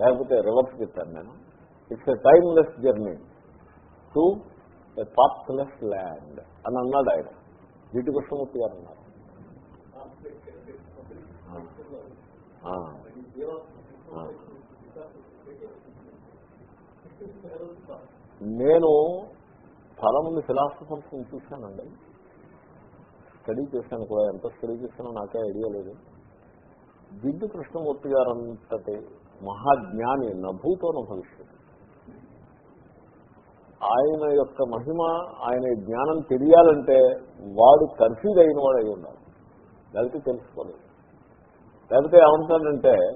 లేకపోతే రివర్స్ చెప్తాను నేను. It's a timeless journey to a pathless land అని అన్నాడు ఆయన. వీటి కృష్ణమూర్తి గారు అన్నారు నేను చాలా మంది ఫిలాసఫర్స్ చూశానండి. స్టడీ చేశాను కూడా. ఎంత స్టడీ చేశానో నాకే ఐడియా లేదు. జిడ్డు కృష్ణమూర్తి గారు అంతటి మహాజ్ఞాని నభూతోన భవిష్యత్. ఆయన యొక్క మహిమ ఆయన జ్ఞానం తెలియాలంటే వాడు కన్ఫ్యూజ్ అయిన వాడు అయి ఉండాలి. లేకపోతే తెలుసుకోలేదు. లేకపోతే ఏమంటాడంటే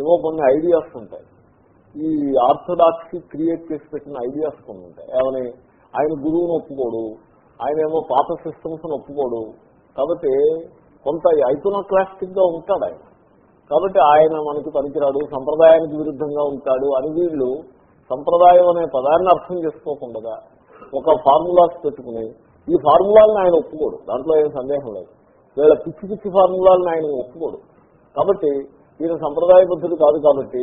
ఏవో కొన్ని ఐడియాస్ ఉంటాయి. ఈ ఆర్థోడాక్సీ క్రియేట్ చేసి పెట్టిన ఐడియాస్ కొన్ని ఉంటాయి. ఏమని? ఆయన గురువును ఒప్పుకోడు. ఆయన ఏమో పాత సిస్టమ్స్ని ఒప్పుకోడు. కాబట్టి కొంత ఐకోనోక్లాస్టిక్గా ఉంటాడు ఆయన. కాబట్టి ఆయన మనకి పనికిరాడు సంప్రదాయానికి విరుద్ధంగా ఉంటాడు అని వీళ్ళు సంప్రదాయం అనే పదాన్ని అర్థం చేసుకోకుండా ఒక ఫార్ములాస్ పెట్టుకుని ఈ ఫార్ములాలను ఆయన ఒప్పుకోడు. దాంట్లో ఏం సందేహం లేదు. వీళ్ళ పిచ్చి పిచ్చి ఫార్ములాలను ఆయన ఒప్పుకోడు. కాబట్టి ఈయన సంప్రదాయబద్ధుడు కాదు కాబట్టి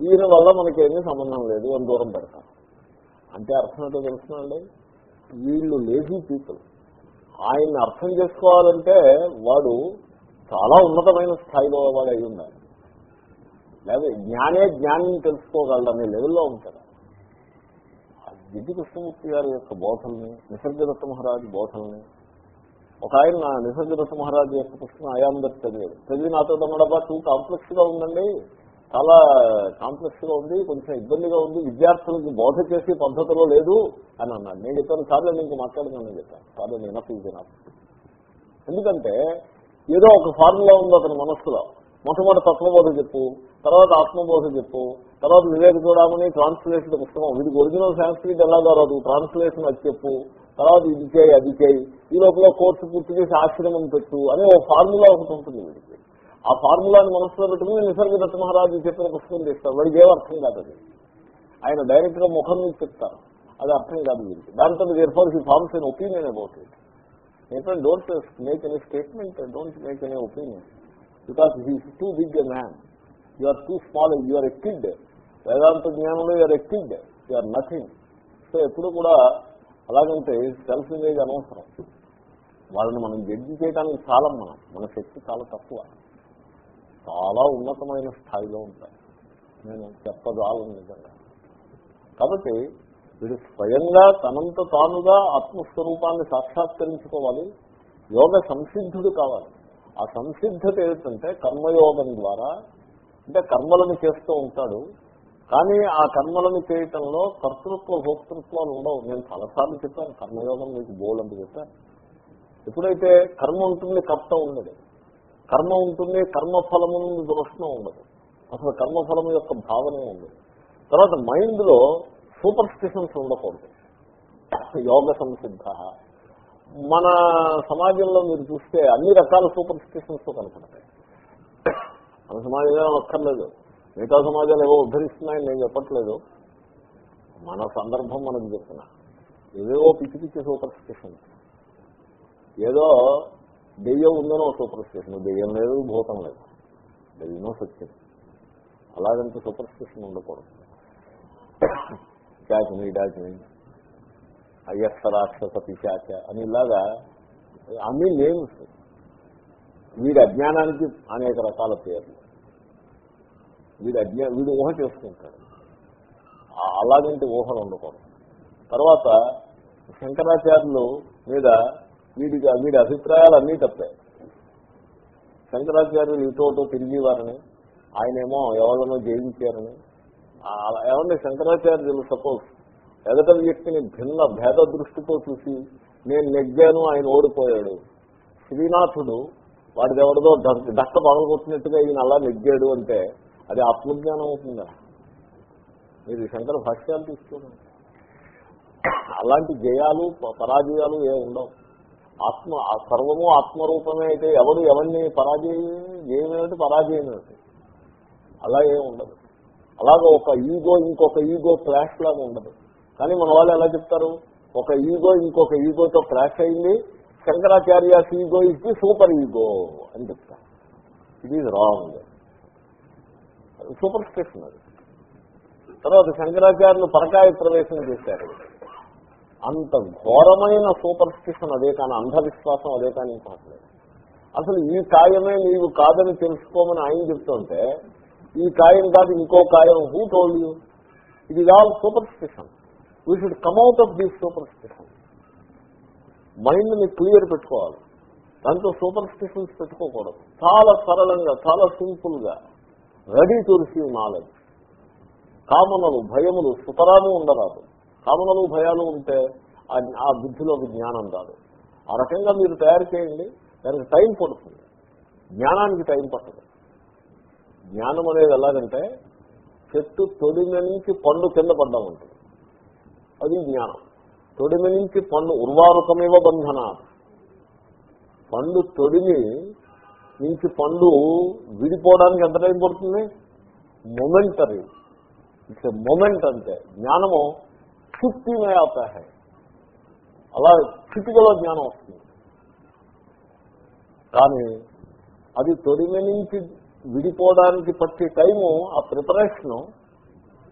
ఈయన వల్ల మనకేమీ సంబంధం లేదు అని దూరం పెడతాం అంటే అర్థం ఏంటో తెలుసునండి వీళ్ళు లేజీ పీపుల్. ఆయన్ని అర్థం చేసుకోవాలంటే వాడు చాలా ఉన్నతమైన స్థాయిలో వాడు అయి ఉండాలి లేదా జ్ఞానే జ్ఞానం తెలుసుకోగలడనే లెవెల్లో ఉంటాడు. జిడ్డు కృష్ణమూర్తి గారి యొక్క బోధల్ని నిసర్గదత్త మహారాజు బోధల్ని ఒక ఆయన నా నిసర్గదత్త మహారాజు యొక్క పుస్తకం అయాందర్ చదివాడు. చదివి నాతో తమ్మడబ్బా టూ కాంప్లెక్స్గా ఉందండి. చాలా కాంప్లెక్స్గా ఉంది కొంచెం ఇబ్బందిగా ఉంది విద్యార్థులకు బోధ చేసే పద్ధతిలో లేదు అని అన్నాడు. నేను చెప్పాను సార్లు నీకు మాట్లాడుతున్నాను చెప్పాను. సార్లు నేను ఫీజు ఎందుకంటే ఏదో ఒక ఫార్ములా ఉంది అతని మనస్సులో. మొట్టమొదటి తత్వబోధ చెప్పు తర్వాత ఆత్మబోధ చెప్పు తర్వాత వివేక చూడమని ట్రాన్స్లేషన్ పుస్తకం. వీడికి ఒరిజినల్ సాంస్క్రిట్ ఎలాగో రాదు ట్రాన్స్లేషన్ అది చెప్పు తర్వాత ఇది చేయి అది చేయి. ఈ లోపల కోర్సు పూర్తి చేసి ఆశ్రమం పెట్టు అనే ఒక ఫార్ములా ఒకటి ఉంటుంది వీడికి. ఆ ఫార్ములాని మనసులో పెట్టుకుని నిసర్గ దత్త మహారాజు చెప్పిన పుస్తకం తీస్తారు వాడికి ఏం అర్థం కాదు అది. ఆయన డైరెక్ట్గా ముఖం నుంచి చెప్తారు. అది అర్థం కాదు వీరికి దాంతో therefore he forms opinion about it నేను don't make any statement don't make any opinion because he too big a man you are too small you are a kid వేదాంత జ్ఞానంలో you're a kid kid you are nothing so ఎప్పుడు కూడా అలాగంటే self image అనవసరం. వాళ్ళని మనం judge చేయడానికి చాలా మనం. మన శక్తి చాలా తక్కువ. చాలా ఉన్నతమైన స్థాయిలో ఉంటాయి నేను చెప్పదాలను నిజంగా. కాబట్టి వీడు స్వయంగా తనంత తానుగా ఆత్మస్వరూపాన్ని సాక్షాత్కరించుకోవాలి. యోగ సంసిద్ధుడు కావాలి. ఆ సంసిద్ధత ఏమిటంటే కర్మయోగం ద్వారా అంటే కర్మలను చేస్తూ ఉంటాడు. కానీ ఆ కర్మలను చేయటంలో కర్తృత్వ భోక్తృత్వాలు ఉండవు. నేను చాలాసార్లు చెప్పాను కర్మయోగం మీకు బోల్ అని చెప్పాను ఎప్పుడైతే కర్మ ఉంటుంది కర్త ఉండదు. కర్మ ఉంటుంది కర్మఫలము నుండి దృష్టం ఉండదు. అసలు కర్మఫలం యొక్క భావనే ఉండదు. తర్వాత మైండ్లో సూపర్ స్టిషన్స్ ఉండకూడదు. యోగ సంసిద్ధ. మన సమాజంలో మీరు చూస్తే అన్ని రకాల సూపర్ స్టిషన్స్ కనపడతాయి. మన సమాజంలో అక్కర్లేదు. మిగతా సమాజాలు ఏవో ఉద్ధరిస్తున్నాయని నేను చెప్పట్లేదు. మన సందర్భం మనకు చెప్పిన. ఏవేవో పిచ్చి పిచ్చి సూపర్ స్టిషన్స్ ఏదో దెయ్యం ఉందనో సూపర్ స్టిషన్ దెయ్యం లేదు భూతం లేదు. దెయ్యమో సత్యం. అలాగంటే సూపర్ స్టిషన్ ఉండకూడదు. చాచిని డాచిని అయ్యస్త రాక్షస పిశాచ అని ఇలాగా అన్ని నేమ్స్ వీడి అజ్ఞానానికి అనేక రకాల పేర్లు. వీడి అజ్ఞా వీడు ఊహ చేసుకుంటాడు. అలాగంటే అలాగంటి ఊహలు ఉండకూడదు. తర్వాత శంకరాచార్యులు మీద వీడికి వీడి అభిప్రాయాలు అన్నీ తప్పాయి శంకరాచార్యులు ఇటోటో తిరిగేవారని ఆయనేమో ఎవరినో జయించారని ఏమండి అలా శంకరాచార్యులు సపోజ్ ఎదట వ్యక్తిని భిన్న భేద దృష్టితో చూసి నేను నెగ్గాను ఆయన ఓడిపోయాడు. శ్రీనాథుడు వాడిది ఎవరిదో డ- పగలగొట్టినట్టుగా ఈయన అలా నెగ్గాడు అంటే అది ఆత్మజ్ఞానం అవుతుందా? మీరు శంకర భాష్యాలు తీసుకోండి. అలాంటి జయాలు పరాజయాలు ఏ ఉండవు. ఆత్మ ఆ సర్వము ఆత్మరూపమే అయితే ఎవరు ఎవరిని పరాజయం జయమేమిటి? పరాజయం అలా ఏం ఉండదు. అలాగే ఒక ఈగో ఇంకొక ఈగో క్లాష్ లాగా ఉండదు. కానీ మన వాళ్ళు ఎలా చెప్తారు? ఒక ఈగో ఇంకొక ఈగోతో క్లాష్ అయింది. శంకరాచార్యాస్ ఈగో ఇది సూపర్ ఈగో అని చెప్తారు. It is wrong superstition అది తర్వాత శంకరాచార్యులు పరకాయ ప్రవేశం చేశారు. అంత ఘోరమైన సూపర్ స్టిషన్ అదే కానీ అంధవిశ్వాసం అదే కానీ ఇంకోట్లేదు అసలు ఈ కాయమే నీవు కాదని తెలుసుకోమని ఆయన చెప్తుంటే ఈ కాయం కాదు ఇంకో కాయం. Who told you it is all superstition we should come out of these superstition మైండ్ని క్లియర్ పెట్టుకోవాలి. దాంతో సూపర్ స్టిషన్స్ పెట్టుకోకూడదు. చాలా సరళంగా చాలా సింపుల్గా రెడీ టు రిసీవ్ నాలెడ్జ్. కామనలు భయములు సుతరాము ఉండరాదు. కామనలు భయాలు ఉంటే ఆ- ఆ బుద్ధిలోకి జ్ఞానం రాదు. ఆ రకంగా మీరు తయారు చేయండి. దానికి టైం పడుతుంది. జ్ఞానానికి టైం పట్టదు. జ్ఞానం అనేది ఎలాగంటే చెట్టు తొడిమ నుంచి పండు కింద పడ్డా ఉంటుంది అది జ్ఞానం. తొడిమ నుంచి పండు ఉర్వారుకమేవ బంధన పండు తొడిమి నుంచి పండు విడిపోవడానికి ఎంత టైం పడుతుంది? మొమెంటరీ ఇట్స్ మొమెంట్ అంతే జ్ఞానము క్షిప్తిమే అవుతా హై అలా క్షితికలో జ్ఞానం వస్తుంది. కానీ అది తొడిమి నుంచి విడిపోవడానికి పట్టే టైము ఆ ప్రిపరేషను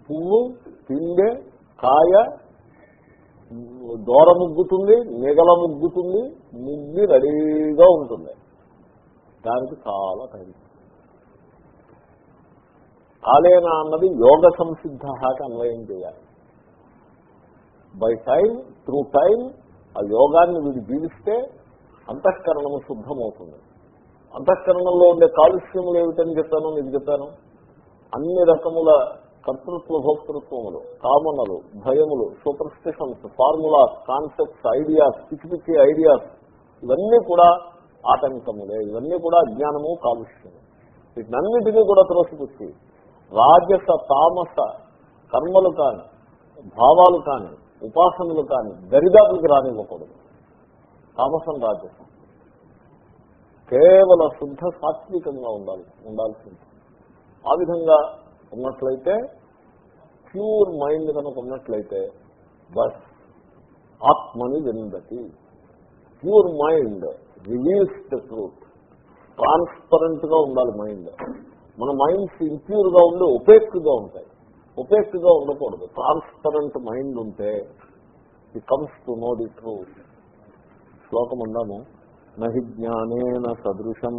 పువ్వు పిండె కాయ దూర ముగ్గుతుంది నిగల ముగ్గుతుంది ముగ్గి రెడీగా ఉంటుంది. దానికి చాలా టైం. కాలేన అన్నది యోగ సంసిద్ధకి అన్వయం చేయాలి. బై టైం త్రూ టైం ఆ యోగాన్ని వీడు జీవిస్తే అంతఃకరణము శుద్ధమవుతుంది. అంతఃకరణంలో ఉండే కాలుష్యములు ఏమిటని చెప్పాను మీకు చెప్పాను. అన్ని రకముల కర్తృత్వ భోక్తృత్వములు కామనలు భయములు సూపర్స్టిషన్స్ ఫార్ములాస్ కాన్సెప్ట్స్ ఐడియాస్ పిచ్చి పిచ్చి ఐడియాస్ ఇవన్నీ కూడా ఆటంకములే. ఇవన్నీ కూడా అజ్ఞానము కాలుష్యము. వీటినన్నిటినీ కూడా త్రోసిపుచ్చి రాజస తామస కర్మలు కాని భావాలు కాని ఉపాసనలు కాని దరిదాపులకు రానివ్వకూడదు. తామసం రాజసం. కేవల శుద్ధ సాత్వికంగా ఉండాలి ఉండాల్సింది. ఆ విధంగా ఉన్నట్లయితే ప్యూర్ మైండ్ కనుక ఉన్నట్లయితే బస్ ఆత్మని విందతి. Pure mind release the truth. ట్రాన్స్పరెంట్గా ఉండాలి మైండ్. మన మైండ్స్ ఇంప్యూర్గా ఉండి ఒపేక్గా ఉంటాయి. ఒపేక్గా ఉండకూడదు. ట్రాన్స్పరెంట్ మైండ్ ఉంటే it comes to know the truth శ్లోకం ఉందాము నహి జ్ఞానేన సదృశం.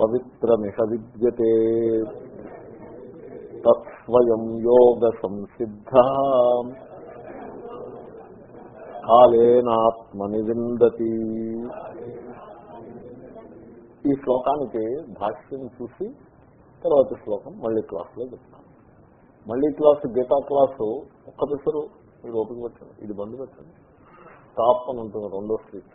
పవిత్రమిష విద్యతే. తత్స్వయం యోగ సంసిద్ధ కాలేనాత్మని విందతి. ఈ శ్లోకానికి భాష్యం చూసి తర్వాత శ్లోకం మళ్ళీ క్లాసులో చెప్తాను మళ్ళీ క్లాసు గీతా క్లాసు ఒక్క దశరు మీరు ఓపిక పెట్టండి ఇది బంద్ పెట్టండి టాప్ అని ఉంటుంది రెండో స్ట్రీట్.